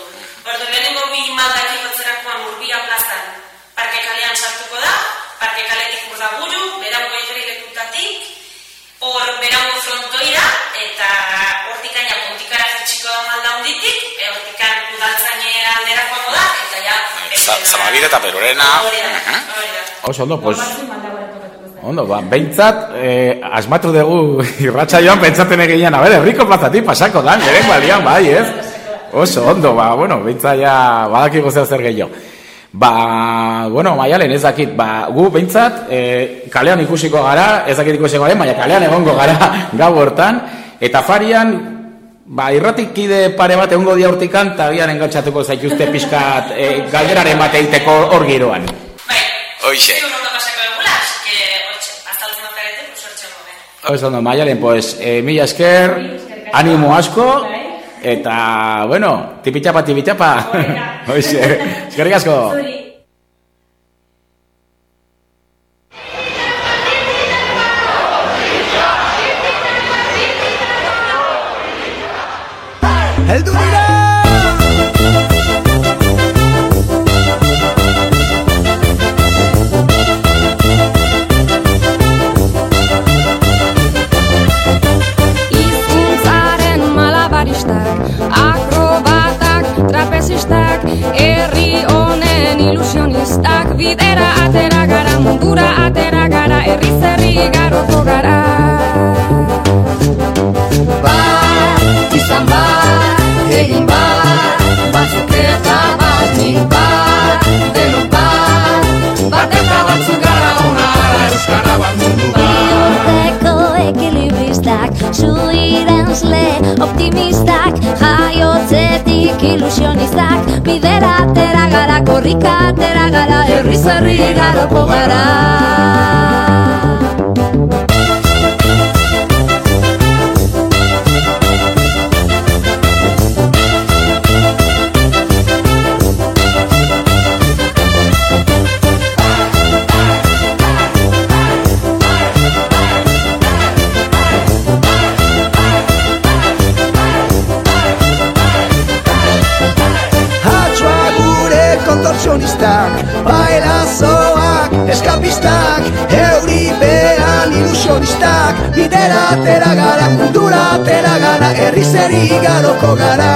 Speaker 14: Ordu lehenengo bi maldaki batzerakoan urbia plazan parke kalean sartuko da, parke kaletik urdaburu, berago egri lekutatik, hor berago frontoira, eta hortikaina pontikara jetxiko da malda honditik, e, hortikan udaltzaine aldera joango da, eta ja...
Speaker 8: Zamabide eta perorena. Oso ondo, pues. Ondo, ba, behintzat, eh, asmatu dugu irratxa joan pentsaten eginean, a ber, herriko plazatik pasako da, nire balian, bai, ez? Oso, ondo, ba, bueno, behintzat ja, badakiko zeo zer gehiago. Ba, bueno, maialen ez dakit, ba, gu behintzat, eh, kalean ikusiko gara, ez dakit ikusiko gara, baina kalean egongo gara gau hortan, eta farian, ba, irratik kide pare bat egongo dia hortikan, eta bian engantzatuko zaituzte pixkat eh, galderaren bat egiteko hor giroan.
Speaker 14: Hortxe mogen.
Speaker 8: Oso ondo, Maialen, pues, eh, mila esker, animo asko, eta, bueno, tipitxapa, tipitxapa. Hoxe, eskerrik asko.
Speaker 15: Heldu
Speaker 12: ilusionistak bidera atera gara mundura atera gara herri zerri garoko gara. Bat, izan bat, egin bat, batzuk eta bat, nik bat, denok bat, bat eta batzuk gara onara euskara bat mundu
Speaker 16: Bihoteko ekilibristak, zu optimistak, jaiotzetik ilusionistak, bidera atera gara, korrika atera gara, herri zerri garoko gara.
Speaker 15: Bidera atera gara, mundura atera gara Herri zeri garoko gara.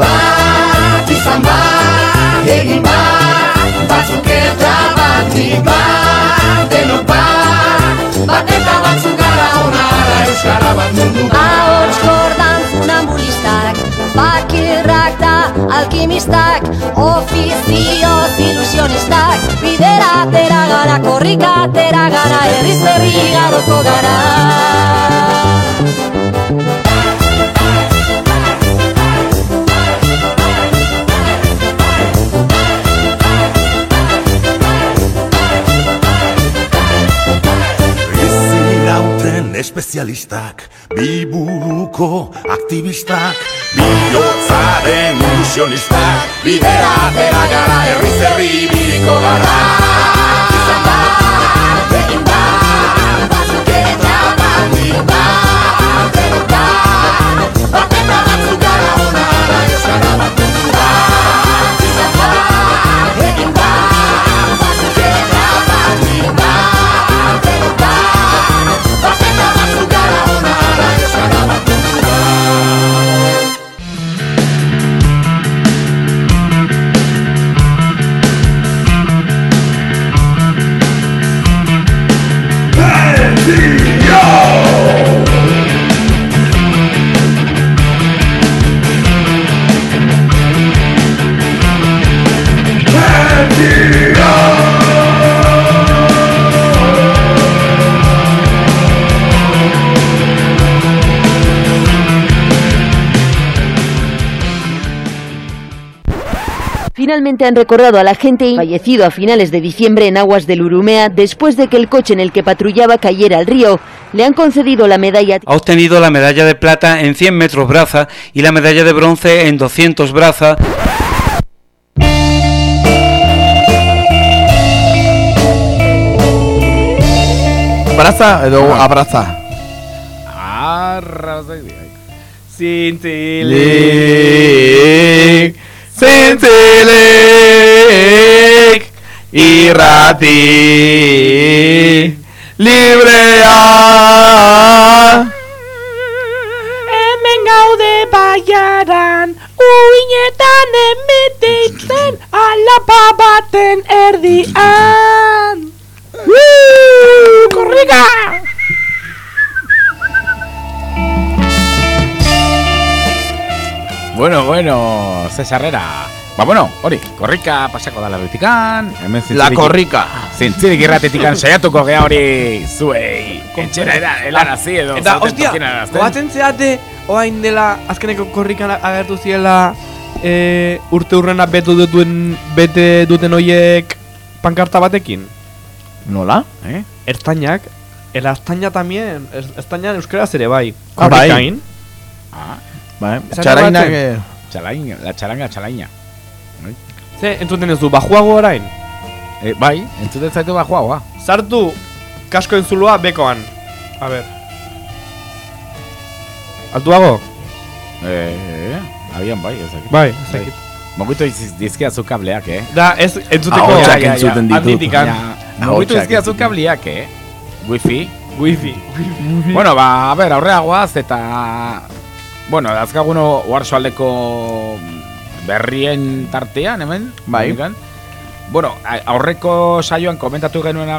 Speaker 12: Bat izan bat, egin bat, batzuk eta bat, bat, denok bat, bat eta batzuk gara onara euskara bat mundu
Speaker 16: Ahots kordan funambulistak, fakirrak da alkimistak, ofizioz ilusionistak, bidera atera gara, korrika atera gara, herri zerri garoko gara.
Speaker 17: Espezialistak, biburuko aktivistak, bihotzaren ilusionistak, bidera atera gara, herri zerri biriko gara.
Speaker 1: Han recordado a la gente fallecido a finales de diciembre en aguas del Urumea después de que el coche en el que patrullaba cayera al río. Le han concedido la medalla
Speaker 18: Ha obtenido la medalla de plata en 100 metros braza y la medalla de bronce en 200 braza.
Speaker 6: Braza edo abraza?
Speaker 8: Arrazai
Speaker 3: Zintzilik, zintzilik, irrati, librea.
Speaker 19: Hemen gaude baiaran, uinetan emititzen, alapa baten erdian. Korrika!
Speaker 8: Bueno, bueno, Cesarrera. Ba, bueno, hori, korrika pasako dala betikan. Hemen
Speaker 3: La
Speaker 8: zintzilik-
Speaker 3: korrika.
Speaker 8: Zintzilik irratetikan saiatuko gea hori zuei. Etxera era, helarazi edo.
Speaker 7: Eta,
Speaker 8: zaten
Speaker 7: ostia,
Speaker 8: tokian arazten.
Speaker 7: goatzen zeate, oain dela, azkeneko korrikan agertu ziela, e, urte urrena betu duten, bete duten hoiek pankarta batekin.
Speaker 6: Nola?
Speaker 8: Eh?
Speaker 7: Ertainak, el Ertaina también, es- Ertainan euskaraz ere bai.
Speaker 6: Ah, bai.
Speaker 7: Korrikain.
Speaker 8: Ah,
Speaker 6: Bai, txarainak... eh,
Speaker 8: Txalaina, la txalanga, txalaina. Bai.
Speaker 7: Ze, entzuten ez du, bajuago orain?
Speaker 8: Eh, bai, entzuten zaitu bajuagoa.
Speaker 7: Sartu kasko entzulua bekoan. A ber. Altuago?
Speaker 8: Eh, agian bai, ezakit.
Speaker 7: Bai, ezakit.
Speaker 8: Mogitu iz- dizkiazu kableak, eh?
Speaker 7: Da, ez entzuteko ja, ja,
Speaker 8: entzuten
Speaker 7: handitikan.
Speaker 8: Ja,
Speaker 7: Ahotsak
Speaker 8: dizkiazu
Speaker 7: entzuten.
Speaker 8: kableak, eh? Wifi.
Speaker 7: Wifi.
Speaker 8: Bueno, ba, a ber, aurrea guaz, eta... Bueno, dazkaguno oarsoaldeko berrien tartean, hemen.
Speaker 6: Bai.
Speaker 8: Hemendikan. Bueno, aurreko saioan komentatu genuena,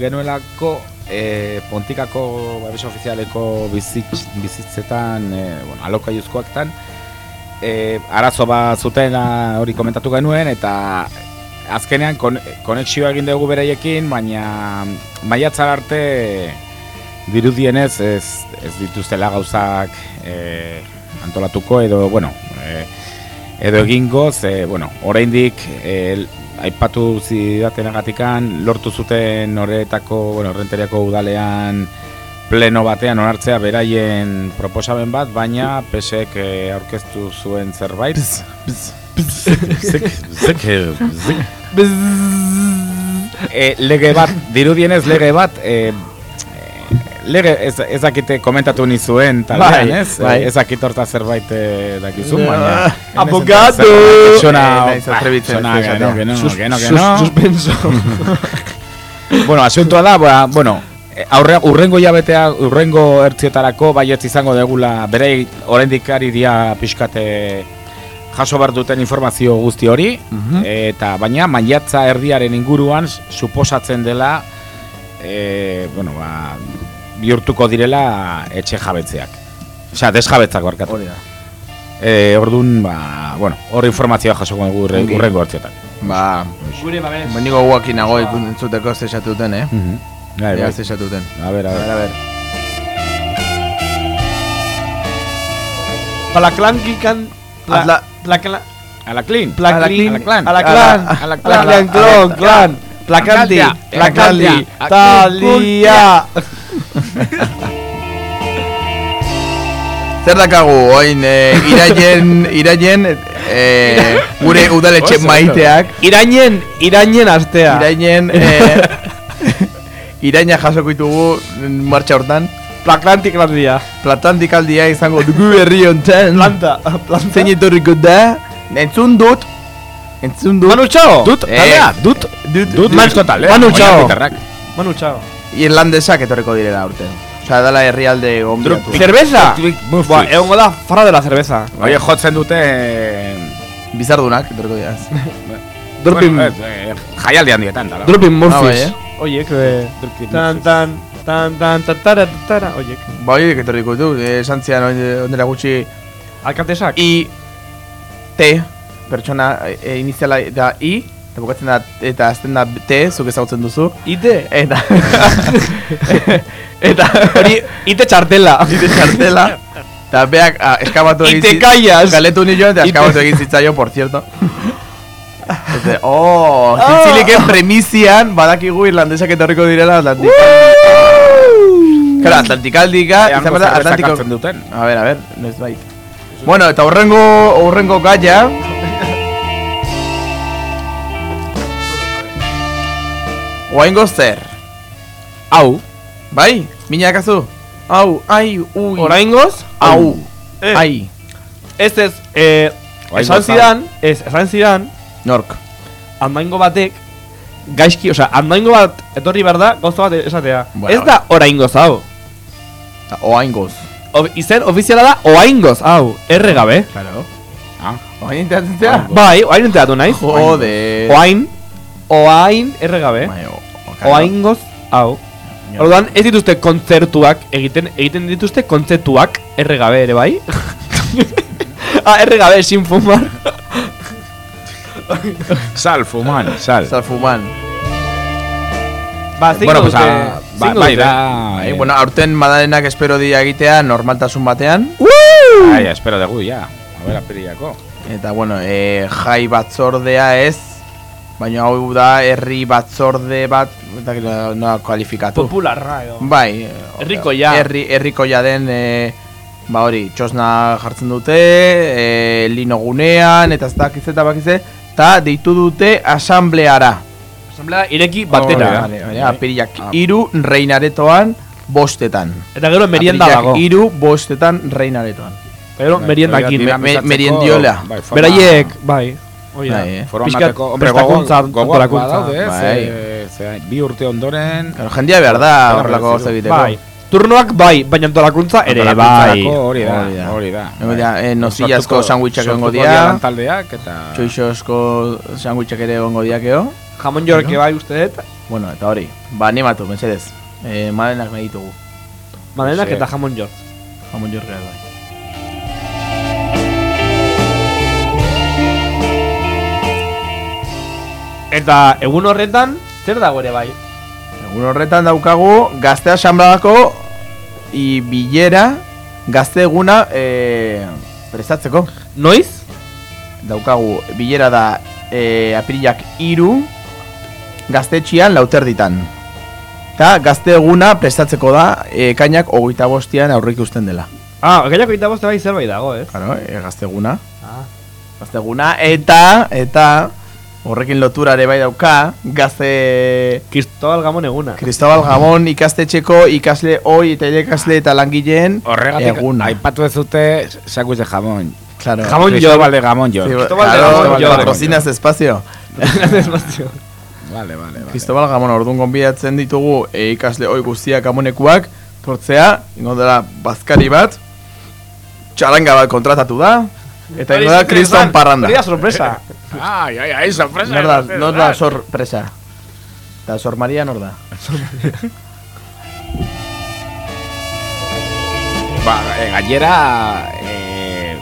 Speaker 8: genuelako e, Pontikako babes ofizialeko bizitz, bizitzetan, e, bueno, alokaiuzkoaktan, e, arazo bat zutena hori komentatu genuen, eta azkenean kon, konexioa egin dugu beraiekin, baina maiatzar arte dirudienez ez, ez dituztela gauzak e, antolatuko edo, bueno, e, edo egingo, ze, bueno, oraindik e, aipatu zidatenagatikan lortu zuten horretako, bueno, renteriako udalean pleno batean onartzea beraien proposamen bat, baina pesek aurkeztu zuen zerbait. Zik, zik, zik. E, lege bat, dirudienez lege bat, e, lege ez, ez dakite komentatu ni zuen taldean,
Speaker 6: Bai,
Speaker 8: ez?
Speaker 6: bai.
Speaker 8: Ez dakit horta zerbait baina...
Speaker 6: Abogado! Eh, esatea.
Speaker 8: no, que no,
Speaker 6: Sus-
Speaker 8: que no, que
Speaker 6: sus-
Speaker 8: no.
Speaker 6: suspenso.
Speaker 8: bueno, asuntoa da, ba, bueno, eh, aurre, urrengo jabetea, urrengo ertziotarako baietz izango degula, berei oraindik ari dia pixkate jaso behar duten informazio guzti hori, eta baina maiatza erdiaren inguruan suposatzen dela, e, bueno, ba, bihurtuko direla etxe jabetzeak. Osea, desjabetzak barkatu.
Speaker 6: Hori da.
Speaker 8: E, orduan, ba, bueno, hor informazioa jasoko dugu urre-
Speaker 6: Ongi.
Speaker 8: urrengo ertziotan.
Speaker 6: Ba,
Speaker 7: Gure babes.
Speaker 6: Bendigo guakin nago ikuntzuteko zesatuten, eh?
Speaker 8: Bai,
Speaker 6: Ea
Speaker 8: bai.
Speaker 6: zesatuten.
Speaker 8: A ver, a ver.
Speaker 6: A ver.
Speaker 7: Palaklankikan...
Speaker 6: Atla-
Speaker 7: Plakla...
Speaker 8: A la clean.
Speaker 7: Plaklin,
Speaker 8: A la clan.
Speaker 7: a la placanti,
Speaker 8: placantia,
Speaker 7: talia.
Speaker 6: Zer dakagu, oin, eh, iraien, iraien, eh, gure udaletxe maiteak.
Speaker 7: Irainen, irainen astea.
Speaker 6: Irainen, eh, iraina jasoko ditugu martxa hortan.
Speaker 7: Plaklantik aldia.
Speaker 6: Platantik aldia izango dugu herri honetan.
Speaker 7: Planta, planta.
Speaker 6: Zein etorriko da, entzun dut, entzun dut.
Speaker 7: Manu Chao.
Speaker 8: Dut,
Speaker 6: Eh,
Speaker 8: taldea, dut.
Speaker 6: Dut,
Speaker 8: Dut,
Speaker 6: Man-
Speaker 8: listo taldea.
Speaker 7: Manu
Speaker 8: Oina
Speaker 7: Chao. Manu Chao.
Speaker 6: Irlandesak etorriko direla urte. Osea, dala herrialde gonbidatu.
Speaker 7: Cerveza.
Speaker 8: Murphys.
Speaker 7: Buah, egongo da farra de la cerveza.
Speaker 8: Oie, jotzen dute...
Speaker 6: Bizardunak etorriko dira.
Speaker 7: Dropping,
Speaker 8: Bueno, ez, eh, jaialdi handietan, da.
Speaker 7: dropping
Speaker 6: Ah, eh?
Speaker 7: Oiek, eh, tan, tan, tan, tan, tan, tara, tara, oiek.
Speaker 6: Ba, horiek etorriko ditu, eh, esan zian ondela gutxi
Speaker 7: Alkatesak.
Speaker 6: I T pertsona e, iniziala da I eta bukatzen da eta azten da T zuk ezagutzen duzu
Speaker 7: Ite.
Speaker 6: eta eta
Speaker 7: Hori, ite txartela.
Speaker 6: ite txartela eta beak ah, eskabatu egin
Speaker 7: te
Speaker 6: zi-
Speaker 7: callas.
Speaker 6: galetu nio eta eskabatu egin zitzaio por cierto Este, oh, zintzilik premizian badakigu irlandesak etorriko direla Atlantik Claro, Atlantikaldika izan behar da
Speaker 8: zerbezak
Speaker 6: Atlantiko
Speaker 8: duten.
Speaker 6: A ver, a ver, noiz bait Bueno, eta horrengo, horrengo gaia Oaingo zer
Speaker 8: Hau.
Speaker 6: Bai, minakazu Hau, ai, ui
Speaker 7: Oraingoz,
Speaker 6: Hau,
Speaker 7: Eh.
Speaker 6: ai
Speaker 7: Ez ez, eh, esan zidan, ez, esan zidan,
Speaker 6: Nork
Speaker 7: andaingo batek, gaizki, osea, andaingo bat etorri behar da, gauza bat esatea.
Speaker 6: Bueno,
Speaker 7: ez da oraingoz hau.
Speaker 6: Oaingoz
Speaker 7: O, izen ofiziala da oaingoz hau, erre gabe.
Speaker 6: Claro
Speaker 8: Ah.
Speaker 6: Oain inteatzen zea
Speaker 7: Bai, oain enteratu naiz.
Speaker 6: Jode
Speaker 7: Oain, oain, erre gabe.
Speaker 6: Bai, claro.
Speaker 7: Oaingoz hau. Orduan, ez dituzte kontzertuak egiten, egiten dituzte kontzertuak erre gabe ere bai. ah, erre gabe, sin fumar.
Speaker 8: Sal, fuman, sal.
Speaker 6: Salfuman
Speaker 7: Ba, zingo
Speaker 8: Bueno, pues, a- ba-
Speaker 7: zingo
Speaker 8: bai, da...
Speaker 6: Bai,
Speaker 8: eh,
Speaker 6: bueno, aurten madalenak espero dia egitea normaltasun batean
Speaker 8: Ai, espero dugu, ja. A ver, apiriako.
Speaker 6: Eta bueno, e, jai batzordea ez Baina hau da herri batzorde bat Eta no, no kualifikatu
Speaker 7: Popularra edo.
Speaker 6: Bai eh,
Speaker 7: Herrikoia.
Speaker 6: Herri, herrikoia den e, Ba hori, txosna jartzen dute e, Lino gunean Eta ez dakiz eta bakize Eta deitu dute asambleara
Speaker 7: Asamblea ireki batera.
Speaker 6: Vale, vale, Apirilak iru reinaretoan Bostetan
Speaker 7: Eta gero merienda dago.
Speaker 6: Iru bostetan reinaretoan
Speaker 7: Gero
Speaker 8: Bai,
Speaker 7: meriendakin.
Speaker 6: meriendiola.
Speaker 8: bai,
Speaker 7: Beraiek, bai. Hoi da.
Speaker 6: Bai, eh.
Speaker 8: Forma
Speaker 7: Pixkat
Speaker 8: emateko, hombre,
Speaker 7: prestakuntza,
Speaker 8: gogo- gogoak badaude,
Speaker 6: Bai.
Speaker 8: ze- ze- bi urte ondoren...
Speaker 6: Claro, jendia behar da horrelako gauza egiteko
Speaker 7: Bai. turnoak bai, baina antolakuntza ere bai.
Speaker 8: Hori da,
Speaker 6: Hori da.
Speaker 8: hori da.
Speaker 6: Eh, nozillazko
Speaker 8: Sortuko-
Speaker 6: sandwichak egongo
Speaker 8: sortuko
Speaker 6: dira.
Speaker 8: lantaldeak eta...
Speaker 6: Txoixosko sandwichak ere egongo diakeo.
Speaker 7: Jamon jorke bai uste dut.
Speaker 6: Bueno, eta hori. Ba, animatu, mesedez. Eh, malenak nahi ditugu.
Speaker 7: Malenak eta jamon jork.
Speaker 6: Jamon jork ere bai.
Speaker 7: Eta egun horretan, zer dago ere bai?
Speaker 6: Egun horretan daukagu gazte asanbladako i bilera gazte eguna e, prestatzeko.
Speaker 7: Noiz?
Speaker 6: Daukagu bilera da e, apirilak iru gaztetxian lauterditan. Eta gazte eguna prestatzeko da ekainak hogeita bostian aurrik usten dela.
Speaker 7: Ah, gaiako eta boste bai zerbait dago, ez?
Speaker 6: Claro, e, gazte eguna.
Speaker 7: Ah.
Speaker 6: Gazte eguna eta, eta horrekin lotura ere bai dauka gazte...
Speaker 7: Cristobal Gamon eguna.
Speaker 6: Cristobal Gamon ikastetxeko ikasle oi eta irakasle eta langileen
Speaker 8: Horregatik,
Speaker 6: eguna.
Speaker 8: aipatu ez dute sándwich de jamón.
Speaker 6: Claro.
Speaker 8: Jamón Cristóbal de Gamón yo.
Speaker 6: Sí,
Speaker 8: Cristóbal de
Speaker 6: claro,
Speaker 8: York.
Speaker 6: patrocinas despacio.
Speaker 7: Despacio.
Speaker 8: Vale, vale, vale.
Speaker 6: Cristobal Gamon orduan gonbidatzen ditugu e, ikasle oi guztiak gamonekuak tortzea, ingo dela bazkari bat, txaranga bat kontratatu da, eta ingo da kriston parranda.
Speaker 7: Hori da sorpresa.
Speaker 8: Ai, ai, ai, sorpresa.
Speaker 6: Nor da, nor da sorpresa. Eta Sor Maria nor da.
Speaker 8: Ba, e, gainera, e,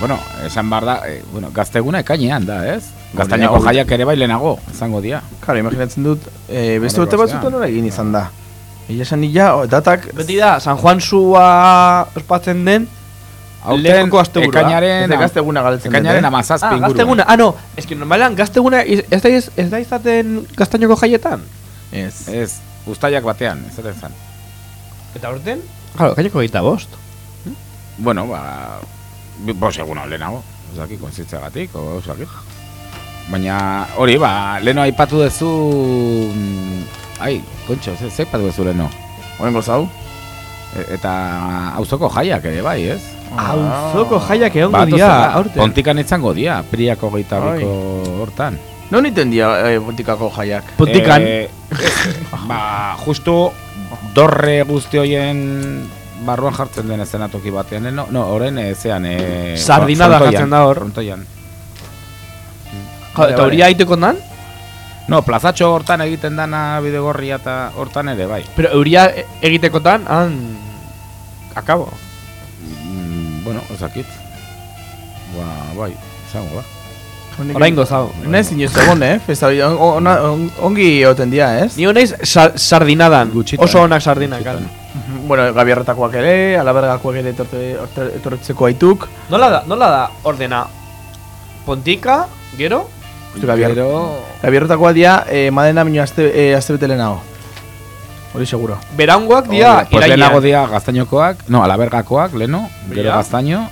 Speaker 8: bueno, esan behar da, e, bueno, gazteguna ekainean da, ez? Gaztaineko jaiak ere bai lehenago, izango dia.
Speaker 6: Claro, imaginatzen dut, e, beste urte batzutan nola egin izan da. Egia esan nila, datak...
Speaker 7: Beti da, San Juan Zua ospatzen den
Speaker 8: Aurten,
Speaker 7: leheko asteburua.
Speaker 8: ekainaren-
Speaker 6: Ez da gazteguna galtzen
Speaker 8: ekainaren
Speaker 6: dut, eh?
Speaker 8: amazazpi
Speaker 7: Ah,
Speaker 8: inguruan.
Speaker 7: gazteguna. Ah, no, ez que normalan gazteguna ez da, iz- ez da izaten gaztainoko jaietan.
Speaker 6: Ez.
Speaker 8: Ez, ustaiak batean, ez zaten zan.
Speaker 7: Eta orten? Claro, gaineko gaita bost.
Speaker 8: Bueno, ba, bos egun hau lehenago, ez dakit, konzitzeagatik, o ez dakit. Baina, hori, ba, leheno aipatu duzu... mm, Ai, kontxo, ze, ze aipatu duzu leheno?
Speaker 6: Oengo zau?
Speaker 8: E, eta auzoko jaiak ere bai, ez?
Speaker 7: Auzoko jaiak egongo
Speaker 8: Batu
Speaker 7: dira,
Speaker 8: zela,
Speaker 7: aurten.
Speaker 8: Pontikan izango dia, priako geita biko hortan.
Speaker 6: Non iten dia e, pontikako jaiak?
Speaker 7: Pontikan.
Speaker 8: Eh, ba, justu dorre guzti hoien barruan jartzen den ezenatoki batean, eh? no, no, oren ezean, eh,
Speaker 7: Sardinada
Speaker 8: frontoian,
Speaker 7: jartzen da hor.
Speaker 8: Frontoian.
Speaker 7: Ja, eta hori aiteko dan?
Speaker 8: No, plazatxo hortan egiten dana bidegorria eta hortan ere bai.
Speaker 7: Pero euria egitekotan, han... Akabo.
Speaker 8: Bueno, ez dakit. Ba, bai, izango da.
Speaker 7: Oraingo zau.
Speaker 6: Naiz inoz egon, eh? Festa on- on- ongi oten dia, ez?
Speaker 7: Ni honaiz sa sardinadan. Oso onak sardinak.
Speaker 6: Bueno, gabierretakoak ere, alabergakoak ere etortzeko aituk.
Speaker 7: Nola da, nola da ordena? Pontika, gero?
Speaker 6: Gabierretakoak dia, eh, madena minio azte, eh, azte. Hori seguro.
Speaker 7: Berangoak dia
Speaker 8: Hori, pues
Speaker 7: irailean.
Speaker 8: lehenago dia gaztainokoak, no, alabergakoak, leno, gero gaztaino,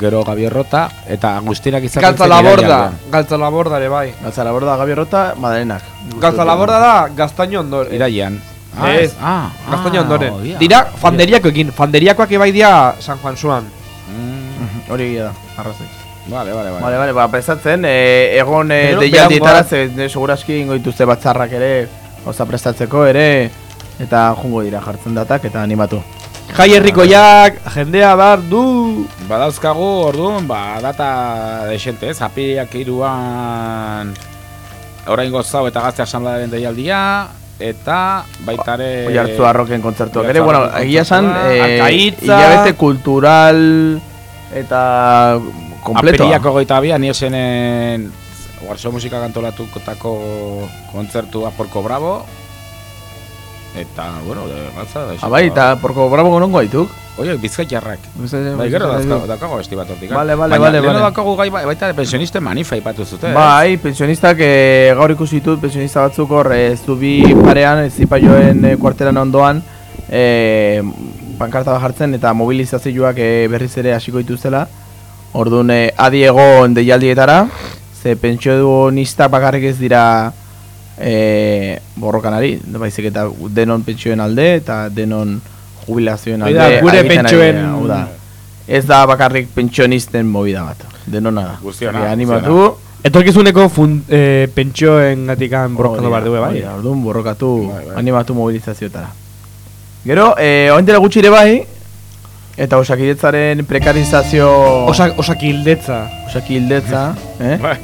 Speaker 8: gero gabierrota, eta guztirak izan
Speaker 7: Galtza la borda, galtza la borda ere bai.
Speaker 6: Galtza la borda gabierrota, madalenak.
Speaker 7: Galtza la borda da gaztaino ondoren.
Speaker 8: Iraian.
Speaker 7: Ah, ez,
Speaker 8: ah,
Speaker 7: gaztaino
Speaker 8: ah,
Speaker 7: ondoren.
Speaker 8: odia.
Speaker 7: Dira fanderiakoekin, fanderiakoak ebai dia San Juan Suan.
Speaker 8: Mm,
Speaker 6: Hori egia da, arrazoi.
Speaker 8: Vale, vale, vale.
Speaker 6: Vale, vale, ba, eh, egon eh, deialdietara, ze de, seguraski ingo dituzte batzarrak ere, oza prestatzeko ere, eta jungo dira jartzen datak, eta animatu.
Speaker 7: Jai herrikoiak, jendea bar du.
Speaker 8: Badauzkagu, orduan, ba, data desente, ez? Apiriak iruan orain gozau eta gazte asamladaren deialdia, eta baitare...
Speaker 6: Oi hartzu arroken kontzertuak ere, bueno, egia esan,
Speaker 8: kontzertua,
Speaker 6: eh,
Speaker 8: Arkaitza.
Speaker 6: hilabete kultural eta kompletoa.
Speaker 8: Apiriako goita bia, niesenen Guarso musika kantolatutako kontzertua Porco Bravo, eta, bueno, de galtza da.
Speaker 6: Ah, bai, eta porko bravo gonongo aituk.
Speaker 8: Oie, bizkaitarrak.
Speaker 6: Bizkai-
Speaker 8: Bai, gero
Speaker 6: bizkai-
Speaker 8: dauzka- daukago besti bat hortik.
Speaker 6: Vale, vale,
Speaker 8: Baina,
Speaker 6: vale, vale.
Speaker 8: daukagu gai, ba- baita pensionisten manifa ipatu zute. ez?
Speaker 6: Bai, pensionistak eh, gaur ikusi ditut, pensionista batzuk hor, eh, zubi parean, zipaioen eh, kuarteran ondoan, eh, pankarta bat jartzen eta mobilizazioak eh, berriz ere hasiko dituztela. Orduan, eh, adi egon deialdietara, ze pensionistak bakarrik ez dira eh, borrokan ari, baizik eta denon pentsioen alde eta denon jubilazioen alde.
Speaker 7: da, gure pentsioen-
Speaker 6: hau da. Ez da bakarrik pentsionisten movida bat, denona da.
Speaker 8: Guztiona,
Speaker 6: animatu,
Speaker 7: Etorkizuneko fun, eh, pentsioen gatikan borrokatu behar dugu, bai.
Speaker 6: Orduan borrokatu, animatu mobilizazioetara. Gero, eh, oin dela gutxi ere bai, eta osakidetzaren prekarizazio...
Speaker 7: Osak, osakildetza.
Speaker 6: Osakildetza, eh?
Speaker 7: Bai.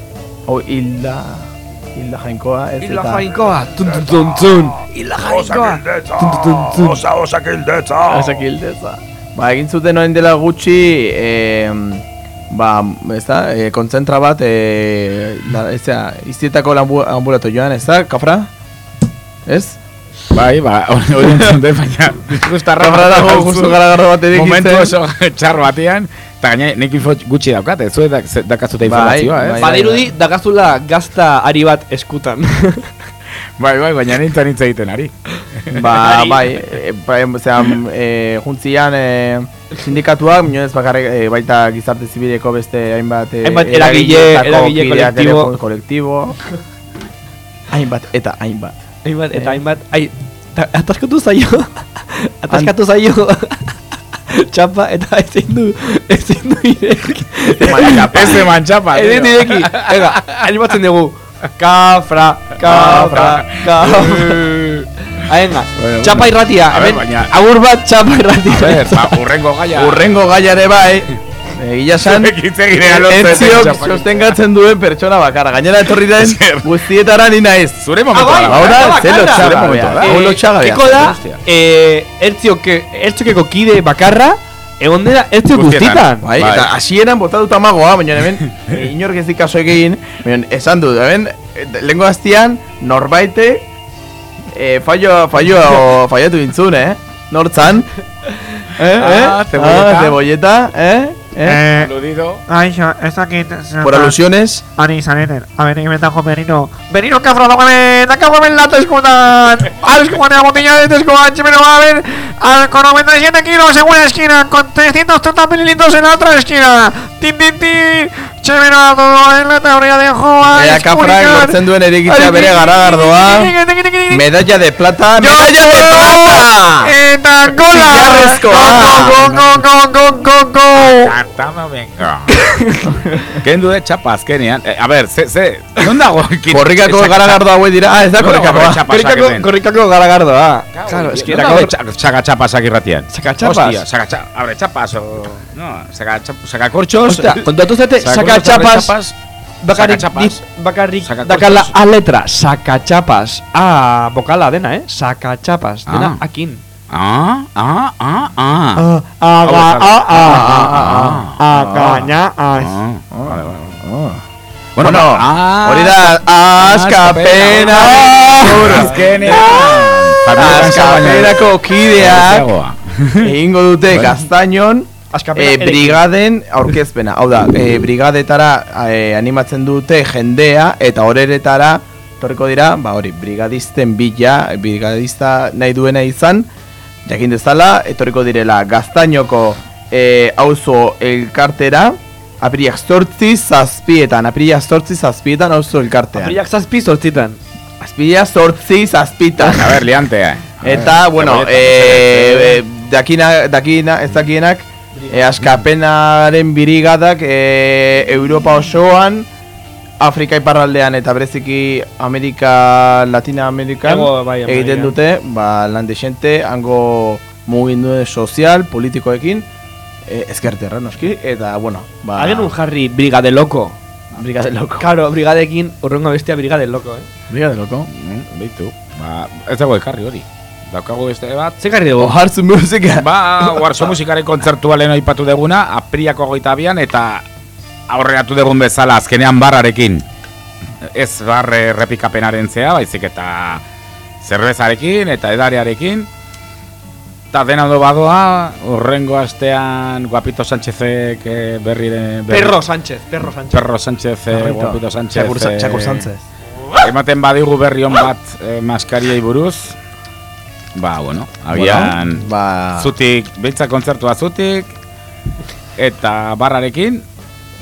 Speaker 6: O, hilda... Hilda jainkoa, ez
Speaker 7: Hilda
Speaker 6: eta...
Speaker 7: jainkoa, tun tun tun tun. Hilda jainkoa. Tun tun tun tun.
Speaker 17: Osa, osakildetza.
Speaker 6: Osakildetza. Ba, egin zuten oin dela gutxi, eh, ba, ez da, eh, kontzentra bat, eh, la, ez da, iztietako lambu, ambulatorioan, ez da, kafra? Ez?
Speaker 8: Bai, ba, hori entzun dut, baina Gustarra
Speaker 6: Kafra dago, justu garagarro bat erekin
Speaker 8: Momentu oso txarro batean Eta gaina nik info gutxi daukat, ez zuet dak- dakazute informazioa, eh?
Speaker 7: Badirudi, dagazula gazta ari bat eskutan.
Speaker 8: Bai, bai, baina nintzen hitz egiten ari
Speaker 6: Ba, bai, e, ba, osea, m, e, juntzian e, sindikatuak, minonez bakarrik e, baita gizarte zibileko beste hainbat e,
Speaker 7: Hainbat eragile- eragile kolektibo.
Speaker 6: ko- kolektibo. hainbat eta hainbat.
Speaker 7: Hainbat eta
Speaker 6: Eh.
Speaker 7: hainbat, ai, ta- ataskatu zaio, ataskatu zaio, txapa eta ezin du, ezin du ireki.
Speaker 8: Ez eman txapa,
Speaker 7: Ezin du
Speaker 8: tío.
Speaker 7: ireki, venga, animatzen dugu, kafra, kafra, kafra. Ah, venga,
Speaker 8: Bueno,
Speaker 7: txapa irratia, hemen, agur bat txapa irratia.
Speaker 8: Ba, urrengo gaia
Speaker 6: Urrengo gaia ere bai, egia san, entziok sostengatzen duen pertsona bakarra. Gainera etorri den guztietara ni naiz.
Speaker 8: Zure
Speaker 7: Ah,
Speaker 8: momentua
Speaker 7: bai,
Speaker 8: da.
Speaker 6: Ahora, lotxaga
Speaker 8: Zure momentua da.
Speaker 6: Hau lotxaga bea.
Speaker 7: Kiko da,
Speaker 8: Hostia.
Speaker 7: eh, ertzioke, ertziokeko kide bakarra, egon dela ertzio
Speaker 8: Guztietan.
Speaker 6: Bai,
Speaker 8: Bai.
Speaker 6: eta hasieran botatuta magoa, baina hemen eh, inork ez dikaso egin, baina esan du, hemen eh, lehengo aztian norbaite eh, fallo, fallo, fallatu dintzun, eh? Nortzan? Eh,
Speaker 8: Ah,
Speaker 6: eh?
Speaker 8: cebolleta.
Speaker 6: Ah, cebolleta, eh? Eh?
Speaker 8: Aludido.
Speaker 19: Aixo, ez dakit...
Speaker 6: Por alusiones.
Speaker 19: Ani zareten. A ver, que me tajo Berino. Berino, que afrodógame, te cago en la escutan. Al escutan la botella de Tescoach, pero va a ver. Al, con 97 kilos en una esquina, con 330 mililitros en la otra esquina. Tin, tin, tin. Chévere, todo en la teoría de Joa.
Speaker 6: Ea kaprak lortzen duen erigitzea bere garagardoa. Medalla de plata, medalla de plata!
Speaker 19: Eta gola!
Speaker 6: Zilarrezkoa!
Speaker 19: Go, go, go, go, go, go!
Speaker 8: Kartama venga. Kendu de txapa azkenean. Eh, a ver, ze, ze, non dago?
Speaker 6: Korrikako garagardo hauek dira, ah, ez da korrikakoa.
Speaker 7: Korrikako, korrikako garagardoa. Claro, es que
Speaker 8: non
Speaker 7: era
Speaker 8: dago
Speaker 7: gaur...
Speaker 8: txa- saca chapas aquí ratian.
Speaker 7: Saca chapas?
Speaker 8: Hostia, saca chapas. Abre chapas o... No, saca, saca corchos.
Speaker 7: Ostia, kontatu zate, saca chapas, bakarrik,
Speaker 8: saca chapas.
Speaker 7: bakarrik,
Speaker 8: Saca
Speaker 7: dakala
Speaker 8: corchos.
Speaker 7: a letra, saca chapas, a bokala dena, eh? Saca chapas, dena
Speaker 8: Ah.
Speaker 7: akin.
Speaker 8: Ah, ah, ah, ah.
Speaker 7: Ah,
Speaker 8: Ah, ah,
Speaker 7: ah,
Speaker 8: ah,
Speaker 7: ah, as.
Speaker 8: Ah, vale, vale.
Speaker 6: Bueno,
Speaker 8: ah,
Speaker 6: hori da askapena.
Speaker 8: Azkenean.
Speaker 6: Askapenako kideak egingo dute
Speaker 8: Bueno.
Speaker 6: gaztainon
Speaker 7: Askapena erekin.
Speaker 6: brigaden aurkezpena. Hau da, eh, brigadetara eh, animatzen dute jendea eta horeretara torriko dira, ba hori, brigadisten bila, brigadista nahi duena izan, jakin dezala, etorriko direla gaztainoko eh, auzo elkartera, apiriak zortzi zazpietan, apiriak zortzi zazpietan auzo elkartean.
Speaker 7: Apriak zazpi zortzitan.
Speaker 6: Azpia zortzi zazpitan.
Speaker 8: A ver, liante. eh.
Speaker 6: Eta,
Speaker 8: A ver,
Speaker 6: bueno, eh, eh, dakina, dakina, ez dakienak, eh, askapenaren birigadak eh, Europa osoan, Afrika iparraldean eta bereziki Amerika, Latina Amerikan
Speaker 7: bai,
Speaker 6: egiten dute, ba, lan desente, hango mugindu sozial, politikoekin, eh, ezkerterra noski, eta, bueno, ba...
Speaker 7: Hagen un jarri brigade loko.
Speaker 6: Brigade loko.
Speaker 7: Claro, brigadekin urrengo bestia brigade loko, eh?
Speaker 6: Brigade loko.
Speaker 8: Mm, Beitu. Ba, ez dago ekarri hori. Daukagu beste bat.
Speaker 7: Ze garri dugu?
Speaker 6: Ohartzu musika.
Speaker 8: Ba, Warso musikaren kontzertua lehen aipatu deguna, apriako goita bian, eta aurreatu degun bezala azkenean barrarekin. Ez barre repikapenaren zea, baizik eta zerbezarekin eta edarearekin. Eta dena ondo badoa, urrengo astean Guapito Sánchezek eh, berri, berri
Speaker 7: Perro Sánchez, Perro Sánchez.
Speaker 8: Perro Sánchez, eh. Guapito Sánchez.
Speaker 6: Txakur,
Speaker 8: eh,
Speaker 6: Txakur Sánchez.
Speaker 8: Ematen badigu berri on bat eh, maskariei buruz. Ba, bueno, agian
Speaker 6: Bueno, ba-
Speaker 8: zutik, beltza kontzertua zutik, eta barrarekin,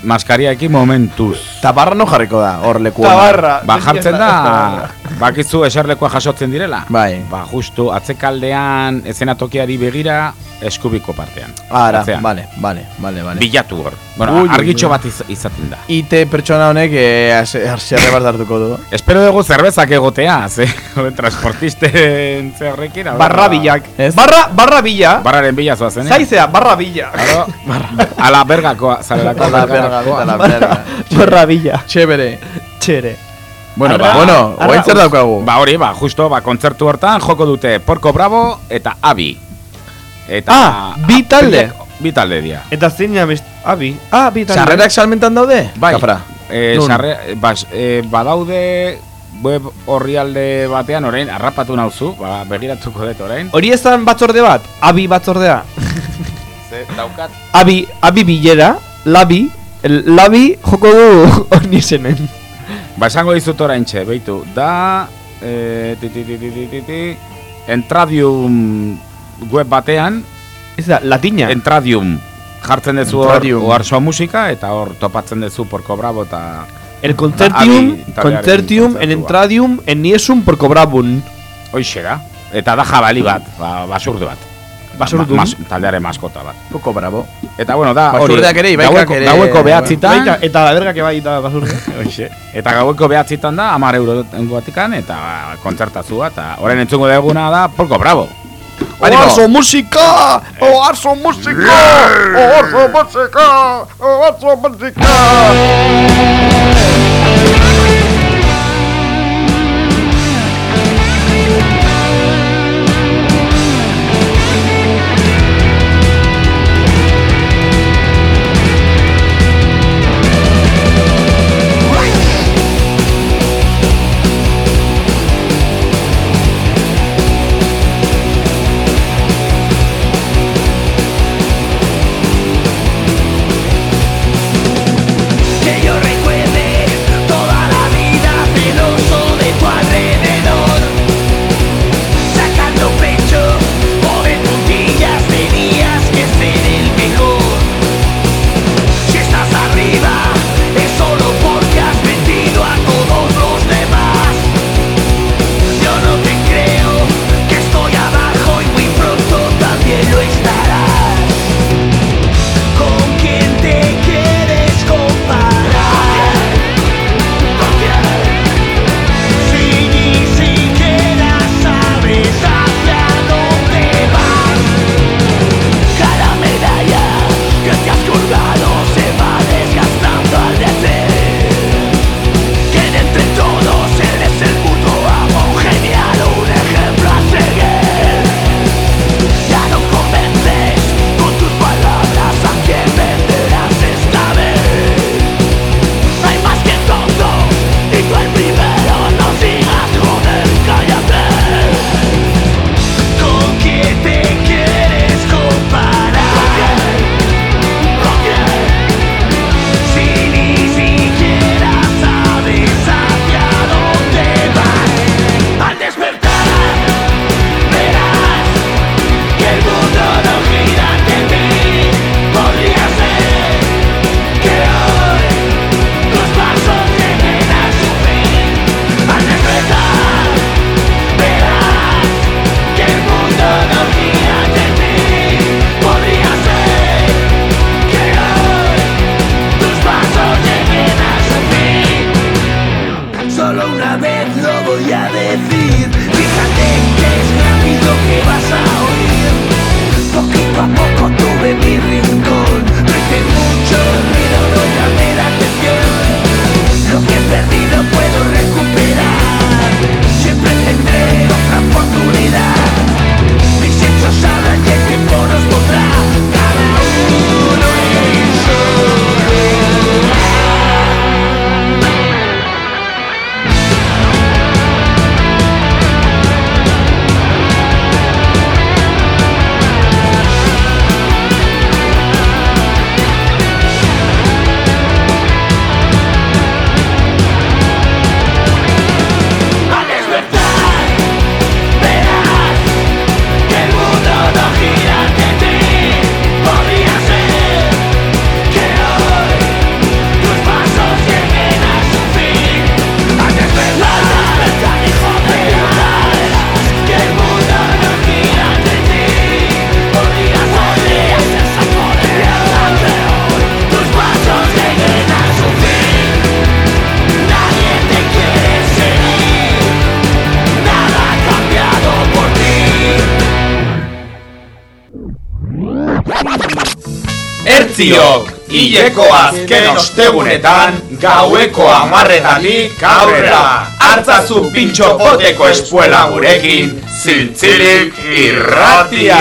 Speaker 8: maskariaekin momentuz.
Speaker 6: Tabarra no jarriko da, hor leku
Speaker 7: Tabarra.
Speaker 8: Ba, jartzen da, bakizu eserlekoa jasotzen direla.
Speaker 6: Bai.
Speaker 8: Ba, justu, atzekaldean, ezenatokiari begira, eskubiko partean.
Speaker 6: Ara,
Speaker 8: Atzean.
Speaker 6: vale, vale, vale, vale.
Speaker 8: Bilatu hor. Bueno,
Speaker 6: Ui,
Speaker 8: argitxo
Speaker 6: ui.
Speaker 8: bat iz, izaten da.
Speaker 6: Ite pertsona honek eh, zerre bat hartuko du.
Speaker 8: Espero dugu zerbezak egotea, ze, transportisten zerrekin.
Speaker 7: Barra
Speaker 8: ba-
Speaker 7: bilak. Barra, barra bila.
Speaker 8: Barraren bila zoazen.
Speaker 7: Zaizea, barra bila.
Speaker 8: Claro, ala bergakoa, zarelako
Speaker 6: Ala berga, ala berga.
Speaker 7: Barra bila.
Speaker 6: Txebere.
Speaker 7: Txere.
Speaker 8: Bueno,
Speaker 6: Arra-
Speaker 8: ba,
Speaker 6: bueno,
Speaker 8: arra-
Speaker 6: orain zer daukagu?
Speaker 8: Ba hori, ba, justo, ba, kontzertu hortan joko dute Porco Bravo eta Abi. Eta
Speaker 7: Ah, bi talde?
Speaker 8: Bi talde dira.
Speaker 7: Eta zein abest... Abi. Ah, bi talde.
Speaker 6: Sarrerak salmentan daude?
Speaker 8: Bai,
Speaker 6: Kafra.
Speaker 8: eh, sarre, bas, eh, badaude web orrialde batean orain harrapatu nauzu, ba, begiratuko dut orain.
Speaker 7: Hori ezan batzorde bat? Abi batzordea.
Speaker 8: Ze, daukat.
Speaker 7: Abi, abi bilera, labi, labi joko du honi zenen.
Speaker 8: Ba, esango dizut orain txe, beitu, da, eh, ti, ti, ti, ti, ti, Entradium web batean,
Speaker 7: Ez da, latina.
Speaker 8: Entradium jartzen dezu hor musika eta hor topatzen dezu Porco Bravo eta
Speaker 7: El concertium,
Speaker 8: Abi taldearen
Speaker 7: concertium, en entradium, en niesum por cobrabun.
Speaker 8: Hoixe da. Eta da jabali bat, ba, basurdu bat.
Speaker 7: Basurdu?
Speaker 8: Ma- mas- taldearen maskota bat.
Speaker 6: Poko bravo.
Speaker 8: Eta bueno, da hori.
Speaker 6: Basurdeak ere, ibaikak ere-
Speaker 8: Gaueko behatzitan.
Speaker 7: Baita, eta la verga que bai da basurdu.
Speaker 8: Hoixe. Eta gaueko behatzitan da, amar euro batikan, eta ba, kontzertazua, eta orain entzungo deguna da, Porco Bravo.
Speaker 7: Oarzo musika! Oarzo musika! Oarzo musika! Oarzo musika!
Speaker 12: Que
Speaker 4: Ertziok, hileko azken ostegunetan, gaueko amarretatik aurrera, hartzazu pintxo poteko espuela gurekin, ziltzilik irratia!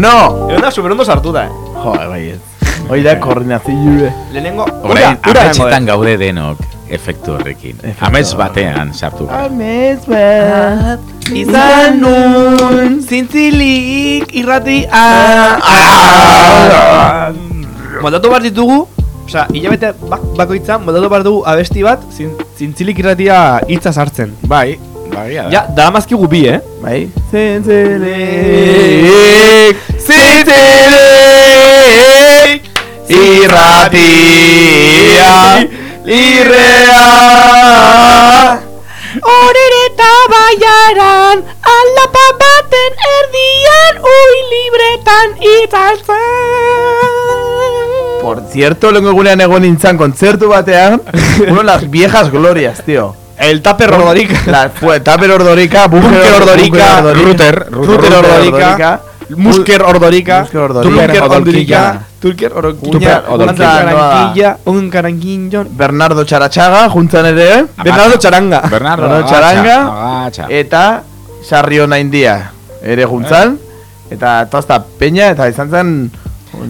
Speaker 6: Bueno,
Speaker 7: Egon da super ondo sartu da, eh?
Speaker 6: Joder, bai ez. Hoi da koordinazio.
Speaker 7: Lehenengo,
Speaker 8: Orain,
Speaker 7: ura
Speaker 8: ametxetan gaude denok, efektu horrekin. Amets batean sartu gara.
Speaker 6: Amets bat Izan nun Zintzilik irrati.
Speaker 7: Moldatu bat ditugu Osa, hilabete bak, bakoitzan moldatu bat dugu abesti bat zin, Zintzilik irratia hitza sartzen
Speaker 8: Bai, bai,
Speaker 7: Ja, dara mazkigu bi, eh?
Speaker 6: Bai Zintzilik Zintzilik Irratia Irrea.
Speaker 19: Horereta baiaran, alapa baten erdian, ui libretan itzaltzen.
Speaker 6: Por cierto, lengo egunean egon nintzen kontzertu batean Uno las viejas glorias, tío.
Speaker 7: El Taper Ordorica.
Speaker 6: La, Taper Ordorica, Bunker
Speaker 7: Bunker Ordorica,
Speaker 6: Ruter
Speaker 7: Ruter Ordorica, Musker Ordorica,
Speaker 6: Musker Ordorica,
Speaker 7: Tulker
Speaker 6: Odolquilla.
Speaker 7: Ordorica, Tulker Ordorica,
Speaker 6: Odolquilla.
Speaker 7: un caranquillon,
Speaker 6: Bernardo Txaratxaga, juntzan ere
Speaker 7: Bernardo Charanga.
Speaker 8: Bernardo
Speaker 6: Txaranga
Speaker 8: Agacha.
Speaker 6: Eta Sarrio Naindia Ere juntzan Eta tozta peña eta izan zen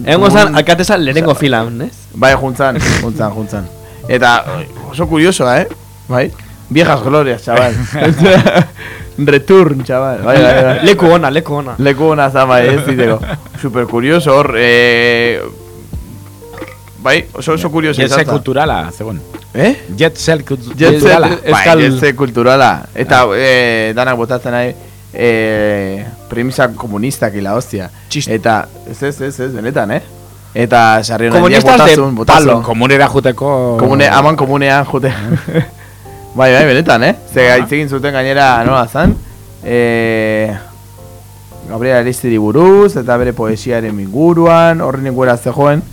Speaker 7: Egon gozan, alkateza lehenengo filan, ez?
Speaker 6: Bai, juntzan, juntzan, juntzan Eta oso kuriosoa, eh? Bai Viejas glorias, chaval Return, chaval bai, bai, bai.
Speaker 7: Leku ona, leku ona.
Speaker 6: Leku ona zan, bai, ez diteko Super curioso, hor eh... Bai, oso, oso kurioso
Speaker 8: Jet
Speaker 6: izan
Speaker 8: set kulturala, zegoen.
Speaker 6: Eh?
Speaker 8: Jet set kut-
Speaker 6: Jet set,
Speaker 8: kulturala.
Speaker 6: bai, jet set kulturala Eta eh, danak botatzen nahi eh, Premisa komunistak ila hostia Eta, ez ez, ez, ez, benetan, eh? Eta sarri honen
Speaker 8: de
Speaker 6: botazun,
Speaker 8: palo.
Speaker 6: botazun
Speaker 8: Komunera juteko...
Speaker 6: Komune, aman komunean jute Bai, bai, benetan, eh? Ze gaitz egin zuten gainera nola zan eh, Gabriel Aristiri buruz Eta bere poesiaren inguruan Horren inguera zegoen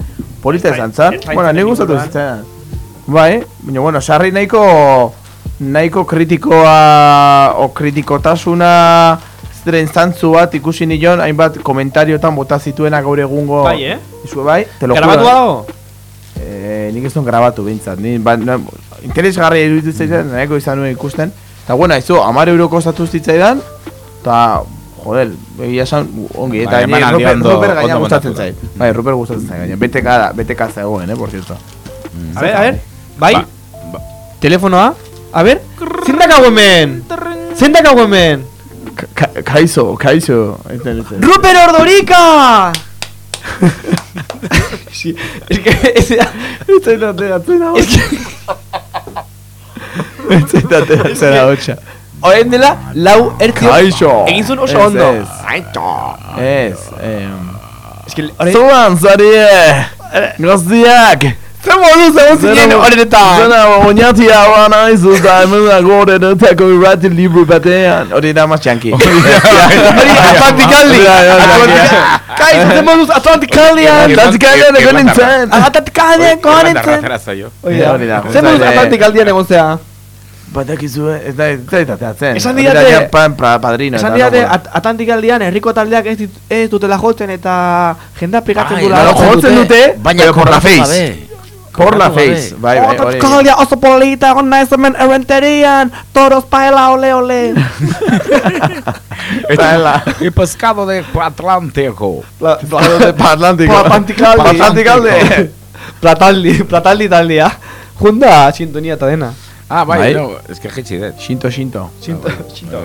Speaker 6: Polita izan zan Bueno, nik gustatu zitzaidan Bai, baina bueno, sarri nahiko Nahiko kritikoa O kritikotasuna Zeren zantzu bat ikusi nion Hainbat komentariotan bota zituena gaur egungo
Speaker 7: Bai, eh?
Speaker 6: Izue bai, te lo
Speaker 7: Grabatu
Speaker 6: juro, eh.
Speaker 7: dago?
Speaker 6: Eh, nik ez duen grabatu behintzat. Ni, ba, no, interesgarria iruditu zitzaidan, nahiko izan nuen ikusten. Eta bueno, aizu, amar euro kostatu zitzaidan, eta, joder, egia esan, ongi, eta
Speaker 8: Bai,
Speaker 6: Ruper, Ruper gaina gustatzen zait. Bai, Ruper gustatzen zait gaina. BTK, da- BTK zegoen, eh, por cierto.
Speaker 7: A ver, a ver, bai?
Speaker 6: Ba,
Speaker 7: Telefonoa? A ver, zein dakago hemen? Zein dakago hemen?
Speaker 6: Ka kaizo, kaizo. Enten, enten.
Speaker 7: ¡Ruper Ordorica! sí, es que... Es,
Speaker 6: Estoy ateratzen da
Speaker 7: es que...
Speaker 6: Estoy ateratzen da hotxa.
Speaker 7: Oren dela, lau ertzio...
Speaker 6: Kaixo.
Speaker 7: Egin zuen oso ondo.
Speaker 6: ez. Ez, em...
Speaker 7: Es que... Orain...
Speaker 6: Zuan, zarie! Gozdiak! Zer moduz egon zinen horretan. Zena oinatia bana izu da hemen dago horretako irrati libru batean. Hori da mas txanki. Hori Atlantikaldi. Kai, zer moduz Atlantikaldian. Atlantikaldian egon nintzen. Atlantikaldian egon nintzen. Hori da, hori da.
Speaker 7: Zer moduz Atlantikaldian egon zea?
Speaker 6: Badakizu, ez da, ez da itateatzen.
Speaker 7: Esan
Speaker 6: Hori
Speaker 7: didate-
Speaker 6: da, pan, pra- padrino.
Speaker 7: Esan didate, at Atlantikaldian herriko taldeak ez, dit- ez dutela jotzen eta jendea pegatzen
Speaker 6: Bai,
Speaker 7: dula.
Speaker 6: claro, jotzen dute,
Speaker 7: baina
Speaker 6: pero por la face. Por la face, bai, bai, hori.
Speaker 7: Atlantikaldia oso polita, egon naiz hemen errenterian, toros paela, ole, ole.
Speaker 8: Paela. Y pescado de Atlántico.
Speaker 6: Pescado de Atlántico.
Speaker 7: Atlantikaldi.
Speaker 6: Atlantikaldi.
Speaker 7: Plataldi, plataldi taldea. Junda, sintonia eta dena.
Speaker 8: Ah, bai,
Speaker 6: bai?
Speaker 8: No, eske jetxidet.
Speaker 6: Xinto, xinto.
Speaker 7: Xinto, xinto.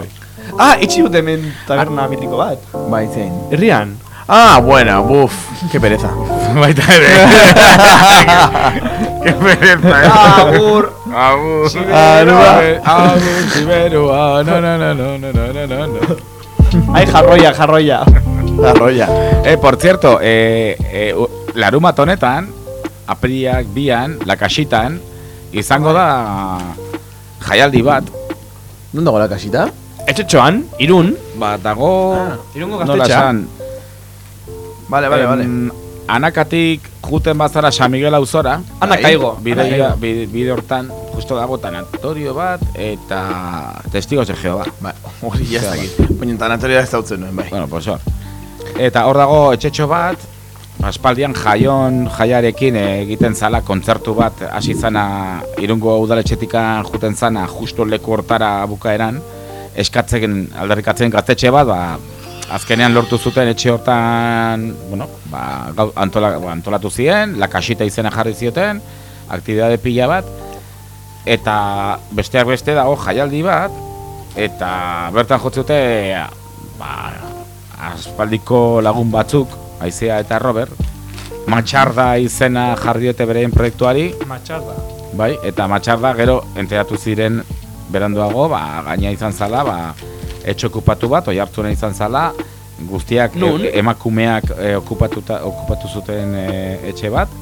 Speaker 7: Ah, itxi ah, duten taberna mitiko bat.
Speaker 6: Bai, zein.
Speaker 7: Herrian.
Speaker 6: Ah, bueno, buf, qué pereza.
Speaker 8: Baita ere. qué pereza.
Speaker 7: Agur.
Speaker 8: Agur.
Speaker 6: Arua.
Speaker 8: Agur, Siberua. No, no, no, no, no, no, no, no.
Speaker 7: Ay, jarroia, jarroia.
Speaker 6: Jarroia.
Speaker 8: Eh, por cierto, eh, eh, laruma tonetan, apriak bian, lakasitan, izango da jaialdi bat.
Speaker 6: Non dago la kasita?
Speaker 7: Etxetxoan, irun.
Speaker 8: Ba, dago...
Speaker 7: Irungo
Speaker 8: nola
Speaker 7: gaztetxea.
Speaker 8: esan,
Speaker 6: Vale, vale, vale.
Speaker 8: em, Anakatik juten bazara San Miguel auzora.
Speaker 7: Ana kaigo,
Speaker 8: Bide, bide, bide hortan, justo dago tanatorio bat, eta testigos de Jehová.
Speaker 6: Ba, hori ja ez dakit. Baina tanatoria ez dautzen nuen, bai.
Speaker 8: Bueno, pues hor. Eta hor dago etxetxo bat, aspaldian jaion jaiarekin egiten zala kontzertu bat hasi zana irungo udaletxetikan juten zana justo leku hortara bukaeran. Eskatzen aldarrikatzen gaztetxe bat ba, azkenean lortu zuten etxe hortan bueno, ba, antola, ba, antolatu ziren lakasita izena jarri zioten aktibitate pila bat eta besteak beste dago jaialdi bat eta bertan jotzute ba, aspaldiko lagun batzuk Aizea eta Robert. Matxarda izena jarri diote beren proiektuari.
Speaker 7: Matxarda.
Speaker 8: Bai, eta Matxarda gero enteratu ziren beranduago, ba, gaina izan zala, ba, etxe okupatu bat, oi hartzuna izan zala, guztiak e- emakumeak e, okupatuta, okupatu zuten e, etxe bat,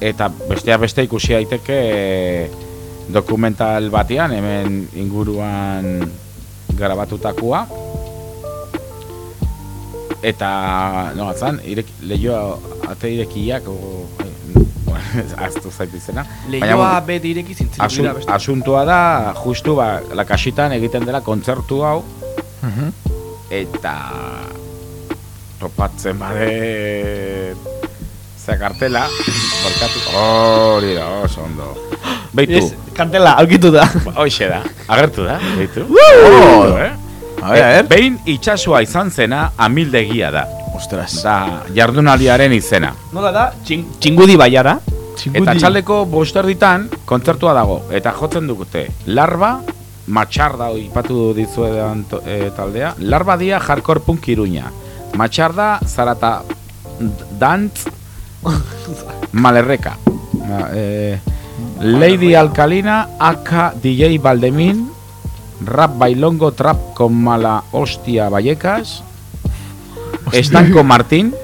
Speaker 8: eta besteak beste ikusi daiteke e, dokumental batean, hemen inguruan garabatutakoa, eta no, atzan, irek, lehioa ate irekiak, o, aztu zaitu izena.
Speaker 7: Leioa beti ireki zintzen
Speaker 8: Asun,
Speaker 7: beste.
Speaker 8: asuntua da, justu ba, lakasitan egiten dela kontzertu hau, eta topatzen bade ze kartela, barkatu, hori da, oso ondo. Beitu,
Speaker 7: Yes, kartela, aurkitu da.
Speaker 8: hoxe da, agertu da, beitu.
Speaker 6: Oh!
Speaker 8: eh?
Speaker 6: A ver, a ver.
Speaker 8: Behin itxasua izan zena amildegia da.
Speaker 6: Ostras.
Speaker 8: Da, jardunaldiaren izena.
Speaker 7: Nola da? Txing, txingudi baiara.
Speaker 8: Eta txaldeko bosterditan kontzertua dago. Eta jotzen dugute, larba, matxarda, ipatu dizue e, taldea, larba dia hardcore punk iruña. Matxarda, zarata, dantz, malerreka. Ma, eh, Lady Alcalina, aka DJ Valdemin, rap bailongo trap con mala hostia Vallecas, Estanco Martín,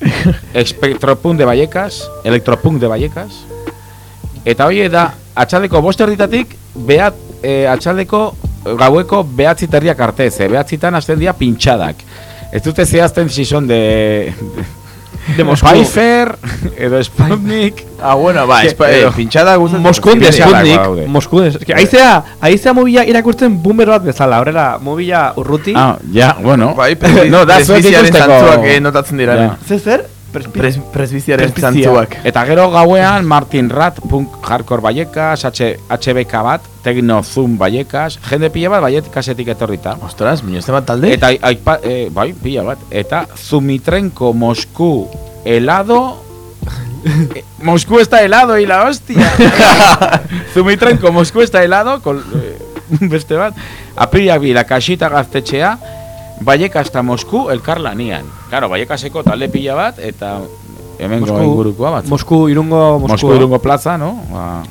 Speaker 8: Espectropunk de Vallecas, Electropunk de Vallecas, eta hori da, atxaldeko bosterditatik, behat, e, atxaldeko gaueko behatzi terriak arte, ze behatzitan hasten dira pintxadak. Ez dute zehazten zizon de...
Speaker 7: De Moscú.
Speaker 8: Pfeiffer, edo Sputnik.
Speaker 6: Ah, bueno, ba,
Speaker 8: Que-
Speaker 6: espa, eh,
Speaker 8: edo-
Speaker 6: pintxada gustatzen.
Speaker 7: Moskun de Sputnik. Moskun de Sputnik. Aizea, aizea mobila irakurtzen boomer bat bezala, horrela, mobila urruti.
Speaker 8: Ah, ja, bueno.
Speaker 6: Bai, presbi-
Speaker 8: no, da zuek ikusteko.
Speaker 6: zantzuak eh, notatzen dira.
Speaker 8: Ja.
Speaker 7: Zer zer?
Speaker 6: Pres, presbiziaren
Speaker 7: Presbizia.
Speaker 6: zantzuak.
Speaker 8: Eta gero gauean Martin Rat, punk hardcore Vallecas, H, HBK bat, Tecno Zoom Vallecas, jende pila bat Vallecasetik etorrita.
Speaker 6: Ostras, minuzte bat talde?
Speaker 8: Eta aipa, e, bai, pila bat. Eta Zumitrenko Moscú helado Moscú está helado y la hostia. Zumitrenko Moscú está helado con eh, beste bat. Apiria bi la kasita gaztetxea Vallecas eta Moscú elkarlanian. Claro, Vallecaseko talde pila bat eta hemengo
Speaker 7: Moscú-
Speaker 8: ingurukoa bat.
Speaker 7: Mosku, irungo Mosku.
Speaker 8: Irungo plaza, no? Ba,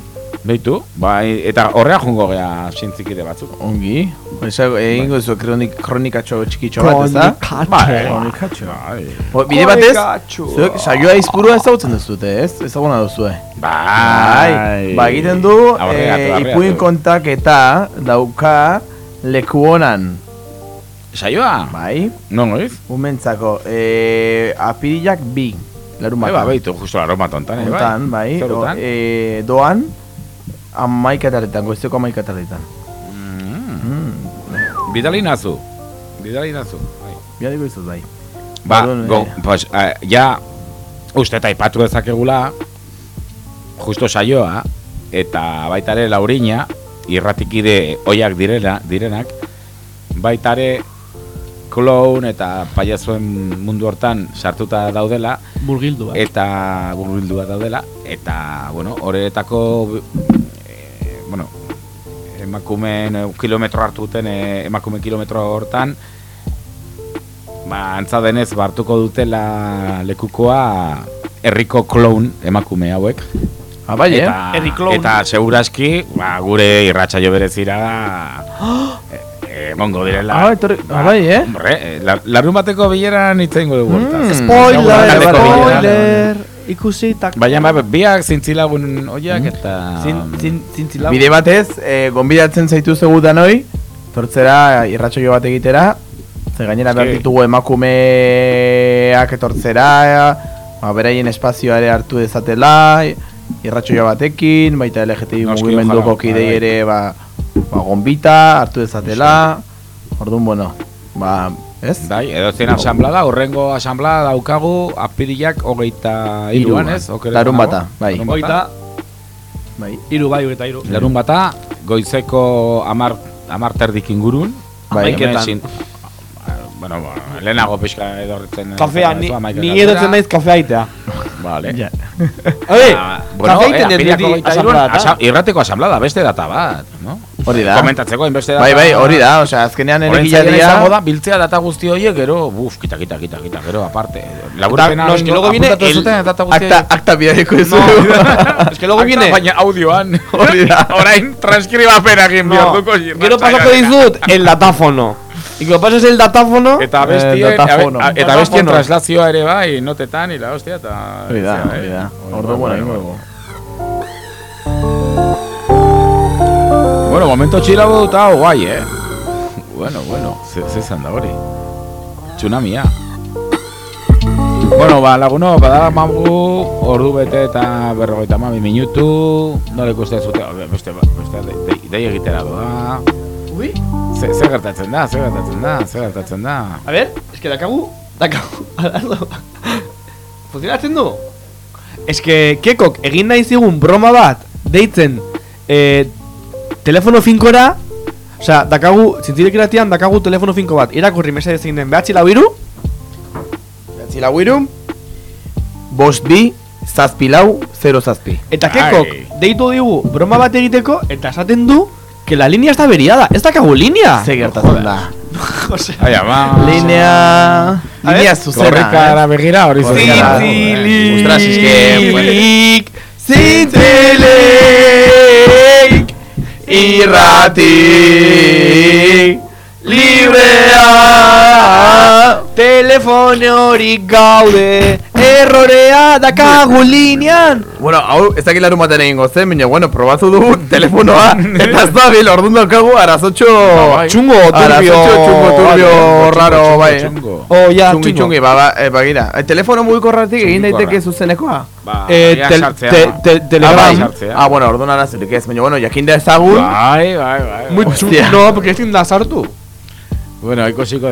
Speaker 8: Beitu, bai, eta horrean jungo gea sintzikide batzuk.
Speaker 6: Ongi. Esa, egingo zu kronik, kronikatxo txikitxo bat, ez da?
Speaker 8: Bai,
Speaker 6: Kronikatxo.
Speaker 8: bai.
Speaker 6: Bo, Bide batez, zuek saioa izpurua ezagutzen duzute, ez? Ezaguna duzue.
Speaker 8: Bai.
Speaker 6: Ba, egiten du, eh,
Speaker 8: aurreratu.
Speaker 6: ipuin kontaketa dauka leku honan.
Speaker 8: Saioa?
Speaker 6: Bai.
Speaker 8: Non goiz?
Speaker 6: Umentzako, eh, apirilak bi. Larun
Speaker 8: Bai,
Speaker 6: bat.
Speaker 8: ba, beitu, justo larun bat ontan, eh, bai.
Speaker 6: Ontan, bai.
Speaker 8: Zer
Speaker 6: o, eh, doan, amaikataretan, goizeko amaikataretan.
Speaker 8: Bidali nazu. Bidali nazu. Bai.
Speaker 6: Bialiko izuz, bai.
Speaker 8: Ba,
Speaker 6: Orduan,
Speaker 8: go,
Speaker 6: eh,
Speaker 8: pues, eh, ja, uste eta ipatu dezakegula, justo saioa, eta baitare laurina, irratikide oiak direna, direnak, baitare clown eta paiazuen mundu hortan sartuta daudela,
Speaker 7: Murgildu bat.
Speaker 8: eta burbildua daudela, eta, bueno, horretako, eh, bueno, emakumeen eh, kilometro hartu duten eh, emakume kilometro hortan ba, antza denez bartuko dutela lekukoa herriko clown emakume hauek
Speaker 6: Ah, bai, eh?
Speaker 8: eta,
Speaker 6: clown.
Speaker 8: eta seguraski ba, gure irratsaio berezira eh, mongo direla
Speaker 6: Ah, etorri, ah, bai, eh?
Speaker 8: Hombre, eh, la, larun bateko bileran itzen dugu hortaz.
Speaker 6: Mm.
Speaker 7: Spoiler,
Speaker 8: Larunbateko bileran.
Speaker 7: spoiler. Ikusi, tak.
Speaker 8: Baina ba, biak zintzilagun oiak eta...
Speaker 7: Zin, zin, zintzilau.
Speaker 6: Bide batez, eh, gonbidatzen zaitu zegu danoi, tortzera irratxoio bat egitera, ze gainera behar ditugu emakumeak etortzera, ba, beraien espazioa ere hartu dezatela, irratxoio batekin, baita
Speaker 8: Noski,
Speaker 6: mugimenduko kidei
Speaker 8: bai, bai.
Speaker 6: ere ba, ba, gonbita hartu dezatela, orduan, bueno, ba, ez?
Speaker 8: Bai, edo zen asamblada, horrengo asamblada daukagu apirilak hogeita iruan, ez?
Speaker 6: Larun bata, bai.
Speaker 7: Hogeita,
Speaker 6: Bai.
Speaker 7: iru bai, hogeita iru.
Speaker 8: Larun bata, goizeko amar, amar terdik ingurun.
Speaker 6: Bai.
Speaker 8: Hemen Bueno, bueno, lehenago pixka edo horretzen.
Speaker 7: Kafea, ni, ni edotzen naiz kafea aitea.
Speaker 8: Vale.
Speaker 6: Ja.
Speaker 7: Oye,
Speaker 8: Ah, bueno,
Speaker 7: kafea
Speaker 8: eh,
Speaker 7: iten dut asamblada,
Speaker 8: asa- irrateko asamblada, beste data bat, no?
Speaker 6: Hori da.
Speaker 8: Komentatzeko, hainbeste data.
Speaker 6: Bai, bai, hori da, osea, azkenean ere
Speaker 8: Horren zaila
Speaker 6: dia...
Speaker 8: izango da, biltzea data guzti horiek, gero, buf, kita, kita, kita, kita, gero, aparte. Laburpena
Speaker 7: no, es que luego viene el-
Speaker 8: zuten data guzti
Speaker 6: Acta, acta bidaliko ez
Speaker 7: No, es que luego viene...
Speaker 8: Baina audioan.
Speaker 6: Hori da.
Speaker 8: Orain transkribapen egin
Speaker 7: No,
Speaker 8: bihartuko
Speaker 7: gero pasako dizut el datáfono. Y que pasas el datáfono...
Speaker 8: Eta
Speaker 6: Eh,
Speaker 8: bestien,
Speaker 6: datafono.
Speaker 8: a- eta bestien
Speaker 7: Datafono.
Speaker 8: traslazioa ere bai, notetan, ila hostia, eta...
Speaker 6: Hori da, hori
Speaker 8: eh.
Speaker 6: da. Ordu, bueno, dugu.
Speaker 8: Bueno, momento txilago hau, guai, eh? Bueno, bueno, ze, izan da hori. Tsunamia. Bueno, ba, laguno, badara magu, ordu bete eta berrogeita mabi minutu, nore ikusten zute, beste, beste, de, de, de egitera doa.
Speaker 7: Ui.
Speaker 8: Ze, ze gertatzen da, ze gertatzen da, ze gertatzen da.
Speaker 7: A ver, es que dakagu... Dakagu... Aldo. Funtzionatzen du? Es que Kekok egin nahi zigun broma bat deitzen eh, telefono finkora Osea, dakagu, zintzirek iratian dakagu telefono finko bat Irakurri mesa zein den behatzi lau iru
Speaker 6: Behatzi lau iru, bost bi, zazpi lau, zero zazpi.
Speaker 7: Eta Kekok
Speaker 8: Ai.
Speaker 7: deitu digu broma bat egiteko Eta esaten du que la línea está veriada Ez dakagu línea.
Speaker 6: Ze gertatzen da.
Speaker 7: Osea,
Speaker 8: Ai, ama...
Speaker 6: Linea... Linea zuzena,
Speaker 8: Korrikara begira hori zuzena.
Speaker 6: Ostras, es que... bueno,
Speaker 7: Zintzilik Zintzilik Irrati Librea Telefono horik gaude Errorea dakagu linean
Speaker 6: Bueno, hau ez dakit larun egingo zen, baina, bueno, probatu dugu telefonoa, eta ez da bil, orduan daukagu arazotxo...
Speaker 7: Txungo, turbio
Speaker 6: Arazotxo, txungo, turbio, raro, bai.
Speaker 7: Oh, ya,
Speaker 6: Txungi,
Speaker 7: txungo
Speaker 6: txungi, ba, ba, eh, bagira. Eh, telefono mugikorratik egin daiteke zuzenekoa?
Speaker 8: Ba,
Speaker 7: Eh, tel-
Speaker 8: sartzea.
Speaker 7: te- te-
Speaker 6: Ah,
Speaker 7: Telegram.
Speaker 6: Ah, bueno, orduan ez, baina, bueno, jakin da ezagun...
Speaker 8: Bai, bai, bai.
Speaker 7: Muy
Speaker 8: bai.
Speaker 7: txungo No, porque ezin da sartu
Speaker 8: Bueno,
Speaker 7: zaten
Speaker 8: Ikusiko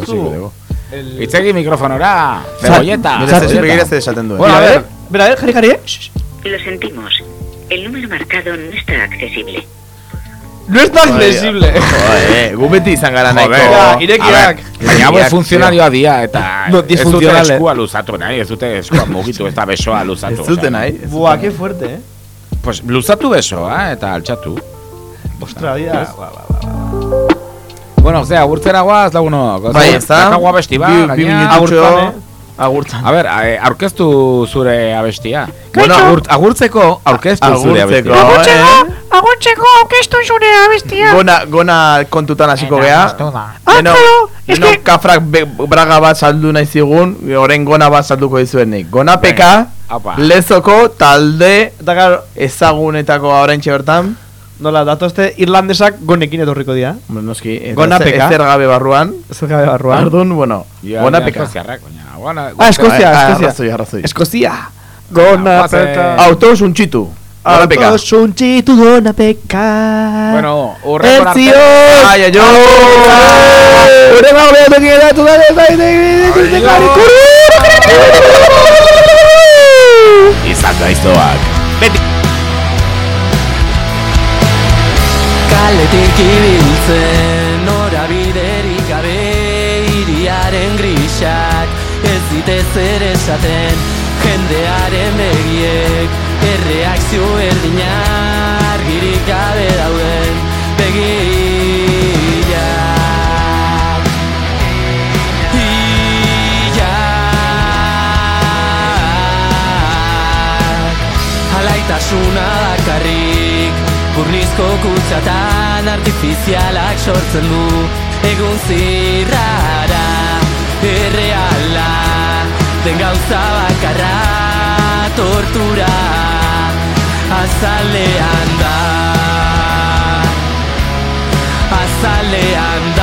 Speaker 7: duzu
Speaker 8: dugu.
Speaker 7: el-
Speaker 8: Itzegi mikrofonora, cebolleta.
Speaker 6: Mira, ze begira ze esaten duen.
Speaker 7: Bueno, a ver, Espera, a ver, jari, jari, eh.
Speaker 20: Lo sentimos. El número marcado no está accesible.
Speaker 7: No es tan flexible
Speaker 6: Joder, gu beti izan gara nahiko...
Speaker 7: Irekiak.
Speaker 8: Baina hau funtzionarioa dia eta
Speaker 7: No,
Speaker 8: ez dute
Speaker 7: eh.
Speaker 8: eskua luzatu nahi, ez dute eskua mugitu, ez da besoa luzatu.
Speaker 6: Ez
Speaker 8: osea.
Speaker 6: nahi.
Speaker 7: Buah, qué fuerte, eh.
Speaker 8: Pues luzatu besoa eta altxatu.
Speaker 7: Ostra, dia.
Speaker 8: Bueno, osea, agurtzera guaz, laguno.
Speaker 6: Bai, ez da?
Speaker 8: Dakagu abesti ba,
Speaker 6: Bi- bi.
Speaker 7: Agurtzan, eh.
Speaker 8: A ber, eh, aurkeztu zure abestia.
Speaker 6: Bueno,
Speaker 8: agur- agurtzeko aurkeztu zure
Speaker 6: Agurtzeko,
Speaker 8: abestia.
Speaker 6: eh?
Speaker 19: Aguntxeko aurkeztu zure abestia.
Speaker 6: Gona, gona kontutan hasiko gea. Leno, leno kafrak be- braga bat saldu nahi zigun, orain gona bat salduko dizuenik. Gona peka, lezoko talde ezagunetako oraintxe bertan.
Speaker 7: Nola, datozte irlandesak gonekin etorriko dira.
Speaker 6: Noski, eta
Speaker 7: Gona
Speaker 6: ezer- gabe barruan.
Speaker 7: Ezer gabe barruan.
Speaker 6: Ardun, bueno,
Speaker 8: Ja,
Speaker 6: gona
Speaker 8: ja,
Speaker 6: peka.
Speaker 8: eskoziarrak, baina, gona-
Speaker 7: Ah, Eskozia,
Speaker 6: Ah,
Speaker 7: Eskozia.
Speaker 6: arrazoi, arrazoi.
Speaker 7: Eskozia. Gona
Speaker 8: Guazen.
Speaker 7: peka.
Speaker 6: Autobus untxitu. Gona peka.
Speaker 7: Autos untxitu gona peka.
Speaker 8: Bueno, urrengor arte.
Speaker 7: Ertzio.
Speaker 6: Ai, ai,
Speaker 7: Urrengo behatzen edatu da, da, da,
Speaker 8: Izan gaiztoak. Beti.
Speaker 21: Kaletik ibiltzen norabiderik gabe iriaren grisak ez dite zer esaten jendearen begiek erreakzio erdina argirik gabe dauden Iak Alaitasuna Burnizko kutsatan artifizialak sortzen du. Egun zirrara Erreala Den gauza bakarra Tortura Azalean da. Azalean da